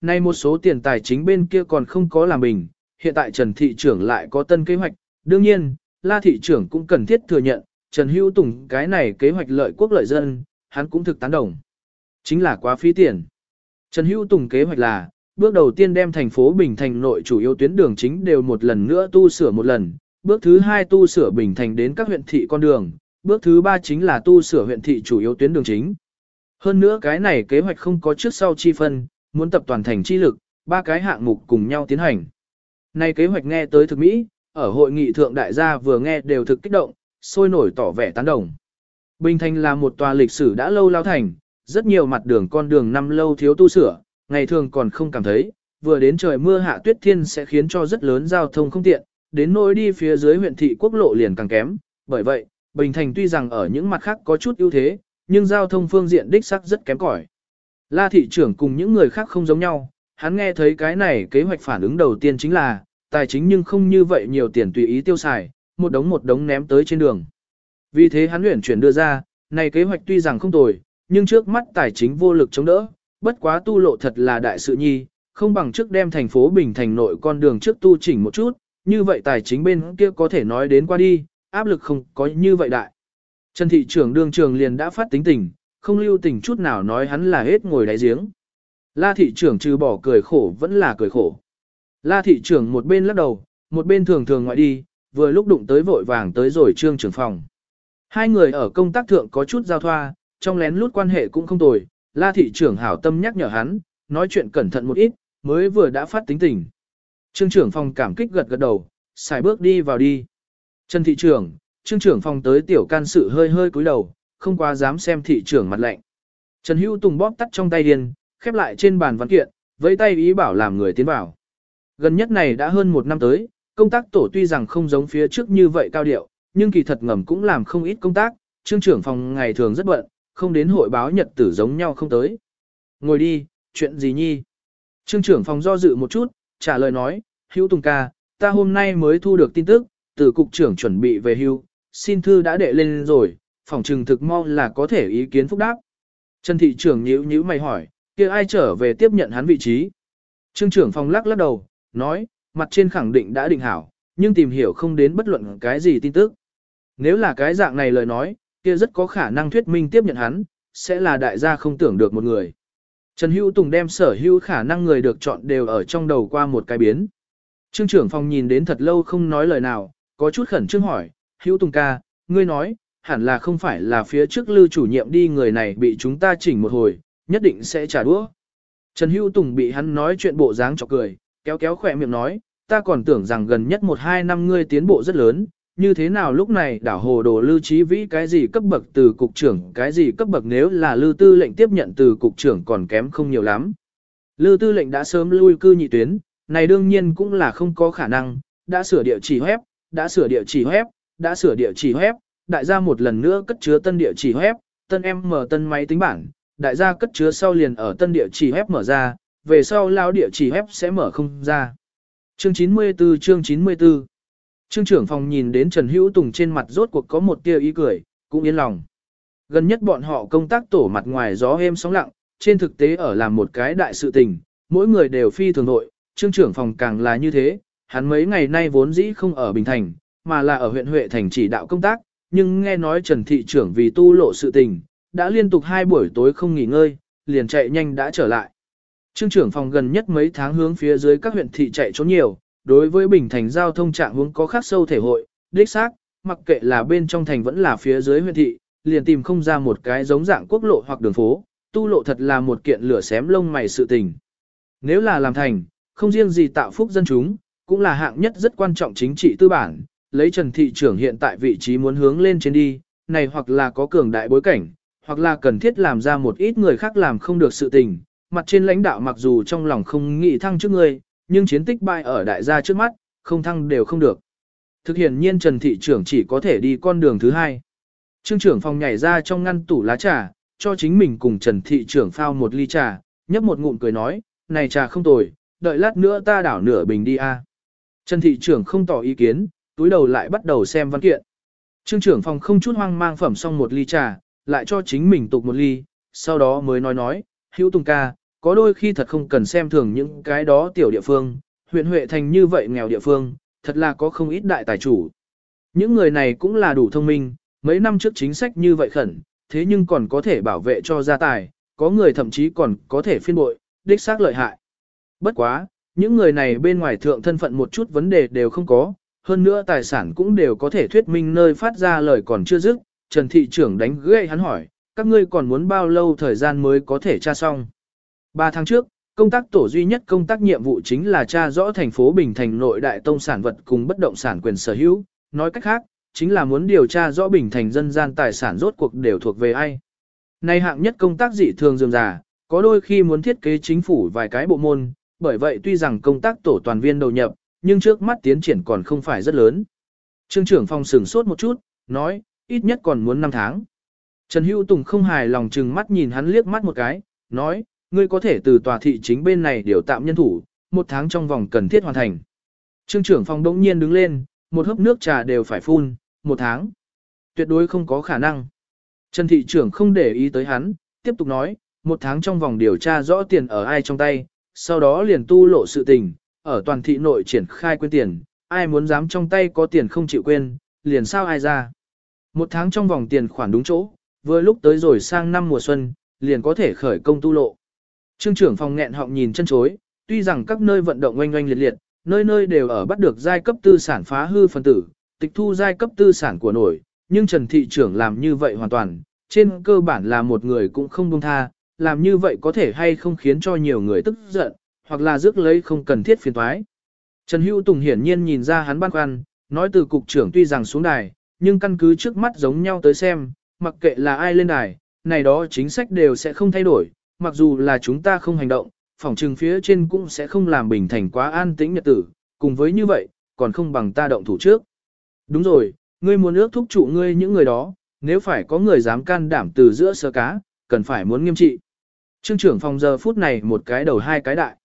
Nay một số tiền tài chính bên kia còn không có làm bình, hiện tại Trần Thị trưởng lại có tân kế hoạch, đương nhiên, La Thị trưởng cũng cần thiết thừa nhận, Trần Hữu Tùng cái này kế hoạch lợi quốc lợi dân, hắn cũng thực tán đồng. Chính là quá phí tiền. Trần Hữu Tùng kế hoạch là, bước đầu tiên đem thành phố Bình Thành nội chủ yếu tuyến đường chính đều một lần nữa tu sửa một lần, bước thứ hai tu sửa Bình Thành đến các huyện thị con đường, bước thứ ba chính là tu sửa huyện thị chủ yếu tuyến đường chính. Hơn nữa cái này kế hoạch không có trước sau chi phân, muốn tập toàn thành chi lực, ba cái hạng mục cùng nhau tiến hành. nay kế hoạch nghe tới thực mỹ, ở hội nghị thượng đại gia vừa nghe đều thực kích động, sôi nổi tỏ vẻ tán đồng. Bình Thành là một tòa lịch sử đã lâu lao thành, rất nhiều mặt đường con đường năm lâu thiếu tu sửa, ngày thường còn không cảm thấy, vừa đến trời mưa hạ tuyết thiên sẽ khiến cho rất lớn giao thông không tiện, đến nỗi đi phía dưới huyện thị quốc lộ liền càng kém, bởi vậy, Bình Thành tuy rằng ở những mặt khác có chút ưu thế, nhưng giao thông phương diện đích sắc rất kém cỏi. La thị trưởng cùng những người khác không giống nhau, hắn nghe thấy cái này kế hoạch phản ứng đầu tiên chính là, tài chính nhưng không như vậy nhiều tiền tùy ý tiêu xài, một đống một đống ném tới trên đường. Vì thế hắn luyện chuyển đưa ra, này kế hoạch tuy rằng không tồi, nhưng trước mắt tài chính vô lực chống đỡ, bất quá tu lộ thật là đại sự nhi, không bằng trước đem thành phố Bình Thành nội con đường trước tu chỉnh một chút, như vậy tài chính bên kia có thể nói đến qua đi, áp lực không có như vậy đại. Trần thị trưởng đương trường liền đã phát tính tình, không lưu tình chút nào nói hắn là hết ngồi đáy giếng. La thị trưởng trừ bỏ cười khổ vẫn là cười khổ. La thị trưởng một bên lắc đầu, một bên thường thường ngoại đi, vừa lúc đụng tới vội vàng tới rồi trương trưởng phòng. Hai người ở công tác thượng có chút giao thoa, trong lén lút quan hệ cũng không tồi, la thị trưởng hảo tâm nhắc nhở hắn, nói chuyện cẩn thận một ít, mới vừa đã phát tính tình. Trương trưởng phòng cảm kích gật gật đầu, xài bước đi vào đi. Trần thị trưởng, trương trưởng phòng tới tiểu can sự hơi hơi cúi đầu, không quá dám xem thị trưởng mặt lạnh. Trần Hữu Tùng bóp tắt trong tay điên, khép lại trên bàn văn kiện, với tay ý bảo làm người tiến vào. Gần nhất này đã hơn một năm tới, công tác tổ tuy rằng không giống phía trước như vậy cao điệu, nhưng kỳ thật ngầm cũng làm không ít công tác, trương trưởng phòng ngày thường rất bận, không đến hội báo nhật tử giống nhau không tới. Ngồi đi, chuyện gì nhi? Trương trưởng phòng do dự một chút, trả lời nói, hữu tùng ca, ta hôm nay mới thu được tin tức, từ cục trưởng chuẩn bị về hưu, xin thư đã đệ lên rồi, phòng trừng thực mau là có thể ý kiến phúc đáp. Trần thị trưởng nhíu nhíu mày hỏi, kia ai trở về tiếp nhận hắn vị trí? Trương trưởng phòng lắc lắc đầu, nói, mặt trên khẳng định đã định hảo, nhưng tìm hiểu không đến bất luận cái gì tin tức. Nếu là cái dạng này lời nói, kia rất có khả năng thuyết minh tiếp nhận hắn, sẽ là đại gia không tưởng được một người. Trần Hữu Tùng đem sở hữu khả năng người được chọn đều ở trong đầu qua một cái biến. Trương trưởng phòng nhìn đến thật lâu không nói lời nào, có chút khẩn trương hỏi, Hữu Tùng ca, ngươi nói, hẳn là không phải là phía trước lưu chủ nhiệm đi người này bị chúng ta chỉnh một hồi, nhất định sẽ trả đũa. Trần Hữu Tùng bị hắn nói chuyện bộ dáng chọc cười, kéo kéo khỏe miệng nói, ta còn tưởng rằng gần nhất một hai năm ngươi tiến bộ rất lớn, như thế nào lúc này đảo hồ đồ lưu trí vĩ cái gì cấp bậc từ cục trưởng cái gì cấp bậc nếu là lưu tư lệnh tiếp nhận từ cục trưởng còn kém không nhiều lắm. Lưu tư lệnh đã sớm lui cư nhị tuyến, này đương nhiên cũng là không có khả năng, đã sửa địa chỉ web, đã sửa địa chỉ web, đã sửa địa chỉ web, đại gia một lần nữa cất chứa tân địa chỉ web, tân em mở tân máy tính bảng, đại gia cất chứa sau liền ở tân địa chỉ web mở ra, về sau lao địa chỉ web sẽ mở không ra. Chương 94 chương 94 Trương trưởng phòng nhìn đến Trần Hữu Tùng trên mặt rốt cuộc có một tia ý cười, cũng yên lòng. Gần nhất bọn họ công tác tổ mặt ngoài gió êm sóng lặng, trên thực tế ở làm một cái đại sự tình, mỗi người đều phi thường nội, trương trưởng phòng càng là như thế, hắn mấy ngày nay vốn dĩ không ở Bình Thành, mà là ở huyện Huệ Thành chỉ đạo công tác, nhưng nghe nói Trần Thị trưởng vì tu lộ sự tình, đã liên tục hai buổi tối không nghỉ ngơi, liền chạy nhanh đã trở lại. Trương trưởng phòng gần nhất mấy tháng hướng phía dưới các huyện thị chạy trốn nhiều, đối với Bình Thành giao thông trạng hướng có khác sâu thể hội, đích xác, mặc kệ là bên trong thành vẫn là phía dưới huyện thị, liền tìm không ra một cái giống dạng quốc lộ hoặc đường phố, tu lộ thật là một kiện lửa xém lông mày sự tình. Nếu là làm thành, không riêng gì tạo phúc dân chúng, cũng là hạng nhất rất quan trọng chính trị tư bản, lấy Trần thị trưởng hiện tại vị trí muốn hướng lên trên đi, này hoặc là có cường đại bối cảnh, hoặc là cần thiết làm ra một ít người khác làm không được sự tình, mặt trên lãnh đạo mặc dù trong lòng không nghĩ thăng trước ngươi, nhưng chiến tích bại ở đại gia trước mắt, không thăng đều không được. Thực hiện nhiên Trần Thị trưởng chỉ có thể đi con đường thứ hai. Trương trưởng phòng nhảy ra trong ngăn tủ lá trà, cho chính mình cùng Trần Thị trưởng phao một ly trà, nhấp một ngụm cười nói, này trà không tồi, đợi lát nữa ta đảo nửa bình đi a. Trần Thị trưởng không tỏ ý kiến, túi đầu lại bắt đầu xem văn kiện. Trương trưởng phòng không chút hoang mang phẩm xong một ly trà, lại cho chính mình tục một ly, sau đó mới nói nói, hữu tùng ca, có đôi khi thật không cần xem thường những cái đó tiểu địa phương, huyện Huệ thành như vậy nghèo địa phương, thật là có không ít đại tài chủ. Những người này cũng là đủ thông minh, mấy năm trước chính sách như vậy khẩn, thế nhưng còn có thể bảo vệ cho gia tài, có người thậm chí còn có thể phiên bội, đích xác lợi hại. Bất quá, những người này bên ngoài thượng thân phận một chút vấn đề đều không có, hơn nữa tài sản cũng đều có thể thuyết minh nơi phát ra lời còn chưa dứt, Trần Thị trưởng đánh gậy hắn hỏi, các ngươi còn muốn bao lâu thời gian mới có thể tra xong. Ba tháng trước, công tác tổ duy nhất công tác nhiệm vụ chính là tra rõ thành phố Bình Thành nội đại tông sản vật cùng bất động sản quyền sở hữu, nói cách khác, chính là muốn điều tra rõ Bình Thành dân gian tài sản rốt cuộc đều thuộc về ai. Nay hạng nhất công tác dị thường dường già, có đôi khi muốn thiết kế chính phủ vài cái bộ môn, bởi vậy tuy rằng công tác tổ toàn viên đầu nhập, nhưng trước mắt tiến triển còn không phải rất lớn. Trương trưởng phòng sửng sốt một chút, nói, ít nhất còn muốn 5 tháng. Trần Hữu Tùng không hài lòng chừng mắt nhìn hắn liếc mắt một cái, nói, ngươi có thể từ tòa thị chính bên này điều tạm nhân thủ, một tháng trong vòng cần thiết hoàn thành. Trương trưởng phòng đống nhiên đứng lên, một hớp nước trà đều phải phun, một tháng. Tuyệt đối không có khả năng. Trần thị trưởng không để ý tới hắn, tiếp tục nói, một tháng trong vòng điều tra rõ tiền ở ai trong tay, sau đó liền tu lộ sự tình, ở toàn thị nội triển khai quên tiền, ai muốn dám trong tay có tiền không chịu quên, liền sao ai ra. Một tháng trong vòng tiền khoản đúng chỗ, vừa lúc tới rồi sang năm mùa xuân, liền có thể khởi công tu lộ. Trương trưởng phòng nghẹn họng nhìn chân chối, tuy rằng các nơi vận động oanh oanh liệt liệt, nơi nơi đều ở bắt được giai cấp tư sản phá hư phân tử, tịch thu giai cấp tư sản của nổi, nhưng Trần Thị trưởng làm như vậy hoàn toàn, trên cơ bản là một người cũng không buông tha, làm như vậy có thể hay không khiến cho nhiều người tức giận, hoặc là rước lấy không cần thiết phiền toái. Trần Hữu Tùng hiển nhiên nhìn ra hắn băn khoăn, nói từ cục trưởng tuy rằng xuống đài, nhưng căn cứ trước mắt giống nhau tới xem, mặc kệ là ai lên đài, này đó chính sách đều sẽ không thay đổi, mặc dù là chúng ta không hành động, phòng trừng phía trên cũng sẽ không làm bình thành quá an tĩnh nhật tử, cùng với như vậy, còn không bằng ta động thủ trước. Đúng rồi, ngươi muốn ước thúc trụ ngươi những người đó, nếu phải có người dám can đảm từ giữa sơ cá, cần phải muốn nghiêm trị. Trương trưởng phòng giờ phút này một cái đầu hai cái đại.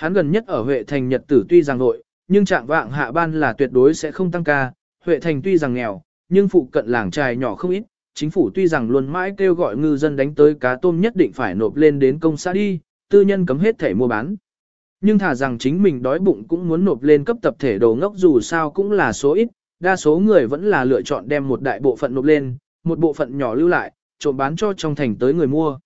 Hắn gần nhất ở Huệ Thành Nhật tử tuy rằng nội, nhưng trạng vạng hạ ban là tuyệt đối sẽ không tăng ca. Huệ Thành tuy rằng nghèo, nhưng phụ cận làng trài nhỏ không ít. Chính phủ tuy rằng luôn mãi kêu gọi ngư dân đánh tới cá tôm nhất định phải nộp lên đến công xã đi, tư nhân cấm hết thể mua bán. Nhưng thả rằng chính mình đói bụng cũng muốn nộp lên cấp tập thể đồ ngốc dù sao cũng là số ít, đa số người vẫn là lựa chọn đem một đại bộ phận nộp lên, một bộ phận nhỏ lưu lại, trộm bán cho trong thành tới người mua.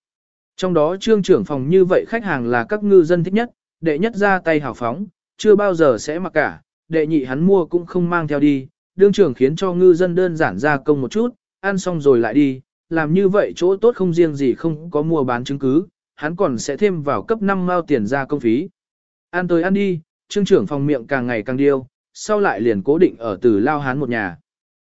Trong đó trương trưởng phòng như vậy khách hàng là các ngư dân thích nhất, đệ nhất ra tay hào phóng, chưa bao giờ sẽ mặc cả, đệ nhị hắn mua cũng không mang theo đi, đương trưởng khiến cho ngư dân đơn giản ra công một chút, ăn xong rồi lại đi, làm như vậy chỗ tốt không riêng gì không có mua bán chứng cứ, hắn còn sẽ thêm vào cấp 5 mao tiền ra công phí. Ăn tới ăn đi, trương trưởng phòng miệng càng ngày càng điêu, sau lại liền cố định ở từ Lao Hán một nhà.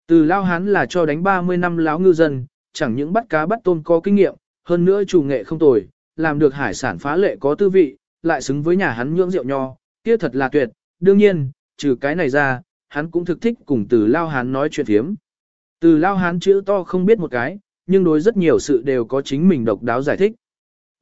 Từ Lao Hán là cho đánh 30 năm láo ngư dân, chẳng những bắt cá bắt tôm có kinh nghiệm, hơn nữa chủ nghệ không tồi, làm được hải sản phá lệ có tư vị, lại xứng với nhà hắn nhưỡng rượu nho, kia thật là tuyệt, đương nhiên, trừ cái này ra, hắn cũng thực thích cùng từ Lao Hán nói chuyện thiếm. Từ Lao Hán chữ to không biết một cái, nhưng đối rất nhiều sự đều có chính mình độc đáo giải thích.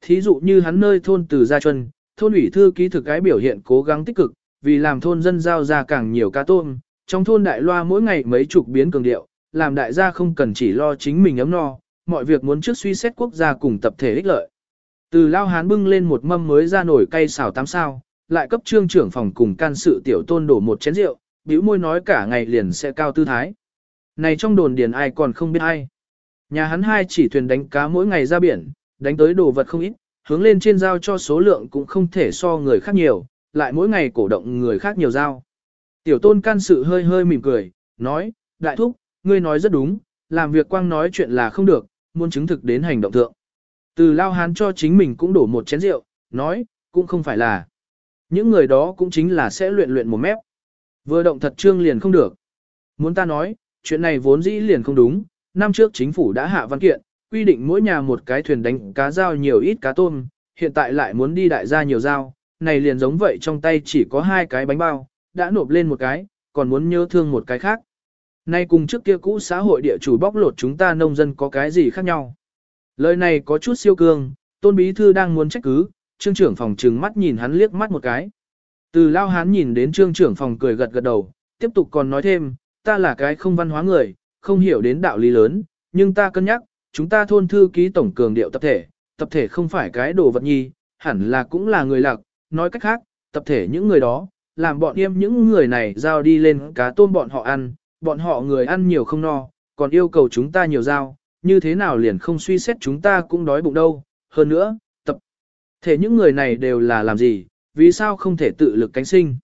Thí dụ như hắn nơi thôn từ Gia Chuân, thôn ủy thư ký thực cái biểu hiện cố gắng tích cực, vì làm thôn dân giao ra càng nhiều cá tôm, trong thôn đại loa mỗi ngày mấy chục biến cường điệu, làm đại gia không cần chỉ lo chính mình ấm no, mọi việc muốn trước suy xét quốc gia cùng tập thể ích lợi. Từ lao hán bưng lên một mâm mới ra nổi cây xào tám sao, lại cấp trương trưởng phòng cùng can sự tiểu tôn đổ một chén rượu, bĩu môi nói cả ngày liền sẽ cao tư thái. Này trong đồn điền ai còn không biết ai. Nhà hắn hai chỉ thuyền đánh cá mỗi ngày ra biển, đánh tới đồ vật không ít, hướng lên trên giao cho số lượng cũng không thể so người khác nhiều, lại mỗi ngày cổ động người khác nhiều giao. Tiểu tôn can sự hơi hơi mỉm cười, nói, đại thúc, ngươi nói rất đúng, làm việc quang nói chuyện là không được, muốn chứng thực đến hành động thượng. Từ lao hán cho chính mình cũng đổ một chén rượu, nói, cũng không phải là. Những người đó cũng chính là sẽ luyện luyện một mép. Vừa động thật trương liền không được. Muốn ta nói, chuyện này vốn dĩ liền không đúng, năm trước chính phủ đã hạ văn kiện, quy định mỗi nhà một cái thuyền đánh cá giao nhiều ít cá tôm, hiện tại lại muốn đi đại gia nhiều giao, này liền giống vậy trong tay chỉ có hai cái bánh bao, đã nộp lên một cái, còn muốn nhớ thương một cái khác. Nay cùng trước kia cũ xã hội địa chủ bóc lột chúng ta nông dân có cái gì khác nhau. Lời này có chút siêu cương, tôn bí thư đang muốn trách cứ, trương trưởng phòng trừng mắt nhìn hắn liếc mắt một cái. Từ lao hán nhìn đến trương trưởng phòng cười gật gật đầu, tiếp tục còn nói thêm, ta là cái không văn hóa người, không hiểu đến đạo lý lớn, nhưng ta cân nhắc, chúng ta thôn thư ký tổng cường điệu tập thể, tập thể không phải cái đồ vật nhi, hẳn là cũng là người lạc, nói cách khác, tập thể những người đó, làm bọn em những người này giao đi lên cá tôm bọn họ ăn, bọn họ người ăn nhiều không no, còn yêu cầu chúng ta nhiều giao, như thế nào liền không suy xét chúng ta cũng đói bụng đâu, hơn nữa, tập thể những người này đều là làm gì, vì sao không thể tự lực cánh sinh.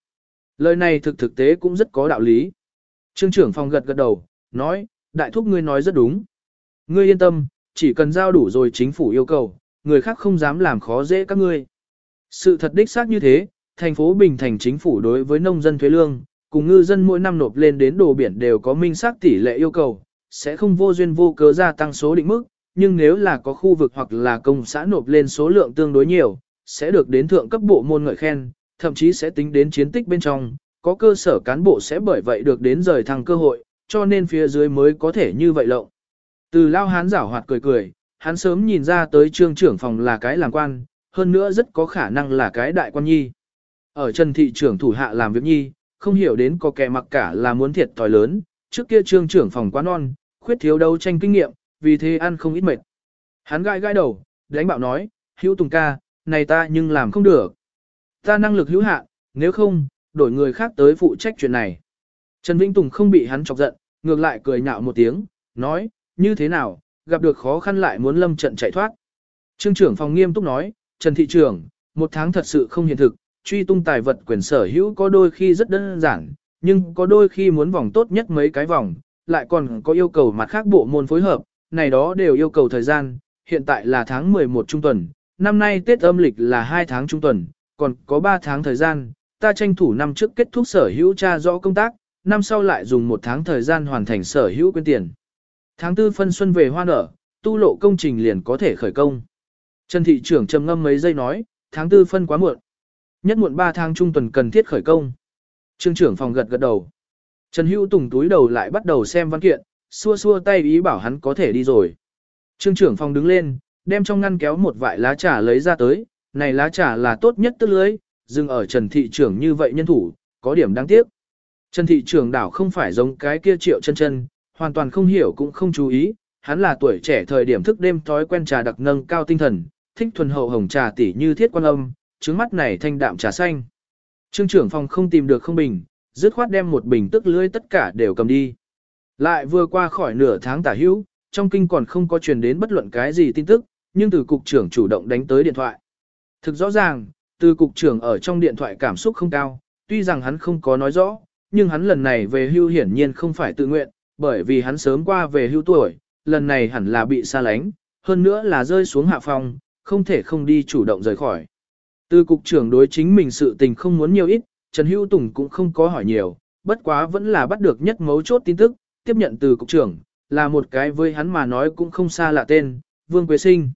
Lời này thực thực tế cũng rất có đạo lý. Trương trưởng phòng gật gật đầu, nói, đại thúc ngươi nói rất đúng. Ngươi yên tâm, chỉ cần giao đủ rồi chính phủ yêu cầu, người khác không dám làm khó dễ các ngươi. Sự thật đích xác như thế, thành phố Bình Thành chính phủ đối với nông dân thuế lương, cùng ngư dân mỗi năm nộp lên đến đồ biển đều có minh xác tỷ lệ yêu cầu, sẽ không vô duyên vô cớ gia tăng số định mức, nhưng nếu là có khu vực hoặc là công xã nộp lên số lượng tương đối nhiều, sẽ được đến thượng cấp bộ môn ngợi khen, thậm chí sẽ tính đến chiến tích bên trong, có cơ sở cán bộ sẽ bởi vậy được đến rời thăng cơ hội, cho nên phía dưới mới có thể như vậy lộng. Từ lao hán giảo hoạt cười cười, hắn sớm nhìn ra tới trương trưởng phòng là cái làm quan, hơn nữa rất có khả năng là cái đại quan nhi. Ở Trần Thị trưởng thủ hạ làm việc nhi, không hiểu đến có kẻ mặc cả là muốn thiệt thòi lớn, trước kia trương trưởng phòng quá non, khuyết thiếu đấu tranh kinh nghiệm, vì thế ăn không ít mệt. Hắn gãi gãi đầu, đánh bạo nói, hữu tùng ca, này ta nhưng làm không được. Ta năng lực hữu hạn, nếu không, đổi người khác tới phụ trách chuyện này. Trần Vĩnh Tùng không bị hắn chọc giận, ngược lại cười nhạo một tiếng, nói, như thế nào, gặp được khó khăn lại muốn lâm trận chạy thoát. Trương trưởng phòng nghiêm túc nói, Trần Thị trưởng, một tháng thật sự không hiện thực, truy tung tài vật quyền sở hữu có đôi khi rất đơn giản, nhưng có đôi khi muốn vòng tốt nhất mấy cái vòng, lại còn có yêu cầu mặt khác bộ môn phối hợp, này đó đều yêu cầu thời gian, hiện tại là tháng 11 trung tuần, năm nay Tết âm lịch là 2 tháng trung tuần, còn có 3 tháng thời gian, ta tranh thủ năm trước kết thúc sở hữu tra rõ công tác, năm sau lại dùng một tháng thời gian hoàn thành sở hữu quyên tiền. Tháng tư phân xuân về hoa nở, tu lộ công trình liền có thể khởi công. Trần thị trưởng trầm ngâm mấy giây nói, tháng tư phân quá muộn. Nhất muộn 3 tháng trung tuần cần thiết khởi công. Trương trưởng phòng gật gật đầu. Trần Hữu Tùng túi đầu lại bắt đầu xem văn kiện, xua xua tay ý bảo hắn có thể đi rồi. Trương trưởng phòng đứng lên, đem trong ngăn kéo một vại lá trà lấy ra tới, này lá trà là tốt nhất tức lưới, dừng ở Trần thị trưởng như vậy nhân thủ, có điểm đáng tiếc. Trần thị trưởng đảo không phải giống cái kia triệu chân chân, hoàn toàn không hiểu cũng không chú ý, hắn là tuổi trẻ thời điểm thức đêm thói quen trà đặc nâng cao tinh thần, thích thuần hậu hồng trà tỉ như thiết quan âm, trứng mắt này thanh đạm trà xanh. Trương trưởng phòng không tìm được không bình, dứt khoát đem một bình tức lưới tất cả đều cầm đi. Lại vừa qua khỏi nửa tháng tả hữu, trong kinh còn không có truyền đến bất luận cái gì tin tức, nhưng từ cục trưởng chủ động đánh tới điện thoại. Thực rõ ràng, từ cục trưởng ở trong điện thoại cảm xúc không cao, tuy rằng hắn không có nói rõ, nhưng hắn lần này về hưu hiển nhiên không phải tự nguyện, bởi vì hắn sớm qua về hưu tuổi, lần này hẳn là bị xa lánh, hơn nữa là rơi xuống hạ phòng, không thể không đi chủ động rời khỏi. Từ cục trưởng đối chính mình sự tình không muốn nhiều ít, Trần Hữu Tùng cũng không có hỏi nhiều, bất quá vẫn là bắt được nhất mấu chốt tin tức, tiếp nhận từ cục trưởng, là một cái với hắn mà nói cũng không xa lạ tên, Vương Quế Sinh.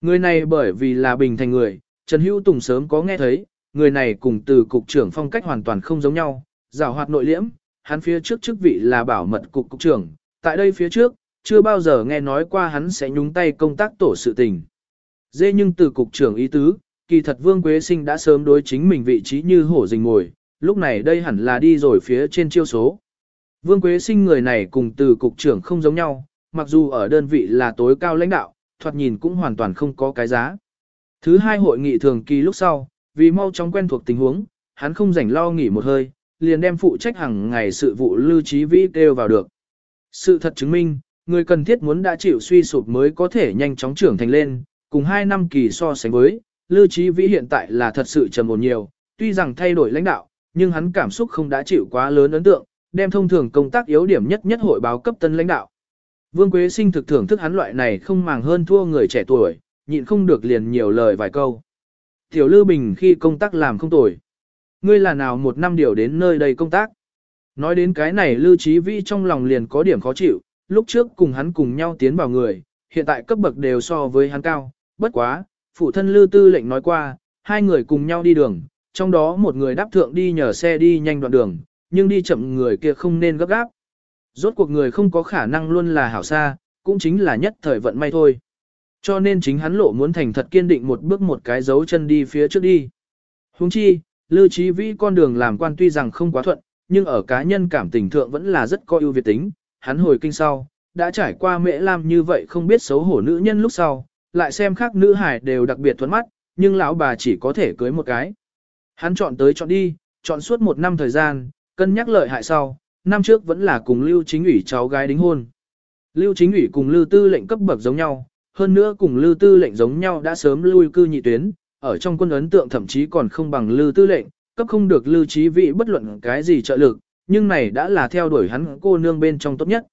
Người này bởi vì là bình thành người, Trần Hữu Tùng sớm có nghe thấy, người này cùng từ cục trưởng phong cách hoàn toàn không giống nhau, giảo hoạt nội liễm, hắn phía trước chức vị là bảo mật cục cục trưởng, tại đây phía trước, chưa bao giờ nghe nói qua hắn sẽ nhúng tay công tác tổ sự tình. Dê nhưng từ cục trưởng ý tứ, kỳ thật Vương Quế Sinh đã sớm đối chính mình vị trí như hổ rình ngồi, lúc này đây hẳn là đi rồi phía trên chiêu số. Vương Quế Sinh người này cùng từ cục trưởng không giống nhau, mặc dù ở đơn vị là tối cao lãnh đạo, thoạt nhìn cũng hoàn toàn không có cái giá. Thứ hai hội nghị thường kỳ lúc sau, vì mau chóng quen thuộc tình huống, hắn không rảnh lo nghỉ một hơi, liền đem phụ trách hàng ngày sự vụ lưu trí vĩ kêu vào được. Sự thật chứng minh, người cần thiết muốn đã chịu suy sụp mới có thể nhanh chóng trưởng thành lên, cùng hai năm kỳ so sánh với, lưu Chí vĩ hiện tại là thật sự trầm ổn nhiều, tuy rằng thay đổi lãnh đạo, nhưng hắn cảm xúc không đã chịu quá lớn ấn tượng, đem thông thường công tác yếu điểm nhất nhất hội báo cấp tân lãnh đạo. Vương Quế Sinh thực thưởng thức hắn loại này không màng hơn thua người trẻ tuổi, nhịn không được liền nhiều lời vài câu. Tiểu Lư Bình khi công tác làm không tồi. Ngươi là nào một năm điều đến nơi đây công tác? Nói đến cái này Lưu Chí Vĩ trong lòng liền có điểm khó chịu, lúc trước cùng hắn cùng nhau tiến vào người, hiện tại cấp bậc đều so với hắn cao, bất quá, phụ thân Lư Tư lệnh nói qua, hai người cùng nhau đi đường, trong đó một người đáp thượng đi nhờ xe đi nhanh đoạn đường, nhưng đi chậm người kia không nên gấp gáp. Rốt cuộc người không có khả năng luôn là hảo xa, cũng chính là nhất thời vận may thôi. Cho nên chính hắn lộ muốn thành thật kiên định một bước một cái dấu chân đi phía trước đi. Huống chi, Lưu Trí Vĩ con đường làm quan tuy rằng không quá thuận, nhưng ở cá nhân cảm tình thượng vẫn là rất có ưu việt tính. Hắn hồi kinh sau, đã trải qua mễ lam như vậy không biết xấu hổ nữ nhân lúc sau, lại xem khác nữ hải đều đặc biệt thuẫn mắt, nhưng lão bà chỉ có thể cưới một cái. Hắn chọn tới chọn đi, chọn suốt một năm thời gian, cân nhắc lợi hại sau, năm trước vẫn là cùng Lưu Chính ủy cháu gái đính hôn. Lưu Chính ủy cùng Lưu Tư lệnh cấp bậc giống nhau, hơn nữa cùng Lưu Tư lệnh giống nhau đã sớm lui cư nhị tuyến, ở trong quân ấn tượng thậm chí còn không bằng Lưu Tư lệnh, cấp không được Lưu Chí Vị bất luận cái gì trợ lực, nhưng này đã là theo đuổi hắn cô nương bên trong tốt nhất.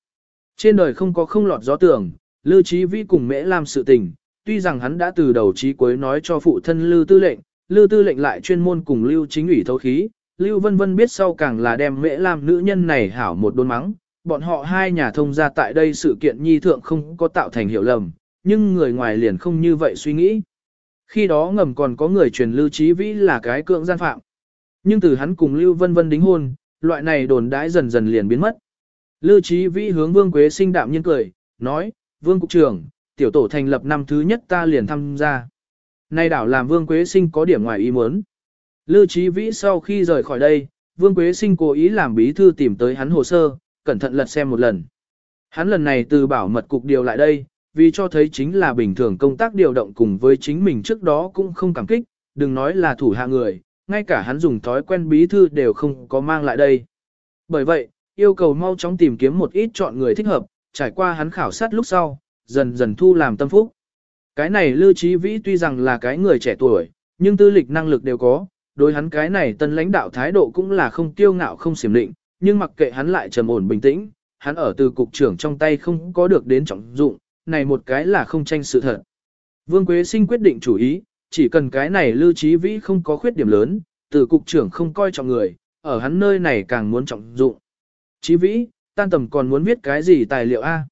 Trên đời không có không lọt gió tưởng, Lưu Chí Vĩ cùng Mễ Lam sự tình, tuy rằng hắn đã từ đầu chí cuối nói cho phụ thân Lưu Tư lệnh, Lưu Tư lệnh lại chuyên môn cùng Lưu Chính ủy thấu khí, Lưu Vân Vân biết sau càng là đem Mễ Lam nữ nhân này hảo một đốn mắng, bọn họ hai nhà thông gia tại đây sự kiện nhi thượng không có tạo thành hiểu lầm, nhưng người ngoài liền không như vậy suy nghĩ. Khi đó ngầm còn có người truyền Lưu Chí Vĩ là cái cưỡng gian phạm. Nhưng từ hắn cùng Lưu Vân Vân đính hôn, loại này đồn đãi dần dần liền biến mất. Lưu Chí Vĩ hướng Vương Quế sinh đạm nhiên cười, nói, Vương Cục trưởng, tiểu tổ thành lập năm thứ nhất ta liền tham gia. Nay đảo làm Vương Quế sinh có điểm ngoài ý muốn. Lưu Chí Vĩ sau khi rời khỏi đây, Vương Quế sinh cố ý làm bí thư tìm tới hắn hồ sơ, cẩn thận lật xem một lần. Hắn lần này từ bảo mật cục điều lại đây, vì cho thấy chính là bình thường công tác điều động cùng với chính mình trước đó cũng không cảm kích, đừng nói là thủ hạ người, ngay cả hắn dùng thói quen bí thư đều không có mang lại đây. Bởi vậy, yêu cầu mau chóng tìm kiếm một ít chọn người thích hợp, trải qua hắn khảo sát lúc sau, dần dần thu làm tâm phúc. Cái này Lưu Chí Vĩ tuy rằng là cái người trẻ tuổi, nhưng tư lịch năng lực đều có, đối hắn cái này tân lãnh đạo thái độ cũng là không tiêu ngạo không xiểm định, nhưng mặc kệ hắn lại trầm ổn bình tĩnh, hắn ở từ cục trưởng trong tay không có được đến trọng dụng, này một cái là không tranh sự thật. Vương Quế Sinh quyết định chủ ý, chỉ cần cái này Lưu Chí Vĩ không có khuyết điểm lớn, từ cục trưởng không coi trọng người, ở hắn nơi này càng muốn trọng dụng. Chí Vĩ, tan tầm còn muốn viết cái gì tài liệu A?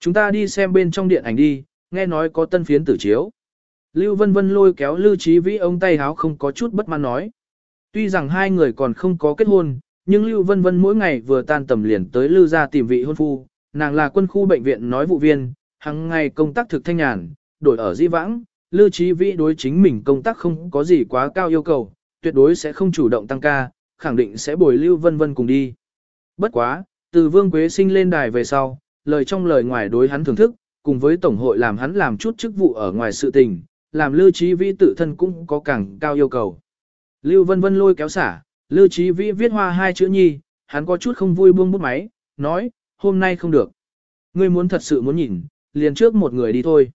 Chúng ta đi xem bên trong điện ảnh đi, nghe nói có tân phiến tử chiếu. Lưu Vân Vân lôi kéo Lưu Chí Vĩ ông tay háo không có chút bất mãn nói. Tuy rằng hai người còn không có kết hôn, nhưng Lưu Vân Vân mỗi ngày vừa tan tầm liền tới Lưu ra tìm vị hôn phu, nàng là quân khu bệnh viện nói vụ viên, hàng ngày công tác thực thanh nhàn, đổi ở di vãng, Lưu Chí Vĩ đối chính mình công tác không có gì quá cao yêu cầu, tuyệt đối sẽ không chủ động tăng ca, khẳng định sẽ bồi Lưu Vân Vân cùng đi. Bất quá, từ Vương Quế Sinh lên đài về sau, lời trong lời ngoài đối hắn thưởng thức, cùng với Tổng hội làm hắn làm chút chức vụ ở ngoài sự tình, làm Lưu Chí Vĩ tự thân cũng có càng cao yêu cầu. Lưu Vân Vân lôi kéo xả, Lưu Chí Vĩ viết hoa hai chữ nhi, hắn có chút không vui buông bút máy, nói, hôm nay không được. Ngươi muốn thật sự muốn nhìn, liền trước một người đi thôi.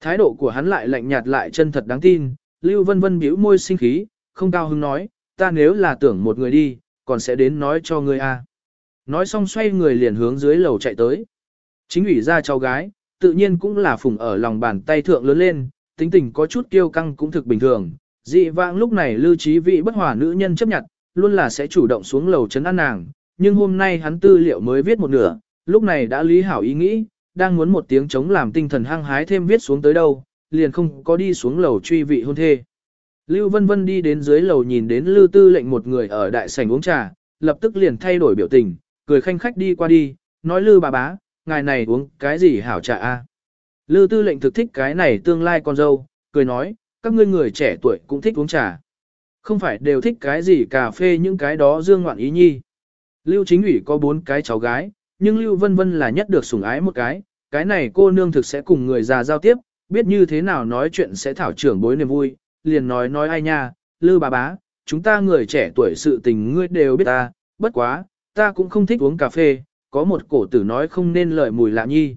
Thái độ của hắn lại lạnh nhạt lại chân thật đáng tin, Lưu Vân Vân bĩu môi sinh khí, không cao hứng nói, ta nếu là tưởng một người đi, còn sẽ đến nói cho ngươi a. Nói xong xoay người liền hướng dưới lầu chạy tới. Chính ủy ra cháu gái, tự nhiên cũng là phùng ở lòng bàn tay thượng lớn lên, tính tình có chút kiêu căng cũng thực bình thường. Dị vãng lúc này lưu trí vị bất hòa nữ nhân chấp nhận, luôn là sẽ chủ động xuống lầu chấn an nàng, nhưng hôm nay hắn tư liệu mới viết một nửa, lúc này đã lý hảo ý nghĩ, đang muốn một tiếng chống làm tinh thần hăng hái thêm viết xuống tới đâu, liền không có đi xuống lầu truy vị hôn thê. Lưu Vân Vân đi đến dưới lầu nhìn đến Lưu Tư lệnh một người ở đại sảnh uống trà, lập tức liền thay đổi biểu tình, cười khanh khách đi qua đi, nói Lưu bà bá, ngài này uống cái gì hảo trà a? Lưu Tư lệnh thực thích cái này tương lai con dâu, cười nói, các ngươi người trẻ tuổi cũng thích uống trà. Không phải đều thích cái gì cà phê những cái đó dương ngoạn ý nhi. Lưu Chính ủy có bốn cái cháu gái, nhưng Lưu Vân Vân là nhất được sủng ái một cái, cái này cô nương thực sẽ cùng người già giao tiếp, biết như thế nào nói chuyện sẽ thảo trưởng bối niềm vui, liền nói nói ai nha, Lưu bà bá, chúng ta người trẻ tuổi sự tình ngươi đều biết ta, bất quá, ta cũng không thích uống cà phê, có một cổ tử nói không nên lời mùi lạ nhi.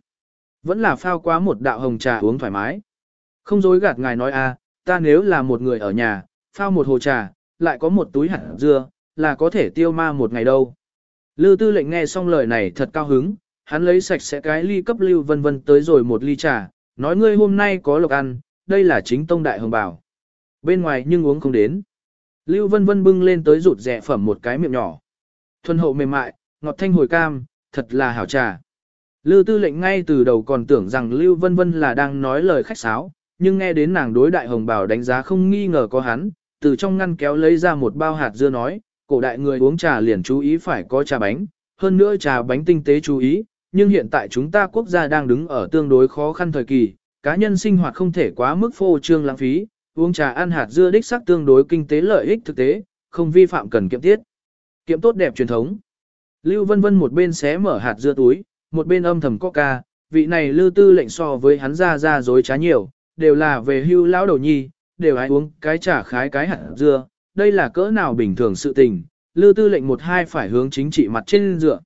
Vẫn là phao quá một đạo hồng trà uống thoải mái. Không dối gạt ngài nói a, ta nếu là một người ở nhà, phao một hồ trà, lại có một túi hạt dưa, là có thể tiêu ma một ngày đâu. Lư tư lệnh nghe xong lời này thật cao hứng, hắn lấy sạch sẽ cái ly cấp lưu vân vân tới rồi một ly trà, nói ngươi hôm nay có lộc ăn, đây là chính tông đại hồng bảo. Bên ngoài nhưng uống không đến. Lưu vân vân bưng lên tới rụt rẻ phẩm một cái miệng nhỏ. Thuần hậu mềm mại, ngọt thanh hồi cam, thật là hảo trà. Lưu tư lệnh ngay từ đầu còn tưởng rằng Lưu Vân Vân là đang nói lời khách sáo, nhưng nghe đến nàng đối đại hồng bảo đánh giá không nghi ngờ có hắn, từ trong ngăn kéo lấy ra một bao hạt dưa nói, cổ đại người uống trà liền chú ý phải có trà bánh, hơn nữa trà bánh tinh tế chú ý, nhưng hiện tại chúng ta quốc gia đang đứng ở tương đối khó khăn thời kỳ, cá nhân sinh hoạt không thể quá mức phô trương lãng phí, uống trà ăn hạt dưa đích sắc tương đối kinh tế lợi ích thực tế, không vi phạm cần kiệm tiết. Kiệm tốt đẹp truyền thống. Lưu Vân Vân một bên xé mở hạt dưa túi, một bên âm thầm coca, vị này lưu tư lệnh so với hắn ra ra dối trá nhiều, đều là về hưu lão đầu nhi, đều ai uống cái trà khái cái hạt dưa, đây là cỡ nào bình thường sự tình, Lưu tư lệnh một hai phải hướng chính trị mặt trên dựa.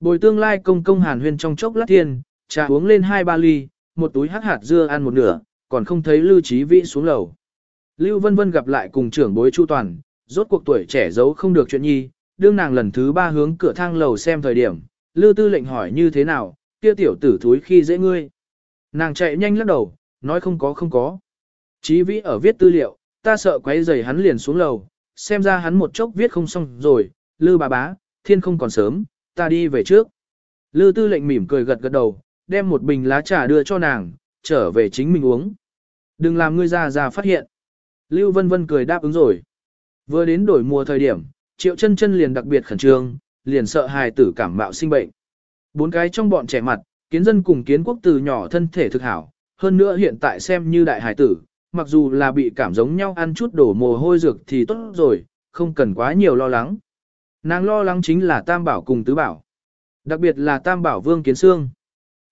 Bồi tương lai công công hàn huyên trong chốc lát thiên, trà uống lên hai ba ly, một túi hắc hạt dưa ăn một nửa, còn không thấy Lưu Chí Vĩ xuống lầu. Lưu Vân Vân gặp lại cùng trưởng bối Chu Toàn, rốt cuộc tuổi trẻ giấu không được chuyện nhi, đương nàng lần thứ ba hướng cửa thang lầu xem thời điểm, Lưu Tư lệnh hỏi như thế nào, kia tiểu tử thúi khi dễ ngươi. Nàng chạy nhanh lắc đầu, nói không có không có. Chí Vĩ ở viết tư liệu, ta sợ quấy rầy hắn liền xuống lầu, xem ra hắn một chốc viết không xong rồi, Lưu bà bá, thiên không còn sớm, ta đi về trước. Lư tư lệnh mỉm cười gật gật đầu, đem một bình lá trà đưa cho nàng, trở về chính mình uống. Đừng làm ngươi ra ra phát hiện. Lưu vân vân cười đáp ứng rồi. Vừa đến đổi mùa thời điểm, triệu chân chân liền đặc biệt khẩn trương, liền sợ hài tử cảm mạo sinh bệnh. Bốn cái trong bọn trẻ mặt, kiến dân cùng kiến quốc từ nhỏ thân thể thực hảo, hơn nữa hiện tại xem như đại hài tử, mặc dù là bị cảm giống nhau ăn chút đổ mồ hôi dược thì tốt rồi, không cần quá nhiều lo lắng. Nàng lo lắng chính là tam bảo cùng tứ bảo. Đặc biệt là tam bảo vương kiến xương.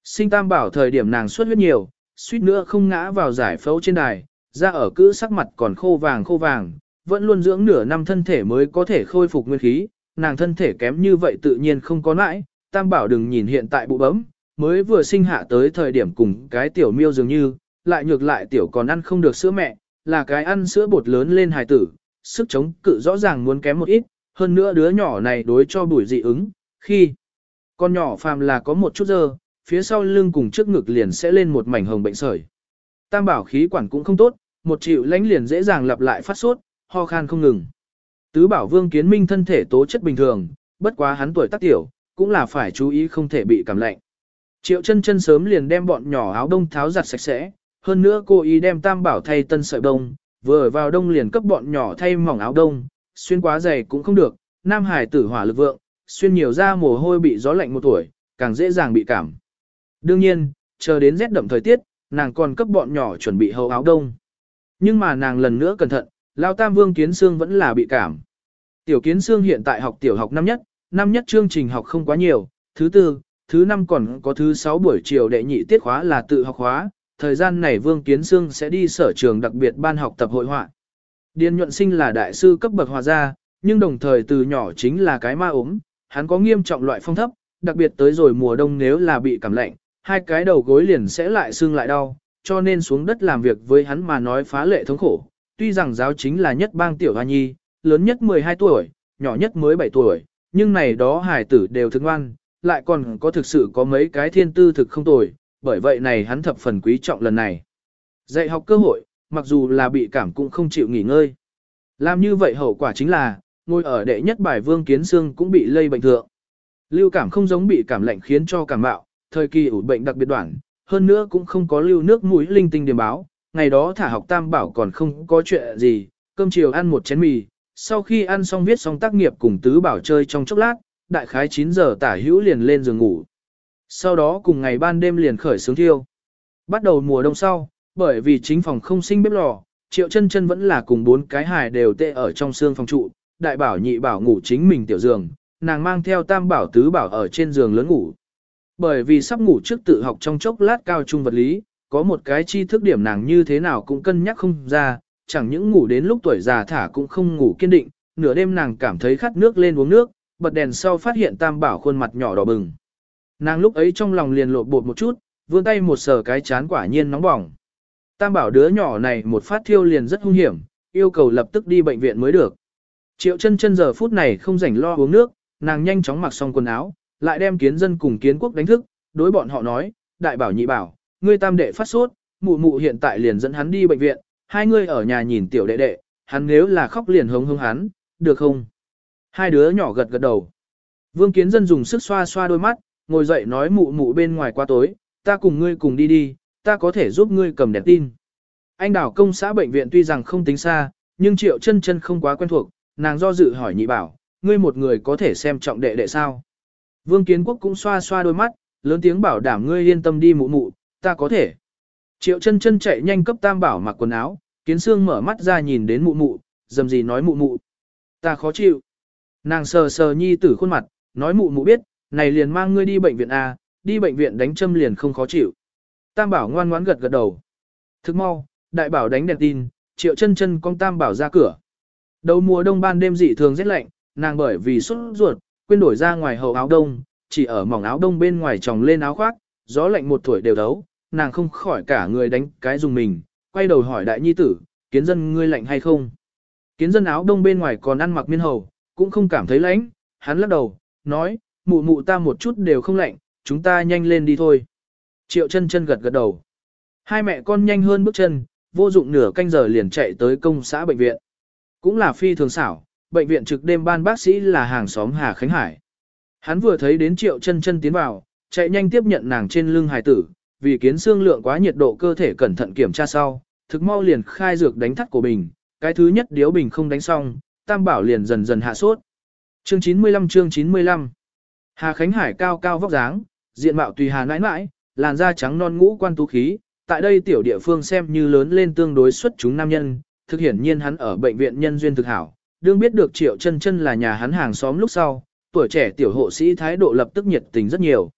Sinh tam bảo thời điểm nàng xuất huyết nhiều, suýt nữa không ngã vào giải phẫu trên đài, ra ở cữ sắc mặt còn khô vàng khô vàng, vẫn luôn dưỡng nửa năm thân thể mới có thể khôi phục nguyên khí, nàng thân thể kém như vậy tự nhiên không có nãi, tam bảo đừng nhìn hiện tại bụ bấm, mới vừa sinh hạ tới thời điểm cùng cái tiểu miêu dường như, lại nhược lại tiểu còn ăn không được sữa mẹ, là cái ăn sữa bột lớn lên hài tử, sức chống cự rõ ràng muốn kém một ít, hơn nữa đứa nhỏ này đối cho bùi dị ứng, khi con nhỏ phàm là có một chút dơ, phía sau lưng cùng trước ngực liền sẽ lên một mảnh hồng bệnh sởi. Tam bảo khí quản cũng không tốt, một triệu lãnh liền dễ dàng lặp lại phát sốt, ho khan không ngừng. Tứ bảo vương kiến minh thân thể tố chất bình thường, bất quá hắn tuổi tác tiểu, cũng là phải chú ý không thể bị cảm lạnh. Triệu chân chân sớm liền đem bọn nhỏ áo đông tháo giặt sạch sẽ, hơn nữa cô ý đem tam bảo thay tân sợi đông, vừa ở vào đông liền cấp bọn nhỏ thay mỏng áo đông, xuyên quá dày cũng không được, nam hải tử hỏa lực vượng, xuyên nhiều ra mồ hôi bị gió lạnh một tuổi, càng dễ dàng bị cảm. Đương nhiên, chờ đến rét đậm thời tiết, nàng còn cấp bọn nhỏ chuẩn bị hậu áo đông. Nhưng mà nàng lần nữa cẩn thận, Lao Tam Vương Kiến Sương vẫn là bị cảm. Tiểu Kiến Sương hiện tại học tiểu học năm nhất, năm nhất chương trình học không quá nhiều, thứ tư, thứ năm còn có thứ sáu buổi chiều đệ nhị tiết khóa là tự học khóa, thời gian này Vương Kiến Sương sẽ đi sở trường đặc biệt ban học tập hội họa. Điền nhuận sinh là đại sư cấp bậc hòa gia, nhưng đồng thời từ nhỏ chính là cái ma ốm, hắn có nghiêm trọng loại phong thấp, đặc biệt tới rồi mùa đông nếu là bị cảm lạnh, hai cái đầu gối liền sẽ lại xương lại đau, cho nên xuống đất làm việc với hắn mà nói phá lệ thống khổ. Tuy rằng giáo chính là nhất bang tiểu hoa nhi, lớn nhất 12 tuổi, nhỏ nhất mới 7 tuổi, nhưng này đó hải tử đều thức ngoan, lại còn có thực sự có mấy cái thiên tư thực không tồi, bởi vậy này hắn thập phần quý trọng lần này. Dạy học cơ hội, mặc dù là bị cảm cũng không chịu nghỉ ngơi. Làm như vậy hậu quả chính là, ngồi ở đệ nhất bài vương kiến xương cũng bị lây bệnh thượng. Lưu cảm không giống bị cảm lạnh khiến cho cảm mạo, thời kỳ ủ bệnh đặc biệt đoạn, hơn nữa cũng không có lưu nước mũi linh tinh điểm báo, ngày đó thả học tam bảo còn không có chuyện gì, cơm chiều ăn một chén mì, sau khi ăn xong viết xong tác nghiệp cùng tứ bảo chơi trong chốc lát, đại khái 9 giờ tả hữu liền lên giường ngủ. Sau đó cùng ngày ban đêm liền khởi sướng thiêu. Bắt đầu mùa đông sau, bởi vì chính phòng không sinh bếp lò, triệu chân chân vẫn là cùng bốn cái hài đều tệ ở trong xương phòng trụ, đại bảo nhị bảo ngủ chính mình tiểu giường, nàng mang theo tam bảo tứ bảo ở trên giường lớn ngủ. Bởi vì sắp ngủ trước tự học trong chốc lát cao trung vật lý, có một cái chi thức điểm nàng như thế nào cũng cân nhắc không ra, chẳng những ngủ đến lúc tuổi già thả cũng không ngủ kiên định, nửa đêm nàng cảm thấy khát nước lên uống nước, bật đèn sau phát hiện tam bảo khuôn mặt nhỏ đỏ bừng. Nàng lúc ấy trong lòng liền lộ bột một chút, vươn tay một sờ cái chán quả nhiên nóng bỏng. Tam bảo đứa nhỏ này một phát thiêu liền rất hung hiểm, yêu cầu lập tức đi bệnh viện mới được. Triệu chân chân giờ phút này không rảnh lo uống nước, nàng nhanh chóng mặc xong quần áo, lại đem kiến dân cùng kiến quốc đánh thức, đối bọn họ nói, đại bảo nhị bảo, ngươi tam đệ phát sốt, mụ mụ hiện tại liền dẫn hắn đi bệnh viện, hai ngươi ở nhà nhìn tiểu đệ đệ, hắn nếu là khóc liền hống hống hắn, được không? Hai đứa nhỏ gật gật đầu. Vương kiến dân dùng sức xoa xoa đôi mắt, ngồi dậy nói mụ mụ bên ngoài qua tối, ta cùng ngươi cùng đi đi, ta có thể giúp ngươi cầm đèn tin. Anh đảo công xã bệnh viện tuy rằng không tính xa, nhưng triệu chân chân không quá quen thuộc, nàng do dự hỏi nhị bảo, ngươi một người có thể xem trọng đệ đệ sao. Vương Kiến Quốc cũng xoa xoa đôi mắt, lớn tiếng bảo đảm ngươi yên tâm đi mụ mụ, ta có thể. Triệu chân chân chạy nhanh cấp tam bảo mặc quần áo, kiến xương mở mắt ra nhìn đến mụ mụ, dầm gì nói mụ mụ. Ta khó chịu. Nàng sờ sờ nhi tử khuôn mặt, nói mụ mụ biết, này liền mang ngươi đi bệnh viện A, đi bệnh viện đánh châm liền không khó chịu. Tam bảo ngoan ngoãn gật gật đầu. Thức mau, đại bảo đánh đèn tin, triệu chân chân con tam bảo ra cửa. Đầu mùa đông ban đêm dị thường rét lạnh, nàng bởi vì sốt ruột, quên đổi ra ngoài hậu áo đông, chỉ ở mỏng áo đông bên ngoài tròng lên áo khoác, gió lạnh một tuổi đều đấu, nàng không khỏi cả người đánh cái dùng mình, quay đầu hỏi đại nhi tử, kiến dân ngươi lạnh hay không? Kiến dân áo đông bên ngoài còn ăn mặc miên hầu, cũng không cảm thấy lạnh, hắn lắc đầu, nói, mụ mụ ta một chút đều không lạnh, chúng ta nhanh lên đi thôi. Triệu chân chân gật gật đầu. Hai mẹ con nhanh hơn bước chân, vô dụng nửa canh giờ liền chạy tới công xã bệnh viện. Cũng là phi thường xảo, bệnh viện trực đêm ban bác sĩ là hàng xóm Hà Khánh Hải. Hắn vừa thấy đến triệu chân chân tiến vào, chạy nhanh tiếp nhận nàng trên lưng hài tử, vì kiến xương lượng quá nhiệt độ cơ thể cẩn thận kiểm tra sau, thực mau liền khai dược đánh thắt của bình, cái thứ nhất điếu bình không đánh xong, tam bảo liền dần dần hạ sốt. Chương 95 chương 95 Hà Khánh Hải cao cao vóc dáng, diện mạo tùy hà nãi nãi, làn da trắng non ngũ quan tú khí, tại đây tiểu địa phương xem như lớn lên tương đối xuất chúng nam nhân, thực hiển nhiên hắn ở bệnh viện nhân duyên thực hảo, đương biết được triệu chân chân là nhà hắn hàng xóm lúc sau, tuổi trẻ tiểu hộ sĩ thái độ lập tức nhiệt tình rất nhiều.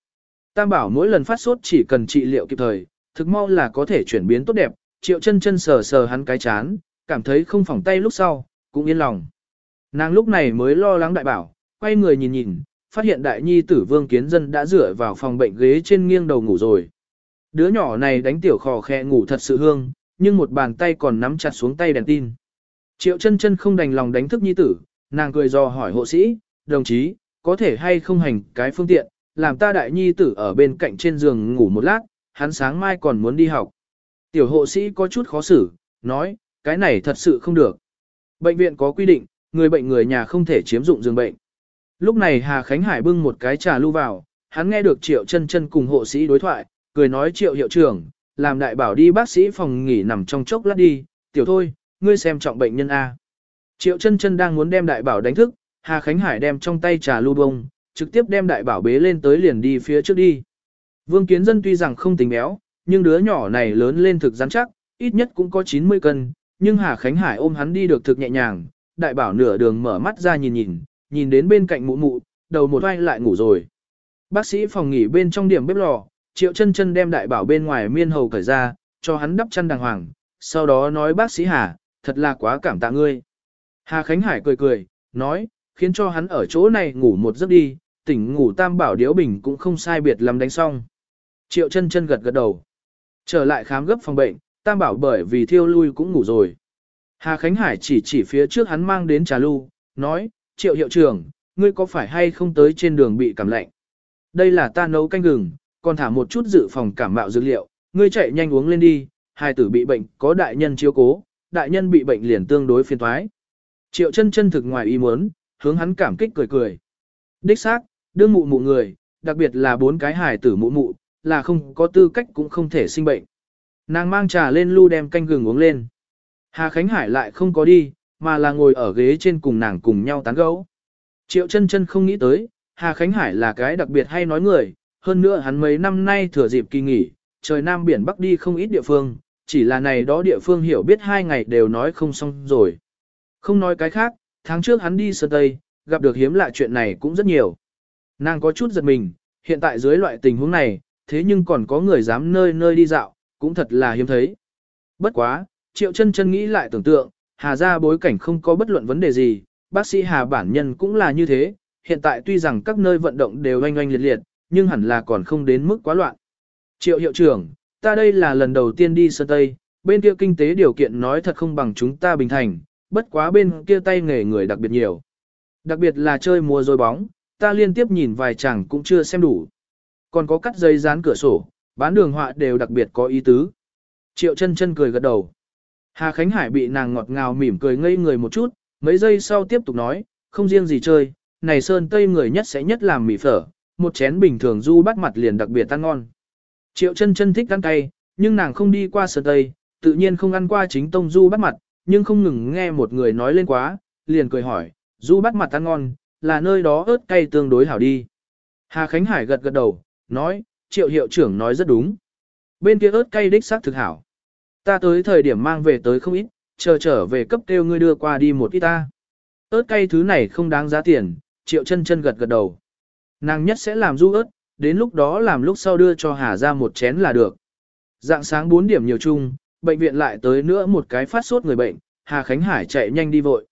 Tam bảo mỗi lần phát sốt chỉ cần trị liệu kịp thời, thực mau là có thể chuyển biến tốt đẹp, triệu chân chân sờ sờ hắn cái chán, cảm thấy không phỏng tay lúc sau, cũng yên lòng. Nàng lúc này mới lo lắng đại bảo, quay người nhìn nhìn, phát hiện đại nhi tử vương kiến dân đã dựa vào phòng bệnh ghế trên nghiêng đầu ngủ rồi. Đứa nhỏ này đánh tiểu khò khe ngủ thật sự hương, nhưng một bàn tay còn nắm chặt xuống tay đèn tin. Triệu chân chân không đành lòng đánh thức nhi tử, nàng cười do hỏi hộ sĩ, đồng chí, có thể hay không hành cái phương tiện, làm ta đại nhi tử ở bên cạnh trên giường ngủ một lát, hắn sáng mai còn muốn đi học. Tiểu hộ sĩ có chút khó xử, nói, cái này thật sự không được. Bệnh viện có quy định, người bệnh người nhà không thể chiếm dụng giường bệnh. Lúc này Hà Khánh Hải bưng một cái trà lưu vào, hắn nghe được Triệu chân chân cùng hộ sĩ đối thoại, cười nói Triệu hiệu trưởng, làm đại bảo đi bác sĩ phòng nghỉ nằm trong chốc lát đi, tiểu thôi, ngươi xem trọng bệnh nhân A. Triệu chân chân đang muốn đem đại bảo đánh thức, Hà Khánh Hải đem trong tay trà lưu bông, trực tiếp đem đại bảo bế lên tới liền đi phía trước đi. Vương Kiến Dân tuy rằng không tính béo, nhưng đứa nhỏ này lớn lên thực rắn chắc, ít nhất cũng có 90 cân, nhưng Hà Khánh Hải ôm hắn đi được thực nhẹ nhàng, đại bảo nửa đường mở mắt ra nhìn nhìn, nhìn đến bên cạnh mụ mụ, đầu một vai lại ngủ rồi. Bác sĩ phòng nghỉ bên trong điểm bếp lò, triệu chân chân đem đại bảo bên ngoài miên hầu cởi ra, cho hắn đắp chăn đàng hoàng, sau đó nói bác sĩ Hà, thật là quá cảm tạ ngươi. Hà Khánh Hải cười cười, nói, khiến cho hắn ở chỗ này ngủ một giấc đi, tỉnh ngủ tam bảo điếu bình cũng không sai biệt lắm đánh xong. Triệu chân chân gật gật đầu. Trở lại khám gấp phòng bệnh, tam bảo bởi vì thiêu lui cũng ngủ rồi. Hà Khánh Hải chỉ chỉ phía trước hắn mang đến trà lưu, nói, triệu hiệu trưởng, ngươi có phải hay không tới trên đường bị cảm lạnh? Đây là ta nấu canh gừng, còn thả một chút dự phòng cảm mạo dược liệu, ngươi chạy nhanh uống lên đi, hai tử bị bệnh, có đại nhân chiếu cố, đại nhân bị bệnh liền tương đối phiền thoái. Triệu chân chân thực ngoài ý muốn, hướng hắn cảm kích cười cười. Đích xác, đương mụ mụ người, đặc biệt là bốn cái hài tử mụ mụ, là không có tư cách cũng không thể sinh bệnh. Nàng mang trà lên lu đem canh gừng uống lên. Hà Khánh Hải lại không có đi, mà là ngồi ở ghế trên cùng nàng cùng nhau tán gẫu. Triệu chân chân không nghĩ tới, Hà Khánh Hải là cái đặc biệt hay nói người, hơn nữa hắn mấy năm nay thừa dịp kỳ nghỉ, trời Nam biển Bắc đi không ít địa phương, chỉ là này đó địa phương hiểu biết hai ngày đều nói không xong rồi. Không nói cái khác, tháng trước hắn đi Sơn Tây, gặp được hiếm lạ chuyện này cũng rất nhiều. Nàng có chút giật mình, hiện tại dưới loại tình huống này, thế nhưng còn có người dám nơi nơi đi dạo, cũng thật là hiếm thấy. Bất quá, triệu chân chân nghĩ lại tưởng tượng, Hà ra bối cảnh không có bất luận vấn đề gì, bác sĩ Hà bản nhân cũng là như thế, hiện tại tuy rằng các nơi vận động đều oanh oanh liệt liệt, nhưng hẳn là còn không đến mức quá loạn. Triệu hiệu trưởng, ta đây là lần đầu tiên đi Sơn Tây, bên kia kinh tế điều kiện nói thật không bằng chúng ta bình thành, bất quá bên kia tay nghề người đặc biệt nhiều. Đặc biệt là chơi mùa rồi bóng, ta liên tiếp nhìn vài chàng cũng chưa xem đủ. Còn có cắt dây dán cửa sổ, bán đường họa đều đặc biệt có ý tứ. Triệu chân chân cười gật đầu. Hà Khánh Hải bị nàng ngọt ngào mỉm cười ngây người một chút, mấy giây sau tiếp tục nói, không riêng gì chơi, này sơn tây người nhất sẽ nhất làm mì phở, một chén bình thường du bắt mặt liền đặc biệt ăn ngon. Triệu chân chân thích ăn cay, nhưng nàng không đi qua sơn tây, tự nhiên không ăn qua chính tông du bắt mặt, nhưng không ngừng nghe một người nói lên quá, liền cười hỏi, du bắt mặt ăn ngon, là nơi đó ớt cay tương đối hảo đi. Hà Khánh Hải gật gật đầu, nói, triệu hiệu trưởng nói rất đúng. Bên kia ớt cay đích xác thực hảo. Ta tới thời điểm mang về tới không ít, chờ trở về cấp kêu ngươi đưa qua đi một ít ta. ớt cay thứ này không đáng giá tiền, triệu chân chân gật gật đầu. Nàng nhất sẽ làm du ớt, đến lúc đó làm lúc sau đưa cho Hà ra một chén là được. Dạng sáng 4 điểm nhiều chung, bệnh viện lại tới nữa một cái phát sốt người bệnh, Hà Khánh Hải chạy nhanh đi vội.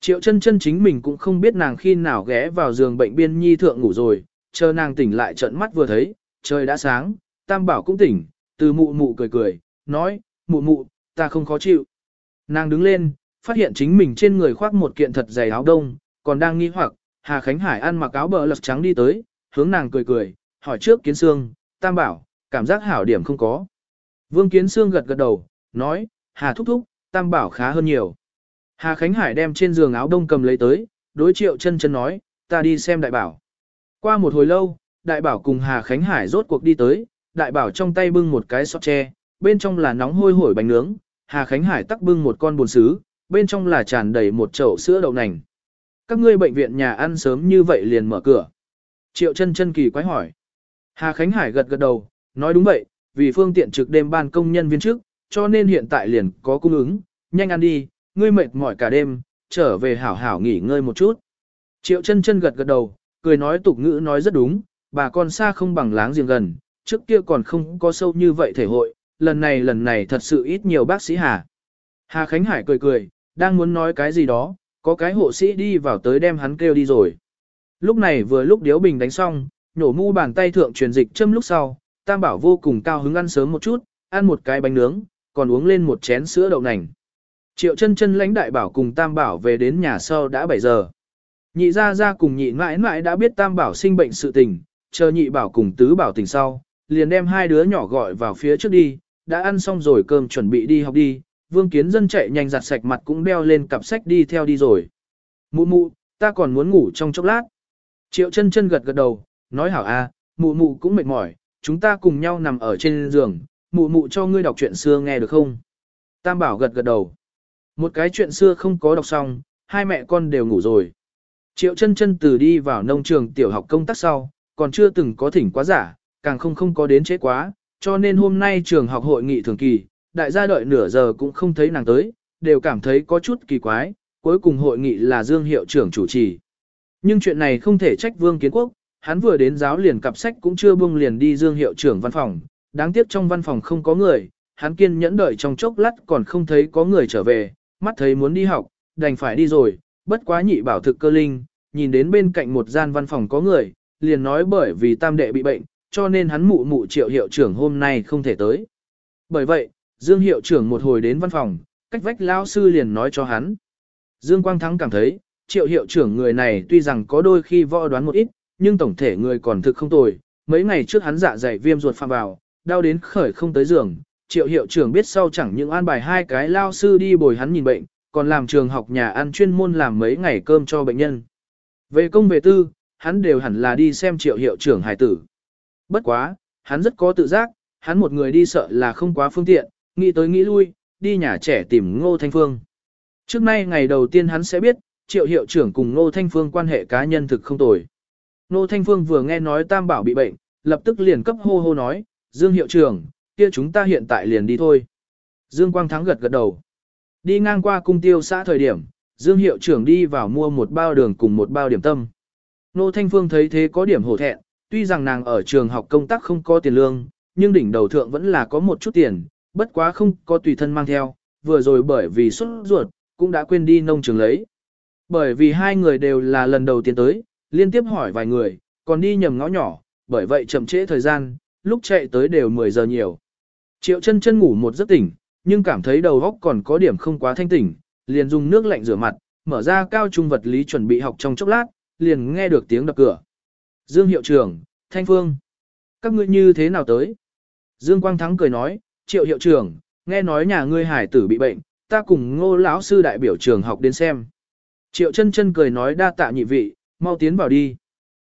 Triệu chân chân chính mình cũng không biết nàng khi nào ghé vào giường bệnh biên nhi thượng ngủ rồi, chờ nàng tỉnh lại trận mắt vừa thấy, trời đã sáng, tam bảo cũng tỉnh, từ mụ mụ cười cười, nói, mụ mụ, ta không khó chịu. Nàng đứng lên, phát hiện chính mình trên người khoác một kiện thật dày áo đông, còn đang nghi hoặc, Hà Khánh Hải ăn mặc áo bờ lật trắng đi tới, hướng nàng cười cười, hỏi trước kiến xương, tam bảo, cảm giác hảo điểm không có. Vương kiến Sương gật gật đầu, nói, Hà thúc thúc, tam bảo khá hơn nhiều. Hà Khánh Hải đem trên giường áo đông cầm lấy tới, đối triệu chân chân nói, ta đi xem đại bảo. Qua một hồi lâu, đại bảo cùng Hà Khánh Hải rốt cuộc đi tới, đại bảo trong tay bưng một cái sọt tre, bên trong là nóng hôi hổi bánh nướng, Hà Khánh Hải tắc bưng một con bồn sứ, bên trong là tràn đầy một chậu sữa đậu nành. Các ngươi bệnh viện nhà ăn sớm như vậy liền mở cửa. Triệu chân chân kỳ quái hỏi. Hà Khánh Hải gật gật đầu, nói đúng vậy, vì phương tiện trực đêm ban công nhân viên trước, cho nên hiện tại liền có cung ứng, nhanh ăn đi, ngươi mệt mỏi cả đêm, trở về hảo hảo nghỉ ngơi một chút. Triệu chân chân gật gật đầu, cười nói tục ngữ nói rất đúng, bà con xa không bằng láng giềng gần, trước kia còn không có sâu như vậy thể hội, lần này lần này thật sự ít nhiều bác sĩ Hà. Hà Khánh Hải cười cười, đang muốn nói cái gì đó, có cái hộ sĩ đi vào tới đem hắn kêu đi rồi. Lúc này vừa lúc điếu bình đánh xong, nhổ mu bàn tay thượng truyền dịch châm lúc sau, Tam Bảo vô cùng cao hứng ăn sớm một chút, ăn một cái bánh nướng, còn uống lên một chén sữa đậu nành. Triệu chân chân lãnh đại bảo cùng Tam Bảo về đến nhà sau đã 7 giờ. Nhị ra ra cùng nhị mãi mãi đã biết Tam Bảo sinh bệnh sự tình, chờ nhị bảo cùng tứ bảo tỉnh sau, liền đem hai đứa nhỏ gọi vào phía trước đi, đã ăn xong rồi cơm chuẩn bị đi học đi, vương kiến dân chạy nhanh giặt sạch mặt cũng đeo lên cặp sách đi theo đi rồi. Mụ mụ, ta còn muốn ngủ trong chốc lát. Triệu chân chân gật gật đầu, nói hảo a, mụ mụ cũng mệt mỏi, chúng ta cùng nhau nằm ở trên giường, mụ mụ cho ngươi đọc chuyện xưa nghe được không? Tam bảo gật gật đầu. Một cái chuyện xưa không có đọc xong, hai mẹ con đều ngủ rồi. Triệu chân chân từ đi vào nông trường tiểu học công tác sau, còn chưa từng có thỉnh quá giả, càng không không có đến chế quá, cho nên hôm nay trường học hội nghị thường kỳ, đại gia đợi nửa giờ cũng không thấy nàng tới, đều cảm thấy có chút kỳ quái, cuối cùng hội nghị là Dương hiệu trưởng chủ trì. Nhưng chuyện này không thể trách Vương Kiến Quốc, hắn vừa đến giáo liền cặp sách cũng chưa buông liền đi Dương hiệu trưởng văn phòng, đáng tiếc trong văn phòng không có người, hắn kiên nhẫn đợi trong chốc lát còn không thấy có người trở về, mắt thấy muốn đi học, đành phải đi rồi, bất quá nhị bảo thực cơ linh, nhìn đến bên cạnh một gian văn phòng có người, liền nói bởi vì tam đệ bị bệnh, cho nên hắn mụ mụ triệu hiệu trưởng hôm nay không thể tới. Bởi vậy, Dương hiệu trưởng một hồi đến văn phòng, cách vách lao sư liền nói cho hắn. Dương Quang Thắng cảm thấy, triệu hiệu trưởng người này tuy rằng có đôi khi võ đoán một ít, nhưng tổng thể người còn thực không tồi. Mấy ngày trước hắn dạ dày viêm ruột phạm vào, đau đến khởi không tới giường. Triệu hiệu trưởng biết sau chẳng những an bài hai cái lao sư đi bồi hắn nhìn bệnh, còn làm trường học nhà ăn chuyên môn làm mấy ngày cơm cho bệnh nhân. Về công về tư, hắn đều hẳn là đi xem triệu hiệu trưởng hải tử. Bất quá, hắn rất có tự giác, hắn một người đi sợ là không quá phương tiện, nghĩ tới nghĩ lui, đi nhà trẻ tìm Ngô Thanh Phương. Trước nay ngày đầu tiên hắn sẽ biết, triệu hiệu trưởng cùng Ngô Thanh Phương quan hệ cá nhân thực không tồi. Nô Thanh Phương vừa nghe nói Tam Bảo bị bệnh, lập tức liền cấp hô hô nói, Dương hiệu trưởng, kia chúng ta hiện tại liền đi thôi. Dương Quang Thắng gật gật đầu. Đi ngang qua cung tiêu xã thời điểm, Dương hiệu trưởng đi vào mua một bao đường cùng một bao điểm tâm. Nô Thanh Phương thấy thế có điểm hổ thẹn, tuy rằng nàng ở trường học công tác không có tiền lương, nhưng đỉnh đầu thượng vẫn là có một chút tiền, bất quá không có tùy thân mang theo, vừa rồi bởi vì xuất ruột, cũng đã quên đi nông trường lấy. Bởi vì hai người đều là lần đầu tiên tới, liên tiếp hỏi vài người, còn đi nhầm ngõ nhỏ, bởi vậy chậm trễ thời gian, lúc chạy tới đều 10 giờ nhiều. Triệu chân chân ngủ một giấc tỉnh, nhưng cảm thấy đầu óc còn có điểm không quá thanh tỉnh, liền dùng nước lạnh rửa mặt, mở ra cao trung vật lý chuẩn bị học trong chốc lát, liền nghe được tiếng đập cửa. Dương hiệu trưởng, Thanh Phương, các ngươi như thế nào tới? Dương Quang Thắng cười nói, triệu hiệu trưởng, nghe nói nhà ngươi hải tử bị bệnh, ta cùng ngô lão sư đại biểu trường học đến xem. Triệu chân chân cười nói đa tạ nhị vị, mau tiến vào đi.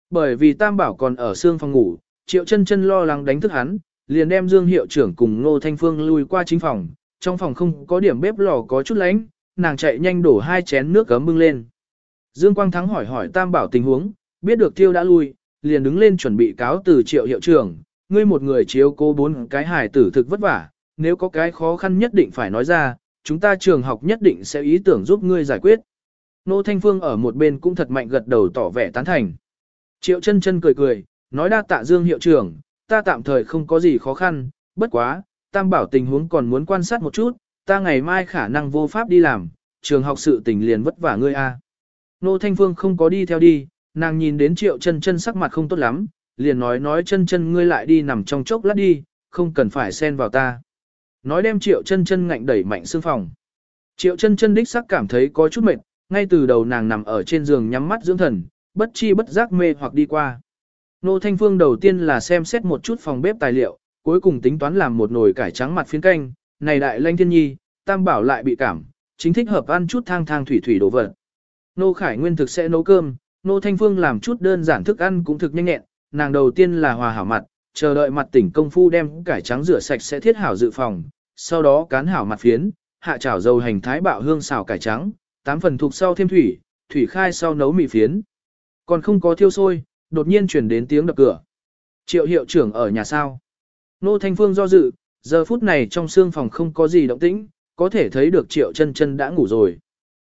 Bởi vì Tam Bảo còn ở xương phòng ngủ, Triệu chân chân lo lắng đánh thức hắn, liền đem Dương hiệu trưởng cùng Ngô Thanh Phương lui qua chính phòng, trong phòng không có điểm bếp lò có chút lánh, nàng chạy nhanh đổ hai chén nước cấm bưng lên. Dương Quang Thắng hỏi hỏi Tam Bảo tình huống, biết được tiêu đã lui, liền đứng lên chuẩn bị cáo từ Triệu hiệu trưởng, ngươi một người chiếu cố bốn cái hài tử thực vất vả, nếu có cái khó khăn nhất định phải nói ra, chúng ta trường học nhất định sẽ ý tưởng giúp ngươi giải quyết. Nô Thanh Phương ở một bên cũng thật mạnh gật đầu tỏ vẻ tán thành. Triệu chân chân cười cười, nói đa tạ Dương hiệu trưởng, ta tạm thời không có gì khó khăn, bất quá, Tam bảo tình huống còn muốn quan sát một chút, ta ngày mai khả năng vô pháp đi làm, trường học sự tình liền vất vả ngươi a. Nô Thanh Phương không có đi theo đi, nàng nhìn đến triệu chân chân sắc mặt không tốt lắm, liền nói nói chân chân ngươi lại đi nằm trong chốc lát đi, không cần phải xen vào ta. Nói đem triệu chân chân ngạnh đẩy mạnh xương phòng. Triệu chân chân đích sắc cảm thấy có chút mệt, ngay từ đầu nàng nằm ở trên giường nhắm mắt dưỡng thần, bất chi bất giác mê hoặc đi qua. Nô Thanh Phương đầu tiên là xem xét một chút phòng bếp tài liệu, cuối cùng tính toán làm một nồi cải trắng mặt phiến canh, này đại lanh thiên nhi, tam bảo lại bị cảm, chính thích hợp ăn chút thang thang thủy thủy đồ vật. Nô Khải Nguyên thực sẽ nấu cơm, Nô Thanh Phương làm chút đơn giản thức ăn cũng thực nhanh nhẹn, nàng đầu tiên là hòa hảo mặt, chờ đợi mặt tỉnh công phu đem cải trắng rửa sạch sẽ thiết hảo dự phòng, sau đó cán hảo mặt phiến, hạ chảo dầu hành thái bạo hương xào cải trắng, tám phần thuộc sau thêm thủy, thủy khai sau nấu mì phiến. Còn không có thiêu sôi, đột nhiên chuyển đến tiếng đập cửa. Triệu hiệu trưởng ở nhà sao? Nô Thanh Phương do dự, giờ phút này trong xương phòng không có gì động tĩnh, có thể thấy được triệu chân chân đã ngủ rồi.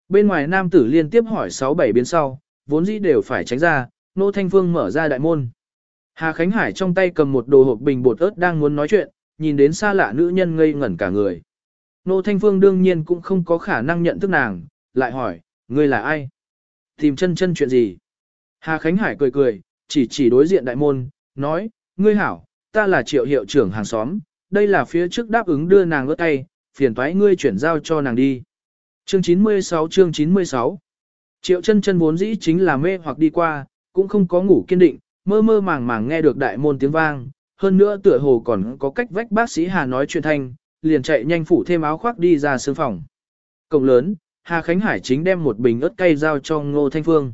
Bên ngoài nam tử liên tiếp hỏi 6-7 biến sau, vốn dĩ đều phải tránh ra, Nô Thanh Phương mở ra đại môn. Hà Khánh Hải trong tay cầm một đồ hộp bình bột ớt đang muốn nói chuyện, nhìn đến xa lạ nữ nhân ngây ngẩn cả người. Nô Thanh Phương đương nhiên cũng không có khả năng nhận thức nàng, lại hỏi, ngươi là ai? Tìm chân chân chuyện gì? Hà Khánh Hải cười cười, chỉ chỉ đối diện đại môn, nói, ngươi hảo, ta là triệu hiệu trưởng hàng xóm, đây là phía trước đáp ứng đưa nàng ớt tay, phiền toái ngươi chuyển giao cho nàng đi. Chương 96 chương 96 Triệu chân chân vốn dĩ chính là mê hoặc đi qua, cũng không có ngủ kiên định, mơ mơ màng màng nghe được đại môn tiếng vang, hơn nữa tựa hồ còn có cách vách bác sĩ Hà nói chuyện thanh, liền chạy nhanh phủ thêm áo khoác đi ra sương phòng. Cổng lớn, Hà Khánh Hải chính đem một bình ớt cay giao cho Ngô Thanh Phương.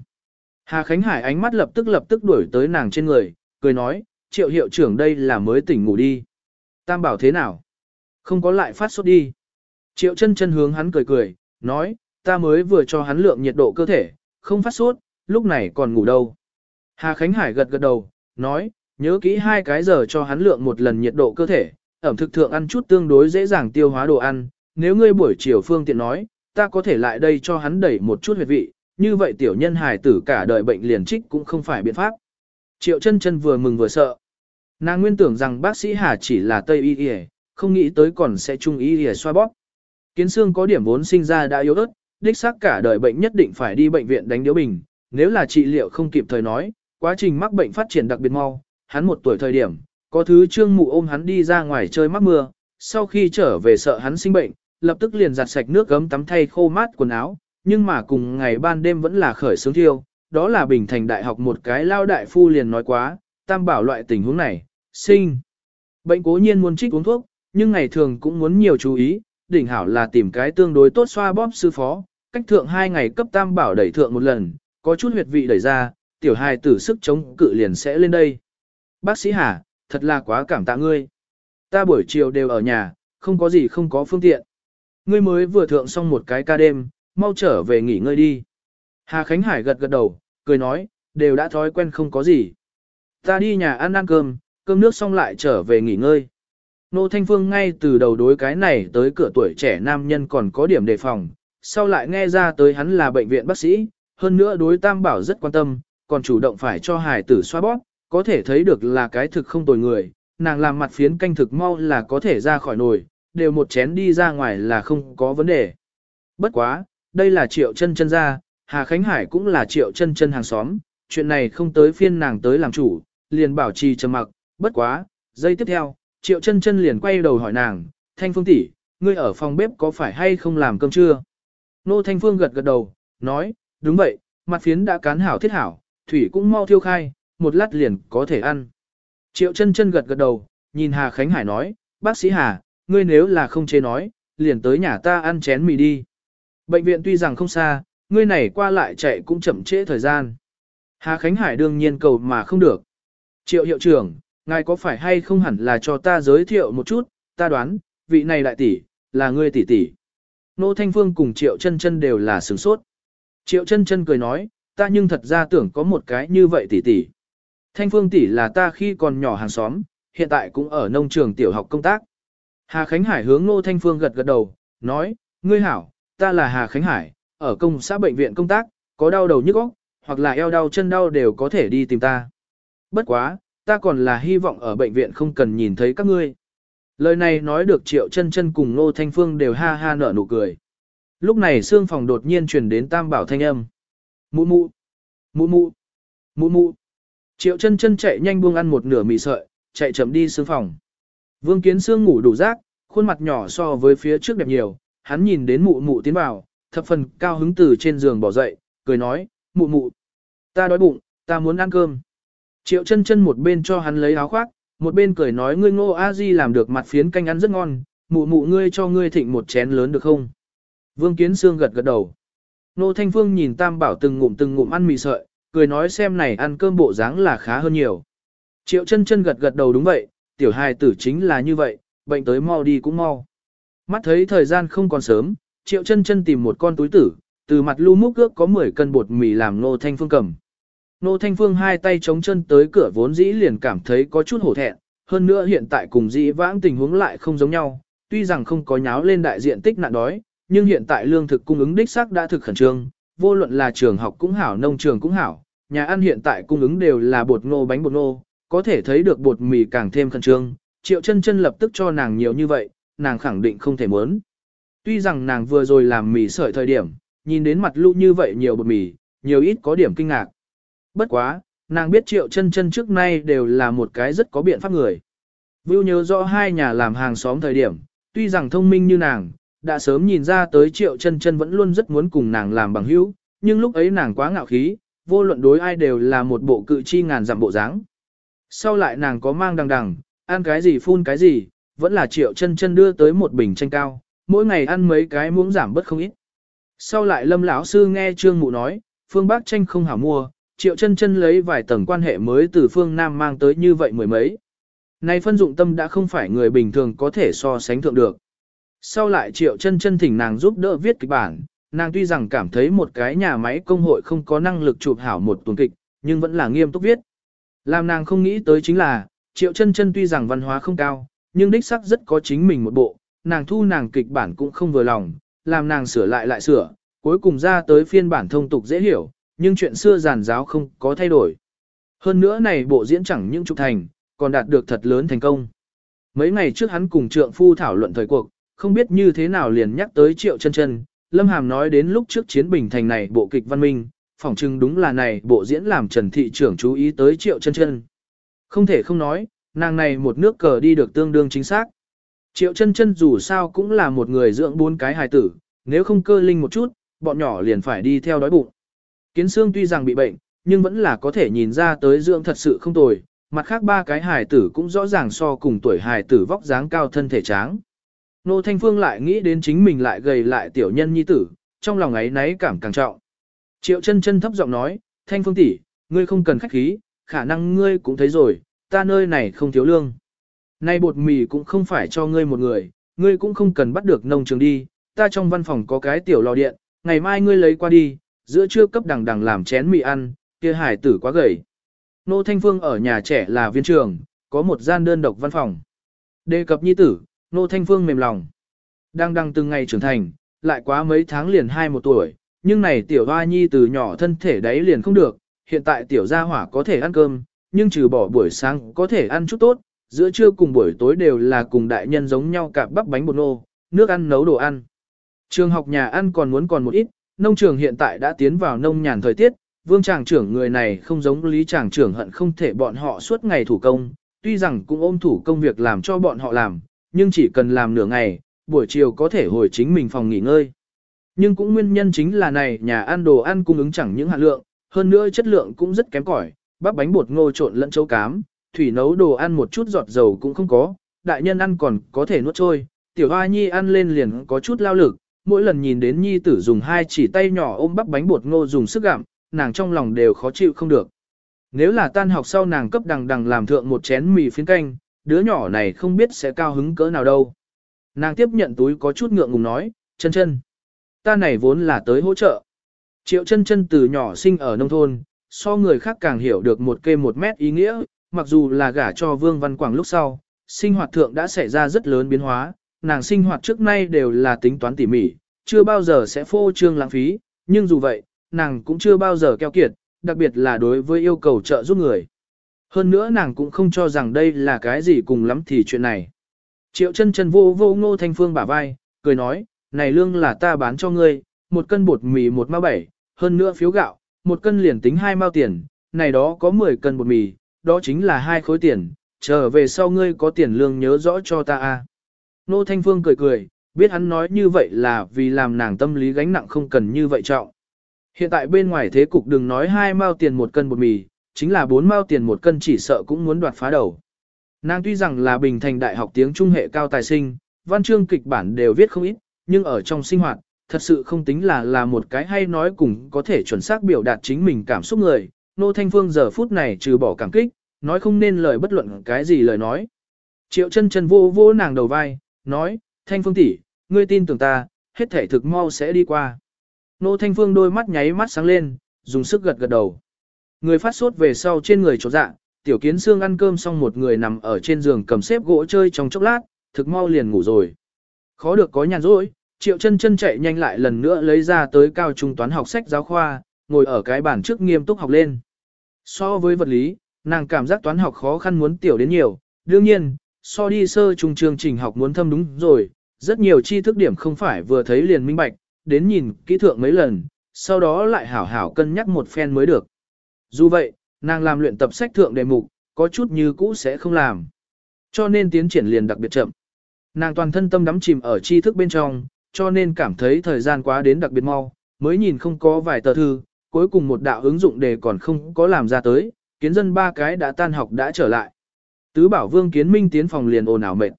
Hà Khánh Hải ánh mắt lập tức lập tức đuổi tới nàng trên người, cười nói, triệu hiệu trưởng đây là mới tỉnh ngủ đi. Tam bảo thế nào? Không có lại phát sốt đi. Triệu chân chân hướng hắn cười cười, nói, ta mới vừa cho hắn lượng nhiệt độ cơ thể, không phát sốt, lúc này còn ngủ đâu. Hà Khánh Hải gật gật đầu, nói, nhớ kỹ hai cái giờ cho hắn lượng một lần nhiệt độ cơ thể, ẩm thực thượng ăn chút tương đối dễ dàng tiêu hóa đồ ăn, nếu ngươi buổi chiều phương tiện nói, ta có thể lại đây cho hắn đẩy một chút huyệt vị, như vậy tiểu nhân hài tử cả đời bệnh liền trích cũng không phải biện pháp. Triệu chân chân vừa mừng vừa sợ. Nàng nguyên tưởng rằng bác sĩ Hà chỉ là Tây Y Y, không nghĩ tới còn sẽ Trung Y Y xoa bóp. Kiến xương có điểm vốn sinh ra đã yếu ớt, đích xác cả đời bệnh nhất định phải đi bệnh viện đánh điếu bình, nếu là trị liệu không kịp thời nói, quá trình mắc bệnh phát triển đặc biệt mau, hắn một tuổi thời điểm, có thứ trương mụ ôm hắn đi ra ngoài chơi mắc mưa, sau khi trở về sợ hắn sinh bệnh, lập tức liền giặt sạch nước gấm tắm thay khô mát quần áo, nhưng mà cùng ngày ban đêm vẫn là khởi sướng thiêu, đó là bình thành đại học một cái lao đại phu liền nói quá, tam bảo loại tình huống này, sinh. Bệnh cố nhiên muốn trích uống thuốc, nhưng ngày thường cũng muốn nhiều chú ý, đỉnh hảo là tìm cái tương đối tốt xoa bóp sư phó, cách thượng hai ngày cấp tam bảo đẩy thượng một lần, có chút huyệt vị đẩy ra, tiểu hài tử sức chống cự liền sẽ lên đây. Bác sĩ Hà, thật là quá cảm tạ ngươi. Ta buổi chiều đều ở nhà, không có gì không có phương tiện. Ngươi mới vừa thượng xong một cái ca đêm, mau trở về nghỉ ngơi đi. Hà Khánh Hải gật gật đầu, cười nói, đều đã thói quen không có gì. Ta đi nhà ăn ăn cơm, cơm nước xong lại trở về nghỉ ngơi. Nô Thanh Phương ngay từ đầu đối cái này tới cửa tuổi trẻ nam nhân còn có điểm đề phòng, sau lại nghe ra tới hắn là bệnh viện bác sĩ, hơn nữa đối Tam Bảo rất quan tâm, còn chủ động phải cho hài tử xoa bóp, có thể thấy được là cái thực không tồi người, nàng làm mặt phiến canh thực mau là có thể ra khỏi nồi, đều một chén đi ra ngoài là không có vấn đề. Bất quá, đây là triệu chân chân ra, Hà Khánh Hải cũng là triệu chân chân hàng xóm, chuyện này không tới phiên nàng tới làm chủ, liền bảo trì trầm mặc, bất quá, giây tiếp theo, triệu chân chân liền quay đầu hỏi nàng, Thanh Phương tỷ, ngươi ở phòng bếp có phải hay không làm cơm trưa? Nô Thanh Phương gật gật đầu, nói, đúng vậy, mặt phiến đã cán hảo thiết hảo, thủy cũng mau thiêu khai, một lát liền có thể ăn. Triệu chân chân gật gật đầu, nhìn Hà Khánh Hải nói, bác sĩ Hà, ngươi nếu là không chế nói, liền tới nhà ta ăn chén mì đi. Bệnh viện tuy rằng không xa, ngươi này qua lại chạy cũng chậm trễ thời gian. Hà Khánh Hải đương nhiên cầu mà không được. Triệu hiệu trưởng, ngài có phải hay không hẳn là cho ta giới thiệu một chút, ta đoán, vị này đại tỷ, là ngươi tỷ tỷ. Nô Thanh Phương cùng Triệu chân chân đều là sửng sốt. Triệu chân chân cười nói, ta nhưng thật ra tưởng có một cái như vậy tỷ tỷ. Thanh Phương tỷ là ta khi còn nhỏ hàng xóm, hiện tại cũng ở nông trường tiểu học công tác. Hà Khánh Hải hướng Nô Thanh Phương gật gật đầu, nói, ngươi hảo, ta là Hà Khánh Hải, ở công xã bệnh viện công tác, có đau đầu nhức óc, hoặc là eo đau chân đau đều có thể đi tìm ta. Bất quá, ta còn là hy vọng ở bệnh viện không cần nhìn thấy các ngươi. Lời này nói được triệu chân chân cùng Nô Thanh Phương đều ha ha nở nụ cười. Lúc này xương phòng đột nhiên truyền đến tam bảo thanh âm. Mụ mụ, mụ mụ, mụ mụ. Triệu chân chân chạy nhanh buông ăn một nửa mì sợi, chạy chậm đi xương phòng. Vương Kiến Sương ngủ đủ rác, khuôn mặt nhỏ so với phía trước đẹp nhiều, hắn nhìn đến mụ mụ tiến vào, thập phần cao hứng từ trên giường bỏ dậy, cười nói, mụ mụ, ta đói bụng, ta muốn ăn cơm. Triệu chân chân một bên cho hắn lấy áo khoác, một bên cười nói ngươi ngô a di làm được mặt phiến canh ăn rất ngon, mụ mụ ngươi cho ngươi thịnh một chén lớn được không? Vương Kiến Sương gật gật đầu. Nô Thanh Phương nhìn Tam Bảo từng ngụm từng ngụm ăn mì sợi, cười nói xem này ăn cơm bộ dáng là khá hơn nhiều. Triệu chân chân gật gật đầu đúng vậy, tiểu hài tử chính là như vậy, bệnh tới mau đi cũng mau. Mắt thấy thời gian không còn sớm, triệu chân chân tìm một con túi tử, từ mặt lu múc ước có 10 cân bột mì làm Nô Thanh Phương cầm. Nô Thanh Phương hai tay chống chân tới cửa vốn dĩ liền cảm thấy có chút hổ thẹn, hơn nữa hiện tại cùng dĩ vãng tình huống lại không giống nhau, tuy rằng không có nháo lên đại diện tích nạn đói, nhưng hiện tại lương thực cung ứng đích xác đã thực khẩn trương, vô luận là trường học cũng hảo nông trường cũng hảo, nhà ăn hiện tại cung ứng đều là bột ngô bánh bột ngô, có thể thấy được bột mì càng thêm khẩn trương, triệu chân chân lập tức cho nàng nhiều như vậy, nàng khẳng định không thể muốn. Tuy rằng nàng vừa rồi làm mì sợi thời điểm, nhìn đến mặt lũ như vậy nhiều bột mì, nhiều ít có điểm kinh ngạc. Bất quá, nàng biết triệu chân chân trước nay đều là một cái rất có biện pháp người. Vưu nhớ rõ hai nhà làm hàng xóm thời điểm, tuy rằng thông minh như nàng, đã sớm nhìn ra tới triệu chân chân vẫn luôn rất muốn cùng nàng làm bằng hữu, nhưng lúc ấy nàng quá ngạo khí, vô luận đối ai đều là một bộ cự chi ngàn dặm bộ dáng. Sau lại nàng có mang đằng đằng, ăn cái gì phun cái gì, vẫn là triệu chân chân đưa tới một bình tranh cao, mỗi ngày ăn mấy cái muỗng giảm bớt không ít. Sau lại lâm lão sư nghe trương mụ nói, phương bắc tranh không hảo mua, triệu chân chân lấy vài tầng quan hệ mới từ phương Nam mang tới như vậy mười mấy. Này phân dụng tâm đã không phải người bình thường có thể so sánh thượng được. Sau lại triệu chân chân thỉnh nàng giúp đỡ viết kịch bản, nàng tuy rằng cảm thấy một cái nhà máy công hội không có năng lực chụp hảo một tuần kịch, nhưng vẫn là nghiêm túc viết. Làm nàng không nghĩ tới chính là, triệu chân chân tuy rằng văn hóa không cao, nhưng đích sắc rất có chính mình một bộ, nàng thu nàng kịch bản cũng không vừa lòng, làm nàng sửa lại lại sửa, cuối cùng ra tới phiên bản thông tục dễ hiểu, nhưng chuyện xưa giàn giáo không có thay đổi. Hơn nữa này bộ diễn chẳng những trục thành, còn đạt được thật lớn thành công. Mấy ngày trước hắn cùng trượng phu thảo luận thời cuộc, không biết như thế nào liền nhắc tới triệu chân chân, Lâm Hàm nói đến lúc trước chiến bình thành này bộ kịch văn minh, phỏng chừng đúng là này bộ diễn làm Trần Thị trưởng chú ý tới triệu chân chân. Không thể không nói, nàng này một nước cờ đi được tương đương chính xác. Triệu chân chân dù sao cũng là một người dưỡng bốn cái hài tử, nếu không cơ linh một chút, bọn nhỏ liền phải đi theo đói bụng. Kiến xương tuy rằng bị bệnh, nhưng vẫn là có thể nhìn ra tới dưỡng thật sự không tồi, mặt khác ba cái hài tử cũng rõ ràng so cùng tuổi hài tử vóc dáng cao thân thể tráng. Nô Thanh Phương lại nghĩ đến chính mình lại gầy lại tiểu nhân nhi tử, trong lòng ấy náy cảm càng trọng. Triệu chân chân thấp giọng nói, Thanh Phương tỷ, ngươi không cần khách khí, khả năng ngươi cũng thấy rồi, ta nơi này không thiếu lương. Nay bột mì cũng không phải cho ngươi một người, ngươi cũng không cần bắt được nông trường đi, ta trong văn phòng có cái tiểu lò điện, ngày mai ngươi lấy qua đi, giữa trưa cấp đằng đằng làm chén mì ăn, kia hải tử quá gầy. Nô Thanh Phương ở nhà trẻ là viên trường, có một gian đơn độc văn phòng. Đề cập nhi tử, Nô Thanh Phương mềm lòng. Đang đang từng ngày trưởng thành, lại quá mấy tháng liền hai một tuổi, nhưng này tiểu hoa nhi từ nhỏ thân thể đấy liền không được, hiện tại tiểu gia hỏa có thể ăn cơm, nhưng trừ bỏ buổi sáng có thể ăn chút tốt, giữa trưa cùng buổi tối đều là cùng đại nhân giống nhau cạp bắp bánh bột nô, nước ăn nấu đồ ăn. Trường học nhà ăn còn muốn còn một ít, nông trường hiện tại đã tiến vào nông nhàn thời tiết, vương tràng trưởng người này không giống lý tràng trưởng hận không thể bọn họ suốt ngày thủ công, tuy rằng cũng ôm thủ công việc làm cho bọn họ làm, nhưng chỉ cần làm nửa ngày, buổi chiều có thể hồi chính mình phòng nghỉ ngơi. Nhưng cũng nguyên nhân chính là này nhà ăn đồ ăn cung ứng chẳng những hạn lượng, hơn nữa chất lượng cũng rất kém cỏi, bắp bánh bột ngô trộn lẫn châu cám, thủy nấu đồ ăn một chút giọt dầu cũng không có, đại nhân ăn còn có thể nuốt trôi, tiểu hoa nhi ăn lên liền có chút lao lực, mỗi lần nhìn đến nhi tử dùng hai chỉ tay nhỏ ôm bắp bánh bột ngô dùng sức gặm, nàng trong lòng đều khó chịu không được. Nếu là tan học sau nàng cấp đằng đằng làm thượng một chén mì phiến canh, đứa nhỏ này không biết sẽ cao hứng cỡ nào đâu. Nàng tiếp nhận túi có chút ngượng ngùng nói, chân chân. Ta này vốn là tới hỗ trợ. Triệu chân chân từ nhỏ sinh ở nông thôn, so người khác càng hiểu được một kê một mét ý nghĩa, mặc dù là gả cho Vương Văn Quảng lúc sau, sinh hoạt thượng đã xảy ra rất lớn biến hóa, nàng sinh hoạt trước nay đều là tính toán tỉ mỉ, chưa bao giờ sẽ phô trương lãng phí, nhưng dù vậy, nàng cũng chưa bao giờ keo kiệt, đặc biệt là đối với yêu cầu trợ giúp người. Hơn nữa nàng cũng không cho rằng đây là cái gì cùng lắm thì chuyện này. Triệu chân chân vô vô ngô thanh phương bả vai, cười nói, này lương là ta bán cho ngươi, một cân bột mì một mao bảy, hơn nữa phiếu gạo, một cân liền tính hai mao tiền, này đó có 10 cân bột mì, đó chính là hai khối tiền, trở về sau ngươi có tiền lương nhớ rõ cho ta a. Nô Thanh Phương cười cười, biết hắn nói như vậy là vì làm nàng tâm lý gánh nặng không cần như vậy trọng. Hiện tại bên ngoài thế cục đừng nói hai mao tiền một cân bột mì, chính là bốn mao tiền một cân chỉ sợ cũng muốn đoạt phá đầu. Nàng tuy rằng là bình thành đại học tiếng trung hệ cao tài sinh, văn chương kịch bản đều viết không ít, nhưng ở trong sinh hoạt, thật sự không tính là là một cái hay nói cùng có thể chuẩn xác biểu đạt chính mình cảm xúc người. Nô Thanh Phương giờ phút này trừ bỏ cảm kích, nói không nên lời bất luận cái gì lời nói. Triệu chân chân vô vô nàng đầu vai, nói, Thanh Phương tỷ, ngươi tin tưởng ta, hết thể thực mau sẽ đi qua. Nô Thanh Phương đôi mắt nháy mắt sáng lên, dùng sức gật gật đầu. Người phát sốt về sau trên người chỗ dạ, tiểu kiến xương ăn cơm xong một người nằm ở trên giường cầm xếp gỗ chơi trong chốc lát, thực mau liền ngủ rồi. Khó được có nhàn rỗi, triệu chân chân chạy nhanh lại lần nữa lấy ra tới cao trung toán học sách giáo khoa, ngồi ở cái bàn trước nghiêm túc học lên. So với vật lý, nàng cảm giác toán học khó khăn muốn tiểu đến nhiều, đương nhiên, so đi sơ trung chương trình học muốn thâm đúng rồi, rất nhiều tri thức điểm không phải vừa thấy liền minh bạch, đến nhìn kỹ thượng mấy lần, sau đó lại hảo hảo cân nhắc một phen mới được. Dù vậy, nàng làm luyện tập sách thượng đề mục, có chút như cũ sẽ không làm. Cho nên tiến triển liền đặc biệt chậm. Nàng toàn thân tâm đắm chìm ở tri thức bên trong, cho nên cảm thấy thời gian quá đến đặc biệt mau, mới nhìn không có vài tờ thư, cuối cùng một đạo ứng dụng đề còn không có làm ra tới, kiến dân ba cái đã tan học đã trở lại. Tứ bảo vương kiến minh tiến phòng liền ồn ào mệt.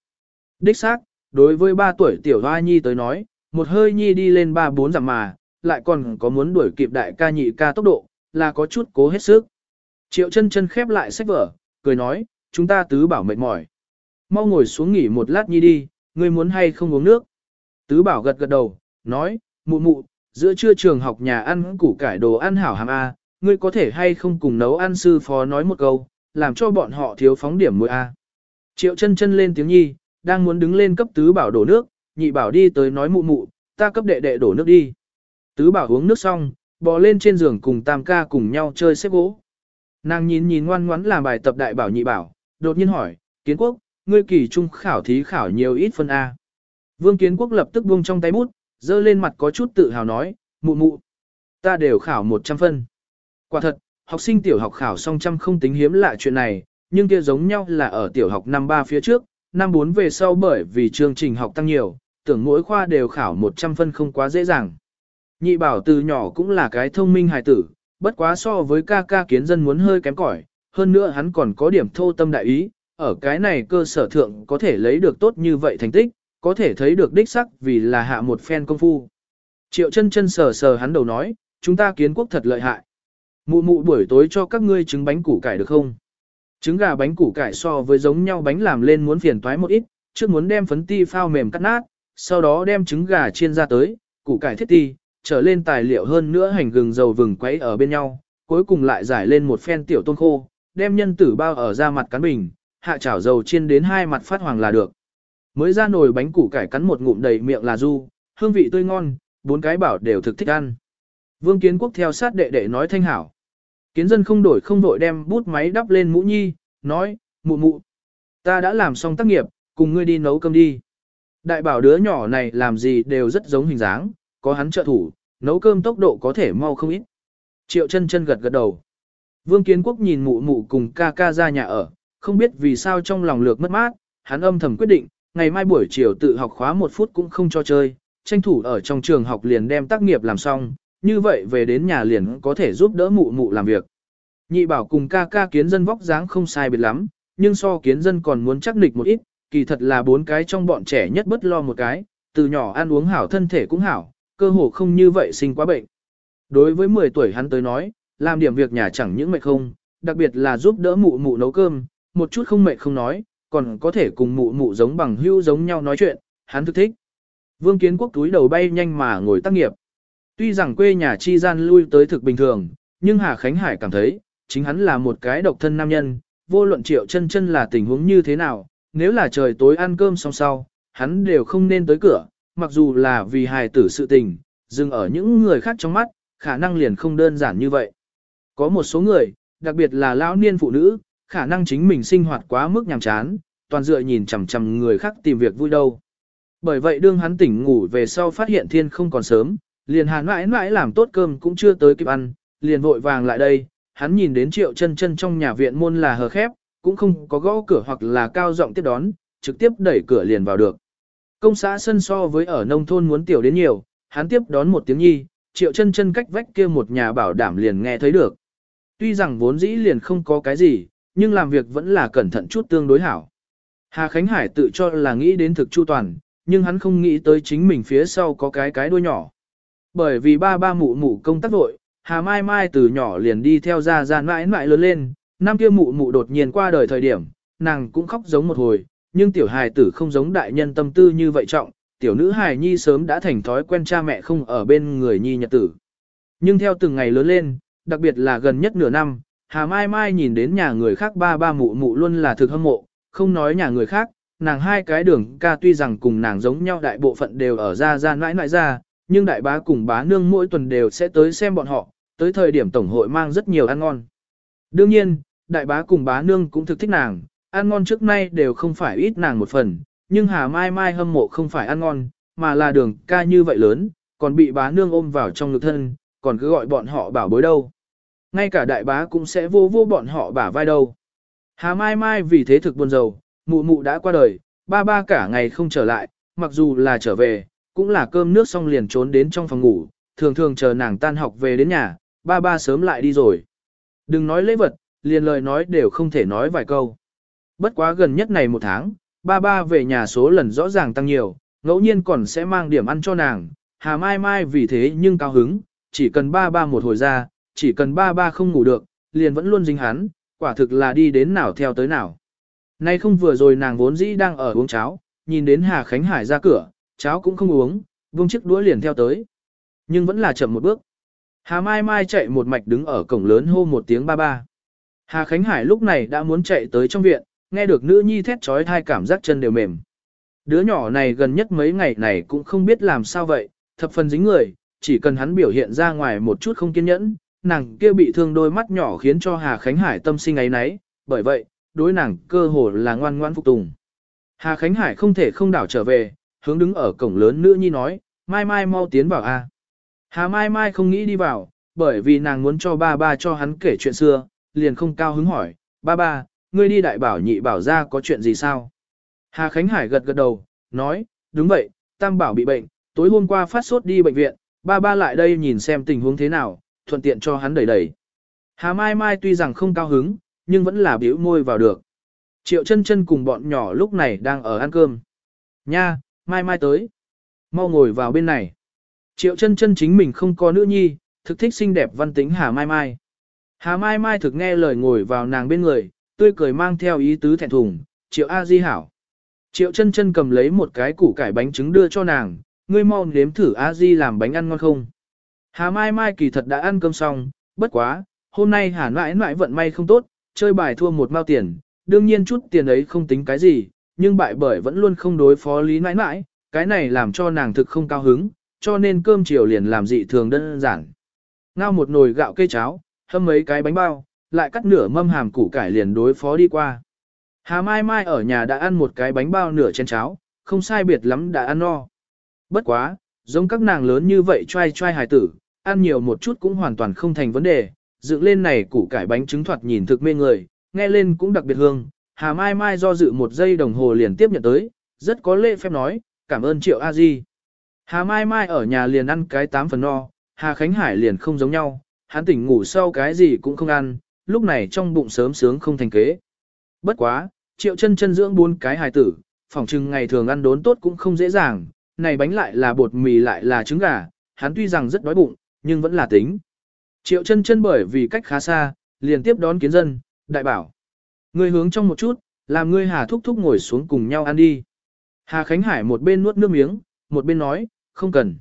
Đích xác, đối với ba tuổi tiểu hoa nhi tới nói, một hơi nhi đi lên ba bốn dặm mà, lại còn có muốn đuổi kịp đại ca nhị ca tốc độ, là có chút cố hết sức. Triệu chân chân khép lại sách vở, cười nói, chúng ta tứ bảo mệt mỏi. Mau ngồi xuống nghỉ một lát nhi đi, ngươi muốn hay không uống nước. Tứ bảo gật gật đầu, nói, mụ mụ, giữa trưa trường học nhà ăn củ cải đồ ăn hảo hàm A, ngươi có thể hay không cùng nấu ăn sư phó nói một câu, làm cho bọn họ thiếu phóng điểm mùi A. Triệu chân chân lên tiếng nhi, đang muốn đứng lên cấp tứ bảo đổ nước, nhị bảo đi tới nói mụ mụ, ta cấp đệ đệ đổ nước đi. Tứ bảo uống nước xong, bò lên trên giường cùng tam ca cùng nhau chơi xếp gỗ. Nàng nhìn nhìn ngoan ngoãn làm bài tập đại bảo nhị bảo, đột nhiên hỏi, kiến quốc, ngươi kỳ trung khảo thí khảo nhiều ít phân A. Vương kiến quốc lập tức buông trong tay bút, dơ lên mặt có chút tự hào nói, mụ mụ, ta đều khảo 100 phân. Quả thật, học sinh tiểu học khảo song trăm không tính hiếm lạ chuyện này, nhưng kia giống nhau là ở tiểu học năm 3 phía trước, năm 4 về sau bởi vì chương trình học tăng nhiều, tưởng mỗi khoa đều khảo 100 phân không quá dễ dàng. Nhị bảo từ nhỏ cũng là cái thông minh hài tử, bất quá so với ca ca kiến dân muốn hơi kém cỏi, hơn nữa hắn còn có điểm thô tâm đại ý, ở cái này cơ sở thượng có thể lấy được tốt như vậy thành tích, có thể thấy được đích sắc vì là hạ một phen công phu. Triệu chân chân sờ sờ hắn đầu nói, chúng ta kiến quốc thật lợi hại. Mụ mụ buổi tối cho các ngươi trứng bánh củ cải được không? Trứng gà bánh củ cải so với giống nhau bánh làm lên muốn phiền toái một ít, trước muốn đem phấn ti phao mềm cắt nát, sau đó đem trứng gà chiên ra tới, củ cải thiết ti, trở lên tài liệu hơn nữa hành gừng dầu vừng quấy ở bên nhau, cuối cùng lại giải lên một phen tiểu tôn khô, đem nhân tử bao ở ra mặt cán bình, hạ chảo dầu chiên đến hai mặt phát hoàng là được. Mới ra nồi bánh củ cải cắn một ngụm đầy miệng là du, hương vị tươi ngon, bốn cái bảo đều thực thích ăn. Vương Kiến Quốc theo sát đệ đệ nói thanh hảo. Kiến dân không đổi không đổi đem bút máy đắp lên mũ nhi, nói, mụ mụ. Ta đã làm xong tác nghiệp, cùng ngươi đi nấu cơm đi. Đại bảo đứa nhỏ này làm gì đều rất giống hình dáng, có hắn trợ thủ, nấu cơm tốc độ có thể mau không ít. Triệu chân chân gật gật đầu. Vương Kiến Quốc nhìn mụ mụ cùng ca ca ra nhà ở, không biết vì sao trong lòng lược mất mát, hắn âm thầm quyết định, ngày mai buổi chiều tự học khóa một phút cũng không cho chơi, tranh thủ ở trong trường học liền đem tác nghiệp làm xong, như vậy về đến nhà liền có thể giúp đỡ mụ mụ làm việc. Nhị bảo cùng ca ca kiến dân vóc dáng không sai biệt lắm, nhưng so kiến dân còn muốn chắc nịch một ít, kỳ thật là bốn cái trong bọn trẻ nhất bất lo một cái, từ nhỏ ăn uống hảo thân thể cũng hảo, cơ hồ không như vậy sinh quá bệnh. Đối với 10 tuổi hắn tới nói, làm điểm việc nhà chẳng những mệt không, đặc biệt là giúp đỡ mụ mụ nấu cơm, một chút không mệt không nói, còn có thể cùng mụ mụ giống bằng hưu giống nhau nói chuyện, hắn thực thích. Vương Kiến Quốc túi đầu bay nhanh mà ngồi tác nghiệp. Tuy rằng quê nhà chi gian lui tới thực bình thường, nhưng Hà Khánh Hải cảm thấy, chính hắn là một cái độc thân nam nhân, vô luận triệu chân chân là tình huống như thế nào, nếu là trời tối ăn cơm xong sau, hắn đều không nên tới cửa, mặc dù là vì hài tử sự tình, dừng ở những người khác trong mắt, khả năng liền không đơn giản như vậy. Có một số người, đặc biệt là lão niên phụ nữ, khả năng chính mình sinh hoạt quá mức nhàm chán, toàn dựa nhìn chằm chằm người khác tìm việc vui đâu. Bởi vậy đương hắn tỉnh ngủ về sau phát hiện thiên không còn sớm, liền hàn mãi mãi làm tốt cơm cũng chưa tới kịp ăn, liền vội vàng lại đây, hắn nhìn đến triệu chân chân trong nhà viện môn là hờ khép, cũng không có gõ cửa hoặc là cao giọng tiếp đón, trực tiếp đẩy cửa liền vào được. Công xã sân so với ở nông thôn muốn tiểu đến nhiều, hắn tiếp đón một tiếng nhi, triệu chân chân cách vách kia một nhà bảo đảm liền nghe thấy được. Tuy rằng vốn dĩ liền không có cái gì, nhưng làm việc vẫn là cẩn thận chút tương đối hảo. Hà Khánh Hải tự cho là nghĩ đến thực chu toàn, nhưng hắn không nghĩ tới chính mình phía sau có cái cái đuôi nhỏ. Bởi vì ba ba mụ mụ công tác vội, Hà Mai Mai từ nhỏ liền đi theo ra ra mãi mãi lớn lên, năm kia mụ mụ đột nhiên qua đời thời điểm, nàng cũng khóc giống một hồi, nhưng tiểu hài tử không giống đại nhân tâm tư như vậy trọng, tiểu nữ hài nhi sớm đã thành thói quen cha mẹ không ở bên người nhi nhật tử. Nhưng theo từng ngày lớn lên, đặc biệt là gần nhất nửa năm, Hà Mai Mai nhìn đến nhà người khác ba ba mụ mụ luôn là thực hâm mộ, không nói nhà người khác, nàng hai cái đường ca tuy rằng cùng nàng giống nhau đại bộ phận đều ở ra ra nãi nãi ra, nhưng đại bá cùng bá nương mỗi tuần đều sẽ tới xem bọn họ, tới thời điểm tổng hội mang rất nhiều ăn ngon. Đương nhiên, đại bá cùng bá nương cũng thực thích nàng, ăn ngon trước nay đều không phải ít nàng một phần, nhưng Hà Mai Mai hâm mộ không phải ăn ngon, mà là đường ca như vậy lớn, còn bị bá nương ôm vào trong ngực thân, còn cứ gọi bọn họ bảo bối đâu. Ngay cả đại bá cũng sẽ vô vô bọn họ bả vai đâu. Hà Mai Mai vì thế thực buồn rầu, mụ mụ đã qua đời, ba ba cả ngày không trở lại, mặc dù là trở về, cũng là cơm nước xong liền trốn đến trong phòng ngủ, thường thường chờ nàng tan học về đến nhà, ba ba sớm lại đi rồi. Đừng nói lễ vật, liền lời nói đều không thể nói vài câu. Bất quá gần nhất này một tháng, ba ba về nhà số lần rõ ràng tăng nhiều, ngẫu nhiên còn sẽ mang điểm ăn cho nàng, Hà Mai Mai vì thế nhưng cao hứng, chỉ cần ba ba một hồi ra, chỉ cần ba ba không ngủ được, liền vẫn luôn dính hắn, quả thực là đi đến nào theo tới nào. Nay không vừa rồi nàng vốn dĩ đang ở uống cháo, nhìn đến Hà Khánh Hải ra cửa, cháo cũng không uống, vung chiếc đũa liền theo tới. Nhưng vẫn là chậm một bước. Hà Mai Mai chạy một mạch đứng ở cổng lớn hô một tiếng ba ba. Hà Khánh Hải lúc này đã muốn chạy tới trong viện, nghe được nữ nhi thét trói thai cảm giác chân đều mềm. Đứa nhỏ này gần nhất mấy ngày này cũng không biết làm sao vậy, thập phần dính người, chỉ cần hắn biểu hiện ra ngoài một chút không kiên nhẫn, nàng kia bị thương đôi mắt nhỏ khiến cho Hà Khánh Hải tâm sinh ấy nấy, bởi vậy, đối nàng cơ hồ là ngoan ngoan phục tùng. Hà Khánh Hải không thể không đảo trở về, hướng đứng ở cổng lớn nữ nhi nói, mai mai mau tiến vào a. Hà mai mai không nghĩ đi vào, bởi vì nàng muốn cho ba ba cho hắn kể chuyện xưa, liền không cao hứng hỏi, ba ba, ngươi đi đại bảo nhị bảo ra có chuyện gì sao? Hà Khánh Hải gật gật đầu, nói, đúng vậy, tam bảo bị bệnh, tối hôm qua phát sốt đi bệnh viện, ba ba lại đây nhìn xem tình huống thế nào, thuận tiện cho hắn đẩy đẩy. Hà Mai Mai tuy rằng không cao hứng, nhưng vẫn là biểu môi vào được. Triệu chân chân cùng bọn nhỏ lúc này đang ở ăn cơm. Nha, Mai Mai tới. Mau ngồi vào bên này. Triệu chân chân chính mình không có nữ nhi, thực thích xinh đẹp văn tính Hà Mai Mai. Hà Mai Mai thực nghe lời ngồi vào nàng bên người, tươi cười mang theo ý tứ thẹn thùng, Triệu A Di hảo. Triệu chân chân cầm lấy một cái củ cải bánh trứng đưa cho nàng, ngươi mau nếm thử A Di làm bánh ăn ngon không. Hà Mai Mai kỳ thật đã ăn cơm xong, bất quá, hôm nay Hà mãi mãi vận may không tốt, chơi bài thua một mao tiền, đương nhiên chút tiền ấy không tính cái gì, nhưng bại bởi vẫn luôn không đối phó lý mãi mãi, cái này làm cho nàng thực không cao hứng, cho nên cơm chiều liền làm dị thường đơn giản. Ngao một nồi gạo cây cháo, hâm mấy cái bánh bao, lại cắt nửa mâm hàm củ cải liền đối phó đi qua. Hà Mai Mai ở nhà đã ăn một cái bánh bao nửa chén cháo, không sai biệt lắm đã ăn no. Bất quá, giống các nàng lớn như vậy trai trai hài tử, ăn nhiều một chút cũng hoàn toàn không thành vấn đề, dựng lên này củ cải bánh trứng thoạt nhìn thực mê người, nghe lên cũng đặc biệt hương. Hà Mai Mai do dự một giây đồng hồ liền tiếp nhận tới, rất có lễ phép nói, cảm ơn Triệu A Di. Hà Mai Mai ở nhà liền ăn cái tám phần no, Hà Khánh Hải liền không giống nhau, hắn tỉnh ngủ sau cái gì cũng không ăn, lúc này trong bụng sớm sướng không thành kế. Bất quá, Triệu chân chân dưỡng bốn cái hài tử, phỏng chừng ngày thường ăn đốn tốt cũng không dễ dàng, này bánh lại là bột mì lại là trứng gà, hắn tuy rằng rất đói bụng, nhưng vẫn là tính. Triệu chân chân bởi vì cách khá xa, liền tiếp đón kiến dân, đại bảo. Ngươi hướng trong một chút, làm ngươi Hà thúc thúc ngồi xuống cùng nhau ăn đi. Hà Khánh Hải một bên nuốt nước miếng, một bên nói, không cần.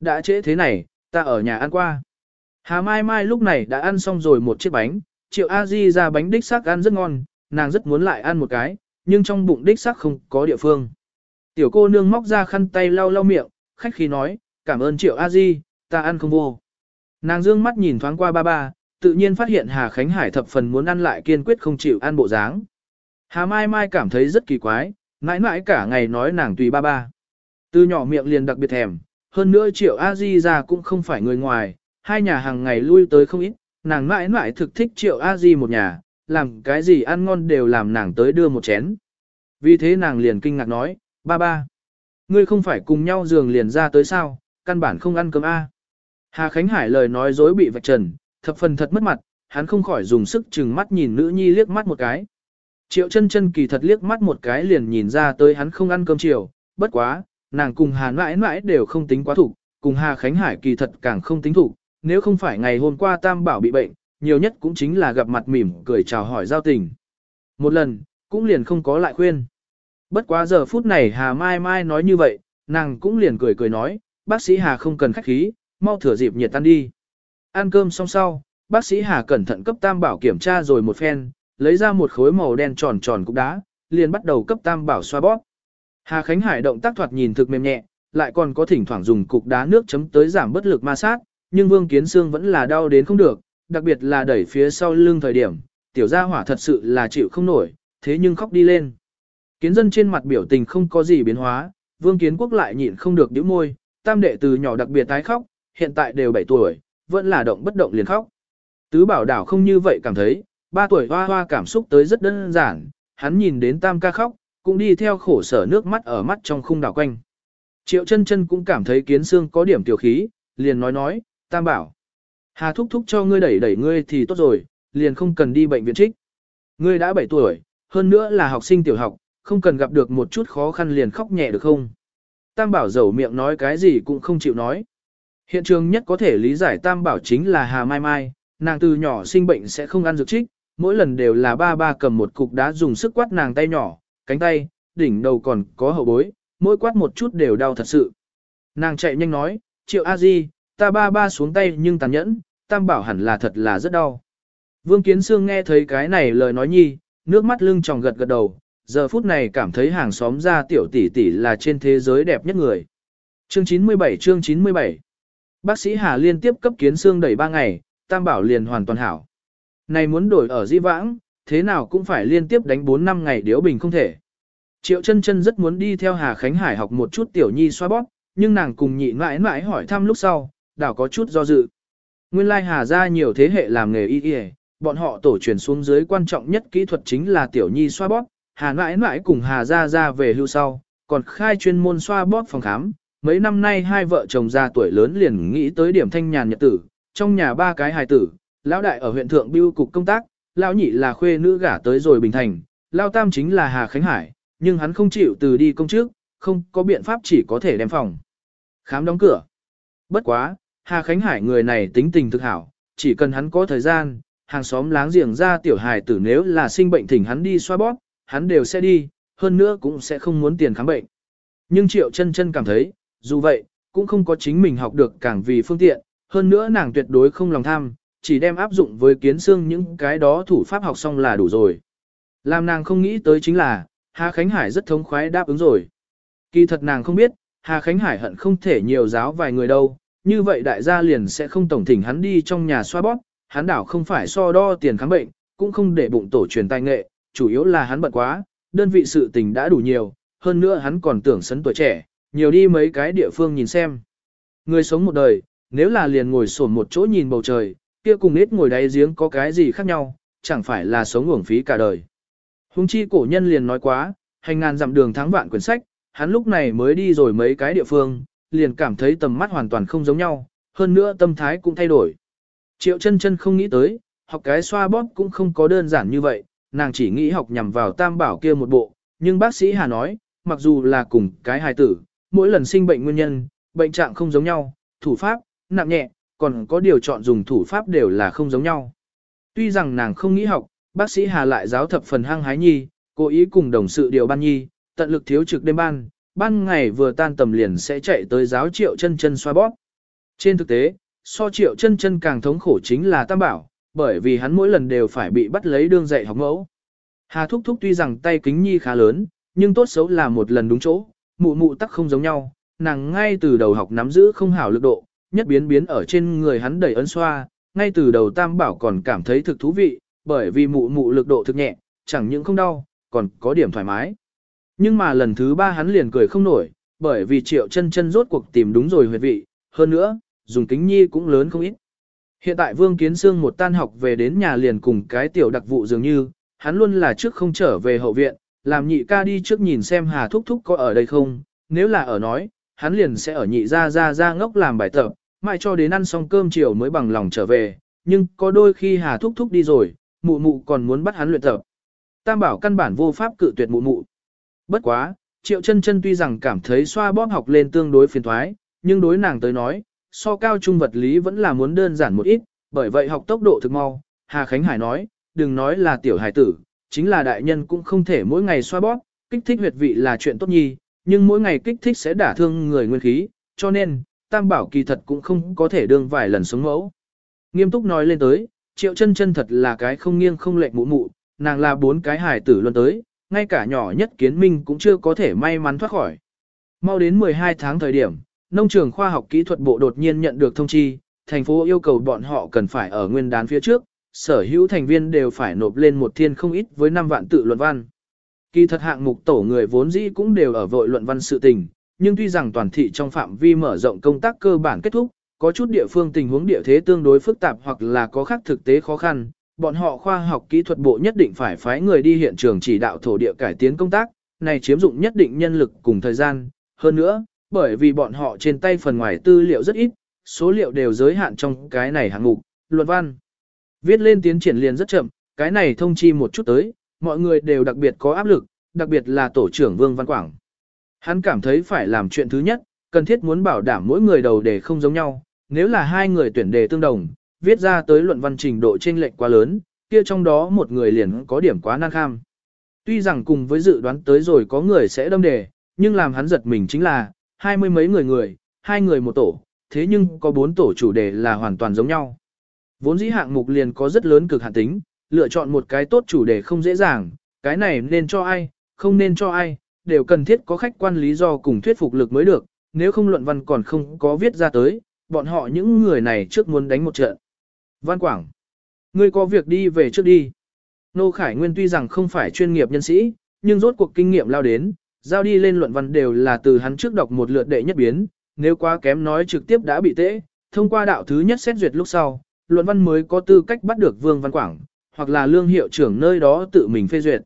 Đã trễ thế này, ta ở nhà ăn qua. Hà Mai Mai lúc này đã ăn xong rồi một chiếc bánh, Triệu A Di ra bánh đích sắc ăn rất ngon, nàng rất muốn lại ăn một cái, nhưng trong bụng đích sắc không có địa phương. Tiểu cô nương móc ra khăn tay lau lau miệng, khách khí nói, cảm ơn Triệu A Di, ta ăn không vô. Nàng dương mắt nhìn thoáng qua ba ba, tự nhiên phát hiện Hà Khánh Hải thập phần muốn ăn lại kiên quyết không chịu ăn bộ dáng. Hà Mai Mai cảm thấy rất kỳ quái, mãi mãi cả ngày nói nàng tùy ba ba. Từ nhỏ miệng liền đặc biệt thèm, hơn nữa triệu a di ra cũng không phải người ngoài, hai nhà hàng ngày lui tới không ít, nàng mãi mãi thực thích triệu a di một nhà, làm cái gì ăn ngon đều làm nàng tới đưa một chén. Vì thế nàng liền kinh ngạc nói, ba ba, ngươi không phải cùng nhau giường liền ra tới sao, căn bản không ăn cơm a. Hà Khánh Hải lời nói dối bị vạch trần, thập phần thật mất mặt, hắn không khỏi dùng sức chừng mắt nhìn nữ nhi liếc mắt một cái. Triệu chân chân kỳ thật liếc mắt một cái liền nhìn ra tới hắn không ăn cơm chiều, bất quá, nàng cùng Hà mãi mãi đều không tính quá thủ, cùng Hà Khánh Hải kỳ thật càng không tính thủ, nếu không phải ngày hôm qua Tam Bảo bị bệnh, nhiều nhất cũng chính là gặp mặt mỉm cười chào hỏi giao tình. Một lần, cũng liền không có lại khuyên. Bất quá giờ phút này Hà Mai Mai nói như vậy, nàng cũng liền cười cười nói, bác sĩ Hà không cần khách khí, mau thừa dịp nhiệt tan đi. Ăn cơm xong sau, bác sĩ Hà cẩn thận cấp Tam Bảo kiểm tra rồi một phen, lấy ra một khối màu đen tròn tròn cục đá, liền bắt đầu cấp Tam Bảo xoa bóp. Hà Khánh Hải động tác thoạt nhìn thực mềm nhẹ, lại còn có thỉnh thoảng dùng cục đá nước chấm tới giảm bất lực ma sát, nhưng Vương Kiến Sương vẫn là đau đến không được, đặc biệt là đẩy phía sau lưng thời điểm, tiểu gia hỏa thật sự là chịu không nổi, thế nhưng khóc đi lên. Kiến dân trên mặt biểu tình không có gì biến hóa, Vương Kiến Quốc lại nhịn không được nhíu môi, tam đệ từ nhỏ đặc biệt tái khóc, hiện tại đều 7 tuổi, vẫn là động bất động liền khóc. Tứ bảo đảo không như vậy cảm thấy, 3 tuổi hoa hoa cảm xúc tới rất đơn giản, hắn nhìn đến tam ca khóc, cũng đi theo khổ sở nước mắt ở mắt trong khung đảo quanh. Triệu chân chân cũng cảm thấy kiến xương có điểm tiểu khí, liền nói nói, tam bảo. Hà thúc thúc cho ngươi đẩy đẩy ngươi thì tốt rồi, liền không cần đi bệnh viện trích. Ngươi đã 7 tuổi, hơn nữa là học sinh tiểu học, không cần gặp được một chút khó khăn liền khóc nhẹ được không? Tam bảo dầu miệng nói cái gì cũng không chịu nói. Hiện trường nhất có thể lý giải Tam bảo chính là Hà Mai Mai, nàng từ nhỏ sinh bệnh sẽ không ăn dược trích, mỗi lần đều là ba ba cầm một cục đá dùng sức quát nàng tay nhỏ, cánh tay, đỉnh đầu còn có hậu bối, mỗi quát một chút đều đau thật sự. Nàng chạy nhanh nói, triệu a di, ta ba ba xuống tay nhưng tàn nhẫn, tam bảo hẳn là thật là rất đau. Vương Kiến Sương nghe thấy cái này lời nói nhi, nước mắt lưng tròng gật gật đầu, giờ phút này cảm thấy hàng xóm ra tiểu tỷ tỷ là trên thế giới đẹp nhất người. Chương 97 chương 97 Bác sĩ Hà liên tiếp cấp Kiến xương đẩy 3 ngày, tam bảo liền hoàn toàn hảo. Này muốn đổi ở di vãng, thế nào cũng phải liên tiếp đánh 4 năm ngày điếu bình không thể. Triệu chân chân rất muốn đi theo Hà Khánh Hải học một chút tiểu nhi xoa bóp, nhưng nàng cùng nhị mãi mãi hỏi thăm lúc sau, đảo có chút do dự. Nguyên lai Hà ra nhiều thế hệ làm nghề y y, bọn họ tổ truyền xuống dưới quan trọng nhất kỹ thuật chính là tiểu nhi xoa bóp, Hà mãi mãi cùng Hà ra ra về hưu sau, còn khai chuyên môn xoa bóp phòng khám. Mấy năm nay hai vợ chồng già tuổi lớn liền nghĩ tới điểm thanh nhàn nhật tử, trong nhà ba cái hài tử, lão đại ở huyện thượng biêu cục công tác, lão nhị là khuê nữ gả tới rồi bình thành, lão tam chính là Hà Khánh Hải, nhưng hắn không chịu từ đi công trước, không có biện pháp chỉ có thể đem phòng. Khám đóng cửa. Bất quá, Hà Khánh Hải người này tính tình thực hảo, chỉ cần hắn có thời gian, hàng xóm láng giềng ra tiểu hài tử nếu là sinh bệnh thỉnh hắn đi xoa bóp, hắn đều sẽ đi, hơn nữa cũng sẽ không muốn tiền khám bệnh. Nhưng Triệu chân chân cảm thấy, dù vậy, cũng không có chính mình học được càng vì phương tiện, hơn nữa nàng tuyệt đối không lòng tham, chỉ đem áp dụng với kiến xương những cái đó thủ pháp học xong là đủ rồi. Làm nàng không nghĩ tới chính là, Hà Khánh Hải rất thống khoái đáp ứng rồi. Kỳ thật nàng không biết, Hà Khánh Hải hận không thể nhiều giáo vài người đâu, như vậy đại gia liền sẽ không tổng thỉnh hắn đi trong nhà xoa bóp, hắn đảo không phải so đo tiền khám bệnh, cũng không để bụng tổ truyền tài nghệ, chủ yếu là hắn bận quá, đơn vị sự tình đã đủ nhiều, hơn nữa hắn còn tưởng sấn tuổi trẻ, nhiều đi mấy cái địa phương nhìn xem. Người sống một đời, nếu là liền ngồi sổn một chỗ nhìn bầu trời, kia cùng nết ngồi đáy giếng có cái gì khác nhau, chẳng phải là sống uổng phí cả đời. Hùng chi cổ nhân liền nói quá, hành ngàn dặm đường thắng vạn quyển sách, hắn lúc này mới đi rồi mấy cái địa phương, liền cảm thấy tầm mắt hoàn toàn không giống nhau, hơn nữa tâm thái cũng thay đổi. Triệu chân chân không nghĩ tới, học cái xoa bóp cũng không có đơn giản như vậy, nàng chỉ nghĩ học nhằm vào tam bảo kia một bộ, nhưng bác sĩ Hà nói, mặc dù là cùng cái hài tử, mỗi lần sinh bệnh nguyên nhân, bệnh trạng không giống nhau, thủ pháp, nặng nhẹ, còn có điều chọn dùng thủ pháp đều là không giống nhau. Tuy rằng nàng không nghĩ học, bác sĩ Hà lại giáo thập phần hăng hái nhi, cố ý cùng đồng sự điều ban nhi, tận lực thiếu trực đêm ban, ban ngày vừa tan tầm liền sẽ chạy tới giáo triệu chân chân xoa bóp. Trên thực tế, so triệu chân chân càng thống khổ chính là tam bảo, bởi vì hắn mỗi lần đều phải bị bắt lấy đương dạy học mẫu. Hà Thúc Thúc tuy rằng tay kính nhi khá lớn, nhưng tốt xấu là một lần đúng chỗ, mụ mụ tắc không giống nhau, nàng ngay từ đầu học nắm giữ không hảo lực độ, nhất biến biến ở trên người hắn đẩy ấn xoa, ngay từ đầu tam bảo còn cảm thấy thực thú vị, bởi vì mụ mụ lực độ thực nhẹ, chẳng những không đau, còn có điểm thoải mái. Nhưng mà lần thứ ba hắn liền cười không nổi, bởi vì triệu chân chân rốt cuộc tìm đúng rồi huyệt vị, hơn nữa, dùng kính nhi cũng lớn không ít. Hiện tại Vương Kiến Sương một tan học về đến nhà liền cùng cái tiểu đặc vụ dường như, hắn luôn là trước không trở về hậu viện, làm nhị ca đi trước nhìn xem Hà Thúc Thúc có ở đây không, nếu là ở nói, hắn liền sẽ ở nhị ra ra ra ngốc làm bài tập, mãi cho đến ăn xong cơm chiều mới bằng lòng trở về, nhưng có đôi khi Hà Thúc Thúc đi rồi, mụ mụ còn muốn bắt hắn luyện tập. Tam bảo căn bản vô pháp cự tuyệt mụ mụ. Bất quá, Triệu chân chân tuy rằng cảm thấy xoa bóp học lên tương đối phiền thoái, nhưng đối nàng tới nói, so cao trung vật lý vẫn là muốn đơn giản một ít, bởi vậy học tốc độ thực mau. Hà Khánh Hải nói, đừng nói là tiểu hải tử, chính là đại nhân cũng không thể mỗi ngày xoa bóp, kích thích huyệt vị là chuyện tốt nhi, nhưng mỗi ngày kích thích sẽ đả thương người nguyên khí, cho nên, tam bảo kỳ thật cũng không có thể đương vài lần sống mẫu. Nghiêm túc nói lên tới, triệu chân chân thật là cái không nghiêng không lệch mụ mụ, nàng là bốn cái hải tử luôn tới, ngay cả nhỏ nhất kiến minh cũng chưa có thể may mắn thoát khỏi. Mau đến 12 tháng thời điểm, nông trường khoa học kỹ thuật bộ đột nhiên nhận được thông chi, thành phố yêu cầu bọn họ cần phải ở nguyên đán phía trước, sở hữu thành viên đều phải nộp lên một thiên không ít với 5 vạn tự luận văn. Kỳ thật hạng mục tổ người vốn dĩ cũng đều ở vội luận văn sự tình, nhưng tuy rằng toàn thị trong phạm vi mở rộng công tác cơ bản kết thúc, có chút địa phương tình huống địa thế tương đối phức tạp hoặc là có khác thực tế khó khăn, bọn họ khoa học kỹ thuật bộ nhất định phải phái người đi hiện trường chỉ đạo thổ địa cải tiến công tác, này chiếm dụng nhất định nhân lực cùng thời gian, hơn nữa, bởi vì bọn họ trên tay phần ngoài tư liệu rất ít, số liệu đều giới hạn trong cái này hạng mục, luận văn. Viết lên tiến triển liền rất chậm, cái này thông chi một chút tới, mọi người đều đặc biệt có áp lực, đặc biệt là tổ trưởng Vương Văn Quảng. Hắn cảm thấy phải làm chuyện thứ nhất, cần thiết muốn bảo đảm mỗi người đầu đề không giống nhau, nếu là hai người tuyển đề tương đồng, viết ra tới luận văn trình độ chênh lệch quá lớn, kia trong đó một người liền có điểm quá năng kham. Tuy rằng cùng với dự đoán tới rồi có người sẽ đâm đề, nhưng làm hắn giật mình chính là, hai mươi mấy người người, hai người một tổ, thế nhưng có bốn tổ chủ đề là hoàn toàn giống nhau. Vốn dĩ hạng mục liền có rất lớn cực hạn tính, lựa chọn một cái tốt chủ đề không dễ dàng, cái này nên cho ai, không nên cho ai, đều cần thiết có khách quan lý do cùng thuyết phục lực mới được, nếu không luận văn còn không có viết ra tới, bọn họ những người này trước muốn đánh một trận. Văn Quảng, ngươi có việc đi về trước đi. Nô Khải Nguyên tuy rằng không phải chuyên nghiệp nhân sĩ, nhưng rốt cuộc kinh nghiệm lao đến, giao đi lên luận văn đều là từ hắn trước đọc một lượt đệ nhất biến, nếu quá kém nói trực tiếp đã bị tễ, thông qua đạo thứ nhất xét duyệt lúc sau, luận văn mới có tư cách bắt được Vương Văn Quảng, hoặc là lương hiệu trưởng nơi đó tự mình phê duyệt.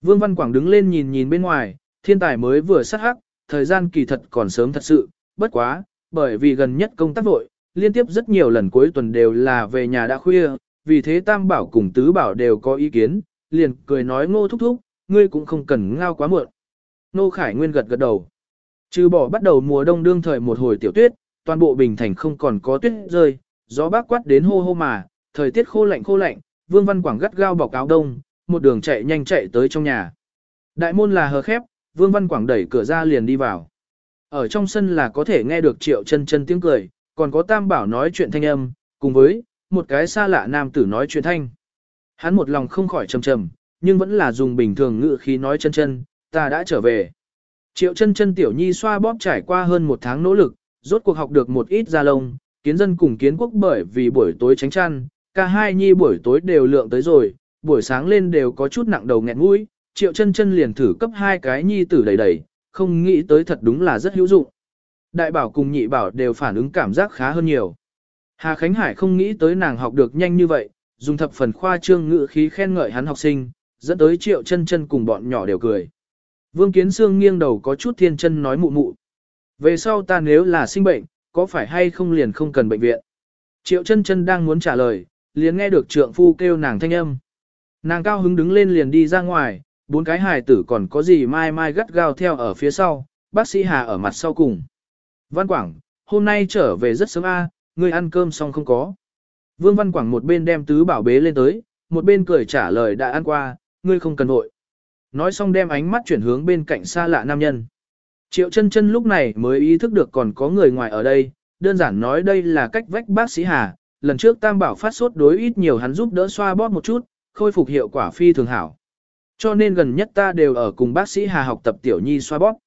Vương Văn Quảng đứng lên nhìn nhìn bên ngoài, thiên tài mới vừa sát hắc, thời gian kỳ thật còn sớm thật sự, bất quá, bởi vì gần nhất công tác vội, liên tiếp rất nhiều lần cuối tuần đều là về nhà đã khuya, vì thế Tam Bảo cùng Tứ Bảo đều có ý kiến, liền cười nói ngô thúc thúc, ngươi cũng không cần ngao quá muộn. Nô Khải Nguyên gật gật đầu. Trừ bỏ bắt đầu mùa đông đương thời một hồi tiểu tuyết, toàn bộ bình thành không còn có tuyết rơi, gió bác quát đến hô hô mà, thời tiết khô lạnh khô lạnh, Vương Văn Quảng gắt gao bọc áo đông, một đường chạy nhanh chạy tới trong nhà. Đại môn là hờ khép, Vương Văn Quảng đẩy cửa ra liền đi vào. Ở trong sân là có thể nghe được triệu chân chân tiếng cười, còn có tam bảo nói chuyện thanh âm, cùng với, một cái xa lạ nam tử nói chuyện thanh. Hắn một lòng không khỏi trầm trầm, nhưng vẫn là dùng bình thường ngữ khí nói chân chân, ta đã trở về. Triệu chân chân tiểu nhi xoa bóp trải qua hơn một tháng nỗ lực, rốt cuộc học được một ít da lông, kiến dân cùng kiến quốc bởi vì buổi tối tránh chăn, cả hai nhi buổi tối đều lượng tới rồi, buổi sáng lên đều có chút nặng đầu nghẹn mũi, triệu chân chân liền thử cấp hai cái nhi tử đầy đầy, không nghĩ tới thật đúng là rất hữu dụng. Đại bảo cùng nhị bảo đều phản ứng cảm giác khá hơn nhiều. Hà Khánh Hải không nghĩ tới nàng học được nhanh như vậy, dùng thập phần khoa trương ngữ khí khen ngợi hắn học sinh, dẫn tới triệu chân chân cùng bọn nhỏ đều cười. Vương Kiến Sương nghiêng đầu có chút thiên chân nói mụ mụ. Về sau ta nếu là sinh bệnh, có phải hay không liền không cần bệnh viện? Triệu chân chân đang muốn trả lời, liền nghe được trượng phu kêu nàng thanh âm. Nàng cao hứng đứng lên liền đi ra ngoài, bốn cái hài tử còn có gì mai mai gắt gao theo ở phía sau, bác sĩ Hà ở mặt sau cùng. Văn Quảng, hôm nay trở về rất sớm a, ngươi ăn cơm xong không có. Vương Văn Quảng một bên đem tứ bảo bế lên tới, một bên cười trả lời đã ăn qua, ngươi không cần vội. Nói xong đem ánh mắt chuyển hướng bên cạnh xa lạ nam nhân. Triệu chân chân lúc này mới ý thức được còn có người ngoài ở đây, đơn giản nói đây là cách vách bác sĩ Hà, lần trước Tam Bảo phát sốt đối ít nhiều hắn giúp đỡ xoa bóp một chút, khôi phục hiệu quả phi thường hảo. Cho nên gần nhất ta đều ở cùng bác sĩ Hà học tập tiểu nhi xoa bóp.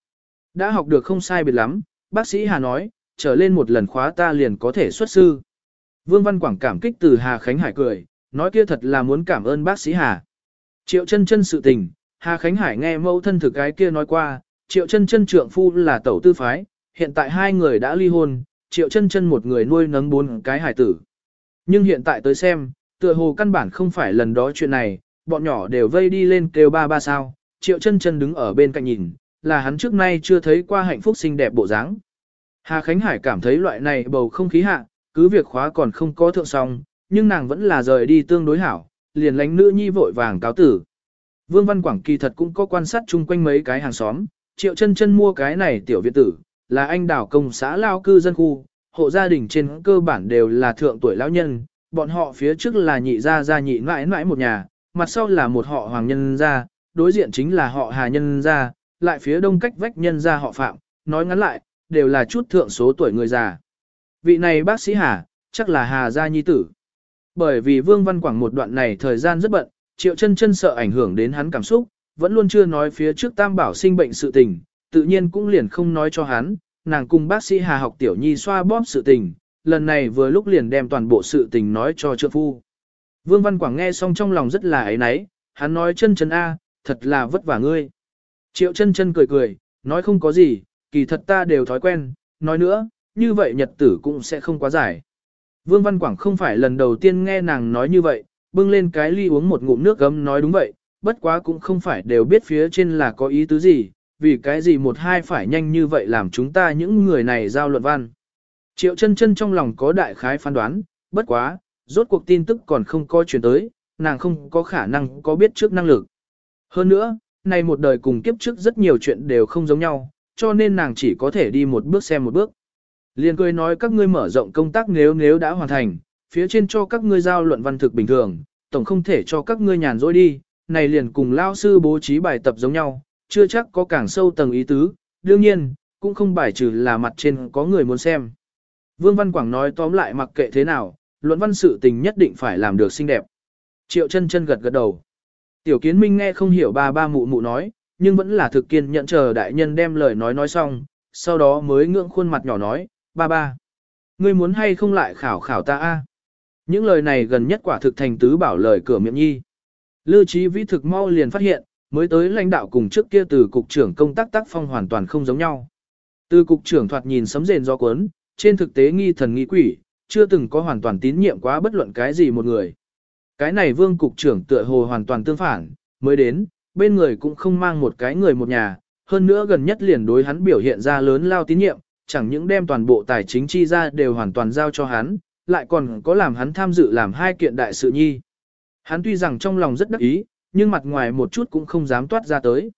Đã học được không sai biệt lắm, bác sĩ Hà nói, trở lên một lần khóa ta liền có thể xuất sư. Vương Văn Quảng cảm kích từ Hà Khánh Hải cười, nói kia thật là muốn cảm ơn bác sĩ Hà. Triệu chân chân sự tình, Hà Khánh Hải nghe mẫu thân thực cái kia nói qua, triệu chân chân trượng phu là tẩu tư phái, hiện tại hai người đã ly hôn, triệu chân chân một người nuôi nấng bốn cái hải tử. Nhưng hiện tại tới xem, tựa hồ căn bản không phải lần đó chuyện này, bọn nhỏ đều vây đi lên kêu ba ba sao, triệu chân chân đứng ở bên cạnh nhìn, là hắn trước nay chưa thấy qua hạnh phúc xinh đẹp bộ dáng. Hà Khánh Hải cảm thấy loại này bầu không khí hạ, cứ việc khóa còn không có thượng xong, nhưng nàng vẫn là rời đi tương đối hảo, liền lánh nữ nhi vội vàng cáo tử. Vương Văn Quảng kỳ thật cũng có quan sát chung quanh mấy cái hàng xóm, triệu chân chân mua cái này tiểu viện tử, là anh đảo công xã lao cư dân khu, hộ gia đình trên cơ bản đều là thượng tuổi lão nhân, bọn họ phía trước là nhị gia gia nhị mãi mãi một nhà, mặt sau là một họ hoàng nhân gia, đối diện chính là họ hà nhân gia, lại phía đông cách vách nhân gia họ phạm, nói ngắn lại, đều là chút thượng số tuổi người già. Vị này bác sĩ Hà, chắc là Hà gia nhi tử. Bởi vì Vương Văn Quảng một đoạn này thời gian rất bận, Triệu chân chân sợ ảnh hưởng đến hắn cảm xúc, vẫn luôn chưa nói phía trước Tam Bảo sinh bệnh sự tình, tự nhiên cũng liền không nói cho hắn, nàng cùng bác sĩ Hà học tiểu nhi xoa bóp sự tình, lần này vừa lúc liền đem toàn bộ sự tình nói cho trượng phu. Vương Văn Quảng nghe xong trong lòng rất là ấy náy, hắn nói chân chân A, thật là vất vả ngươi. Triệu chân chân cười cười, nói không có gì, kỳ thật ta đều thói quen, nói nữa, như vậy nhật tử cũng sẽ không quá dài. Vương Văn Quảng không phải lần đầu tiên nghe nàng nói như vậy, bưng lên cái ly uống một ngụm nước gấm nói đúng vậy, bất quá cũng không phải đều biết phía trên là có ý tứ gì, vì cái gì một hai phải nhanh như vậy làm chúng ta những người này giao luận văn. Triệu chân chân trong lòng có đại khái phán đoán, bất quá, rốt cuộc tin tức còn không có chuyển tới, nàng không có khả năng có biết trước năng lực. Hơn nữa, này một đời cùng kiếp trước rất nhiều chuyện đều không giống nhau, cho nên nàng chỉ có thể đi một bước xem một bước. Liên cười nói các ngươi mở rộng công tác nếu nếu đã hoàn thành, phía trên cho các ngươi giao luận văn thực bình thường, tổng không thể cho các ngươi nhàn rỗi đi, này liền cùng lao sư bố trí bài tập giống nhau, chưa chắc có càng sâu tầng ý tứ, đương nhiên, cũng không bài trừ là mặt trên có người muốn xem. Vương Văn Quảng nói tóm lại mặc kệ thế nào, luận văn sự tình nhất định phải làm được xinh đẹp. Triệu chân chân gật gật đầu. Tiểu kiến minh nghe không hiểu ba ba mụ mụ nói, nhưng vẫn là thực kiên nhận chờ đại nhân đem lời nói nói xong, sau đó mới ngưỡng khuôn mặt nhỏ nói, ba ba. Ngươi muốn hay không lại khảo khảo ta a? Những lời này gần nhất quả thực thành tứ bảo lời cửa miệng nhi. Lưu trí vĩ thực mau liền phát hiện, mới tới lãnh đạo cùng trước kia từ cục trưởng công tác tác phong hoàn toàn không giống nhau. Từ cục trưởng thoạt nhìn sấm rền do cuốn, trên thực tế nghi thần nghi quỷ, chưa từng có hoàn toàn tín nhiệm quá bất luận cái gì một người. Cái này vương cục trưởng tựa hồ hoàn toàn tương phản, mới đến, bên người cũng không mang một cái người một nhà, hơn nữa gần nhất liền đối hắn biểu hiện ra lớn lao tín nhiệm, chẳng những đem toàn bộ tài chính chi ra đều hoàn toàn giao cho hắn, lại còn có làm hắn tham dự làm hai kiện đại sự nhi. Hắn tuy rằng trong lòng rất đắc ý, nhưng mặt ngoài một chút cũng không dám toát ra tới.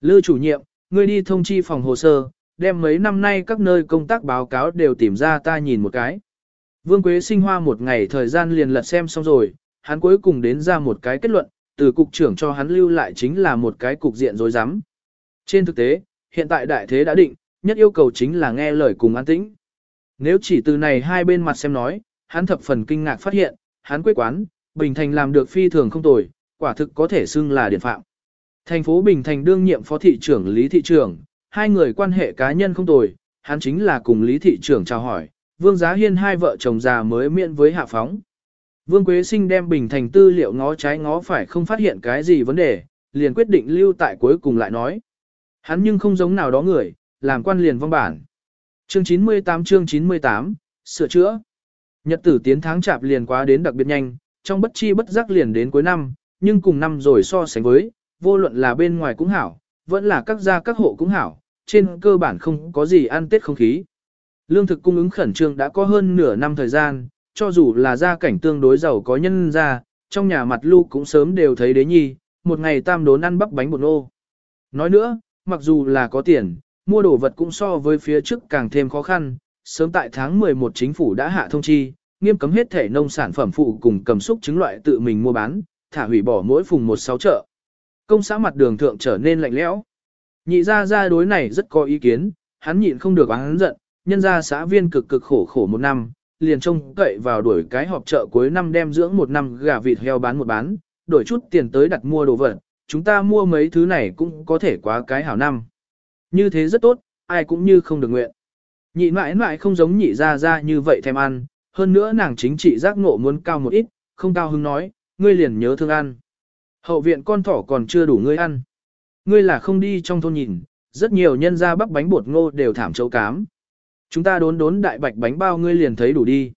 Lư chủ nhiệm, ngươi đi thông chi phòng hồ sơ, đem mấy năm nay các nơi công tác báo cáo đều tìm ra ta nhìn một cái. Vương Quế sinh hoa một ngày thời gian liền lật xem xong rồi, hắn cuối cùng đến ra một cái kết luận, từ cục trưởng cho hắn lưu lại chính là một cái cục diện rối rắm. Trên thực tế, hiện tại đại thế đã định, nhất yêu cầu chính là nghe lời cùng an tĩnh. Nếu chỉ từ này hai bên mặt xem nói, hắn thập phần kinh ngạc phát hiện, hắn quê quán, Bình Thành làm được phi thường không tồi, quả thực có thể xưng là điển phạm. Thành phố Bình Thành đương nhiệm phó thị trưởng Lý Thị trưởng, hai người quan hệ cá nhân không tồi, hắn chính là cùng Lý Thị trưởng chào hỏi, Vương Giá Hiên hai vợ chồng già mới miễn với hạ phóng. Vương Quế Sinh đem Bình Thành tư liệu ngó trái ngó phải không phát hiện cái gì vấn đề, liền quyết định lưu tại cuối cùng lại nói. Hắn nhưng không giống nào đó người, làm quan liền vong bản. Chương 98 chương 98, sửa chữa. Nhật tử tiến tháng chạp liền quá đến đặc biệt nhanh, trong bất chi bất giác liền đến cuối năm, nhưng cùng năm rồi so sánh với, vô luận là bên ngoài cũng hảo, vẫn là các gia các hộ cũng hảo, trên cơ bản không có gì ăn tết không khí. Lương thực cung ứng khẩn trương đã có hơn nửa năm thời gian, cho dù là gia cảnh tương đối giàu có nhân ra, trong nhà mặt lưu cũng sớm đều thấy đế nhi, một ngày tam đốn ăn bắp bánh bột nô. Nói nữa, mặc dù là có tiền, mua đồ vật cũng so với phía trước càng thêm khó khăn, sớm tại tháng 11 chính phủ đã hạ thông chi, nghiêm cấm hết thể nông sản phẩm phụ cùng cầm xúc chứng loại tự mình mua bán, thả hủy bỏ mỗi phùng một sáu chợ. Công xã mặt đường thượng trở nên lạnh lẽo. Nhị ra ra đối này rất có ý kiến, hắn nhịn không được hắn giận, nhân ra xã viên cực cực khổ khổ một năm, liền trông cậy vào đuổi cái họp chợ cuối năm đem dưỡng một năm gà vịt heo bán một bán, đổi chút tiền tới đặt mua đồ vật, chúng ta mua mấy thứ này cũng có thể quá cái hảo năm. Như thế rất tốt, ai cũng như không được nguyện. Nhị mãi mãi không giống nhị ra ra như vậy thèm ăn, hơn nữa nàng chính trị giác ngộ muốn cao một ít, không cao hứng nói, ngươi liền nhớ thương ăn. Hậu viện con thỏ còn chưa đủ ngươi ăn. ngươi là không đi trong thôn nhìn, rất nhiều nhân gia bắp bánh bột ngô đều thảm chấu cám. Chúng ta đốn đốn đại bạch bánh bao ngươi liền thấy đủ đi.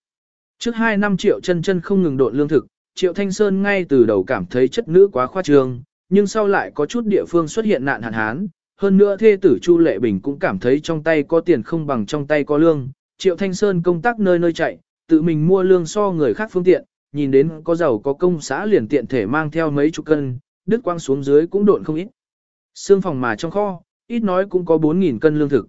Trước 2 năm triệu chân chân không ngừng độn lương thực, triệu thanh sơn ngay từ đầu cảm thấy chất nữ quá khoa trương, nhưng sau lại có chút địa phương xuất hiện nạn hạn hán. Hơn nữa thê tử Chu Lệ Bình cũng cảm thấy trong tay có tiền không bằng trong tay có lương. Triệu Thanh Sơn công tác nơi nơi chạy, tự mình mua lương so người khác phương tiện, nhìn đến có giàu có công xã liền tiện thể mang theo mấy chục cân, đứt quang xuống dưới cũng độn không ít. Xương phòng mà trong kho, ít nói cũng có 4.000 cân lương thực.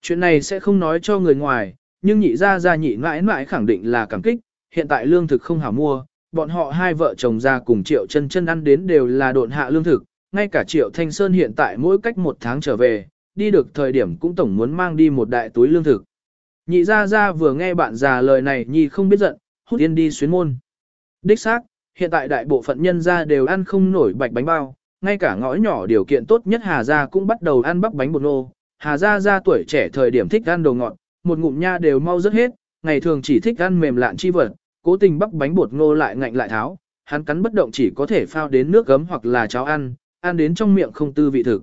Chuyện này sẽ không nói cho người ngoài, nhưng nhị ra ra nhị mãi mãi khẳng định là cảm kích, hiện tại lương thực không hảo mua, bọn họ hai vợ chồng ra cùng triệu chân chân ăn đến đều là độn hạ lương thực, ngay cả triệu thanh sơn hiện tại mỗi cách một tháng trở về, đi được thời điểm cũng tổng muốn mang đi một đại túi lương thực. Nhị ra ra vừa nghe bạn già lời này nhị không biết giận, hút yên đi xuyến môn. Đích xác, hiện tại đại bộ phận nhân gia đều ăn không nổi bạch bánh bao, ngay cả ngõ nhỏ điều kiện tốt nhất Hà Gia cũng bắt đầu ăn bắp bánh bột nô. Hà Gia gia tuổi trẻ thời điểm thích ăn đồ ngọt, một ngụm nha đều mau rất hết, ngày thường chỉ thích ăn mềm lạn chi vật, cố tình bắp bánh bột ngô lại ngạnh lại tháo, hắn cắn bất động chỉ có thể phao đến nước gấm hoặc là cháo ăn, ăn đến trong miệng không tư vị thực.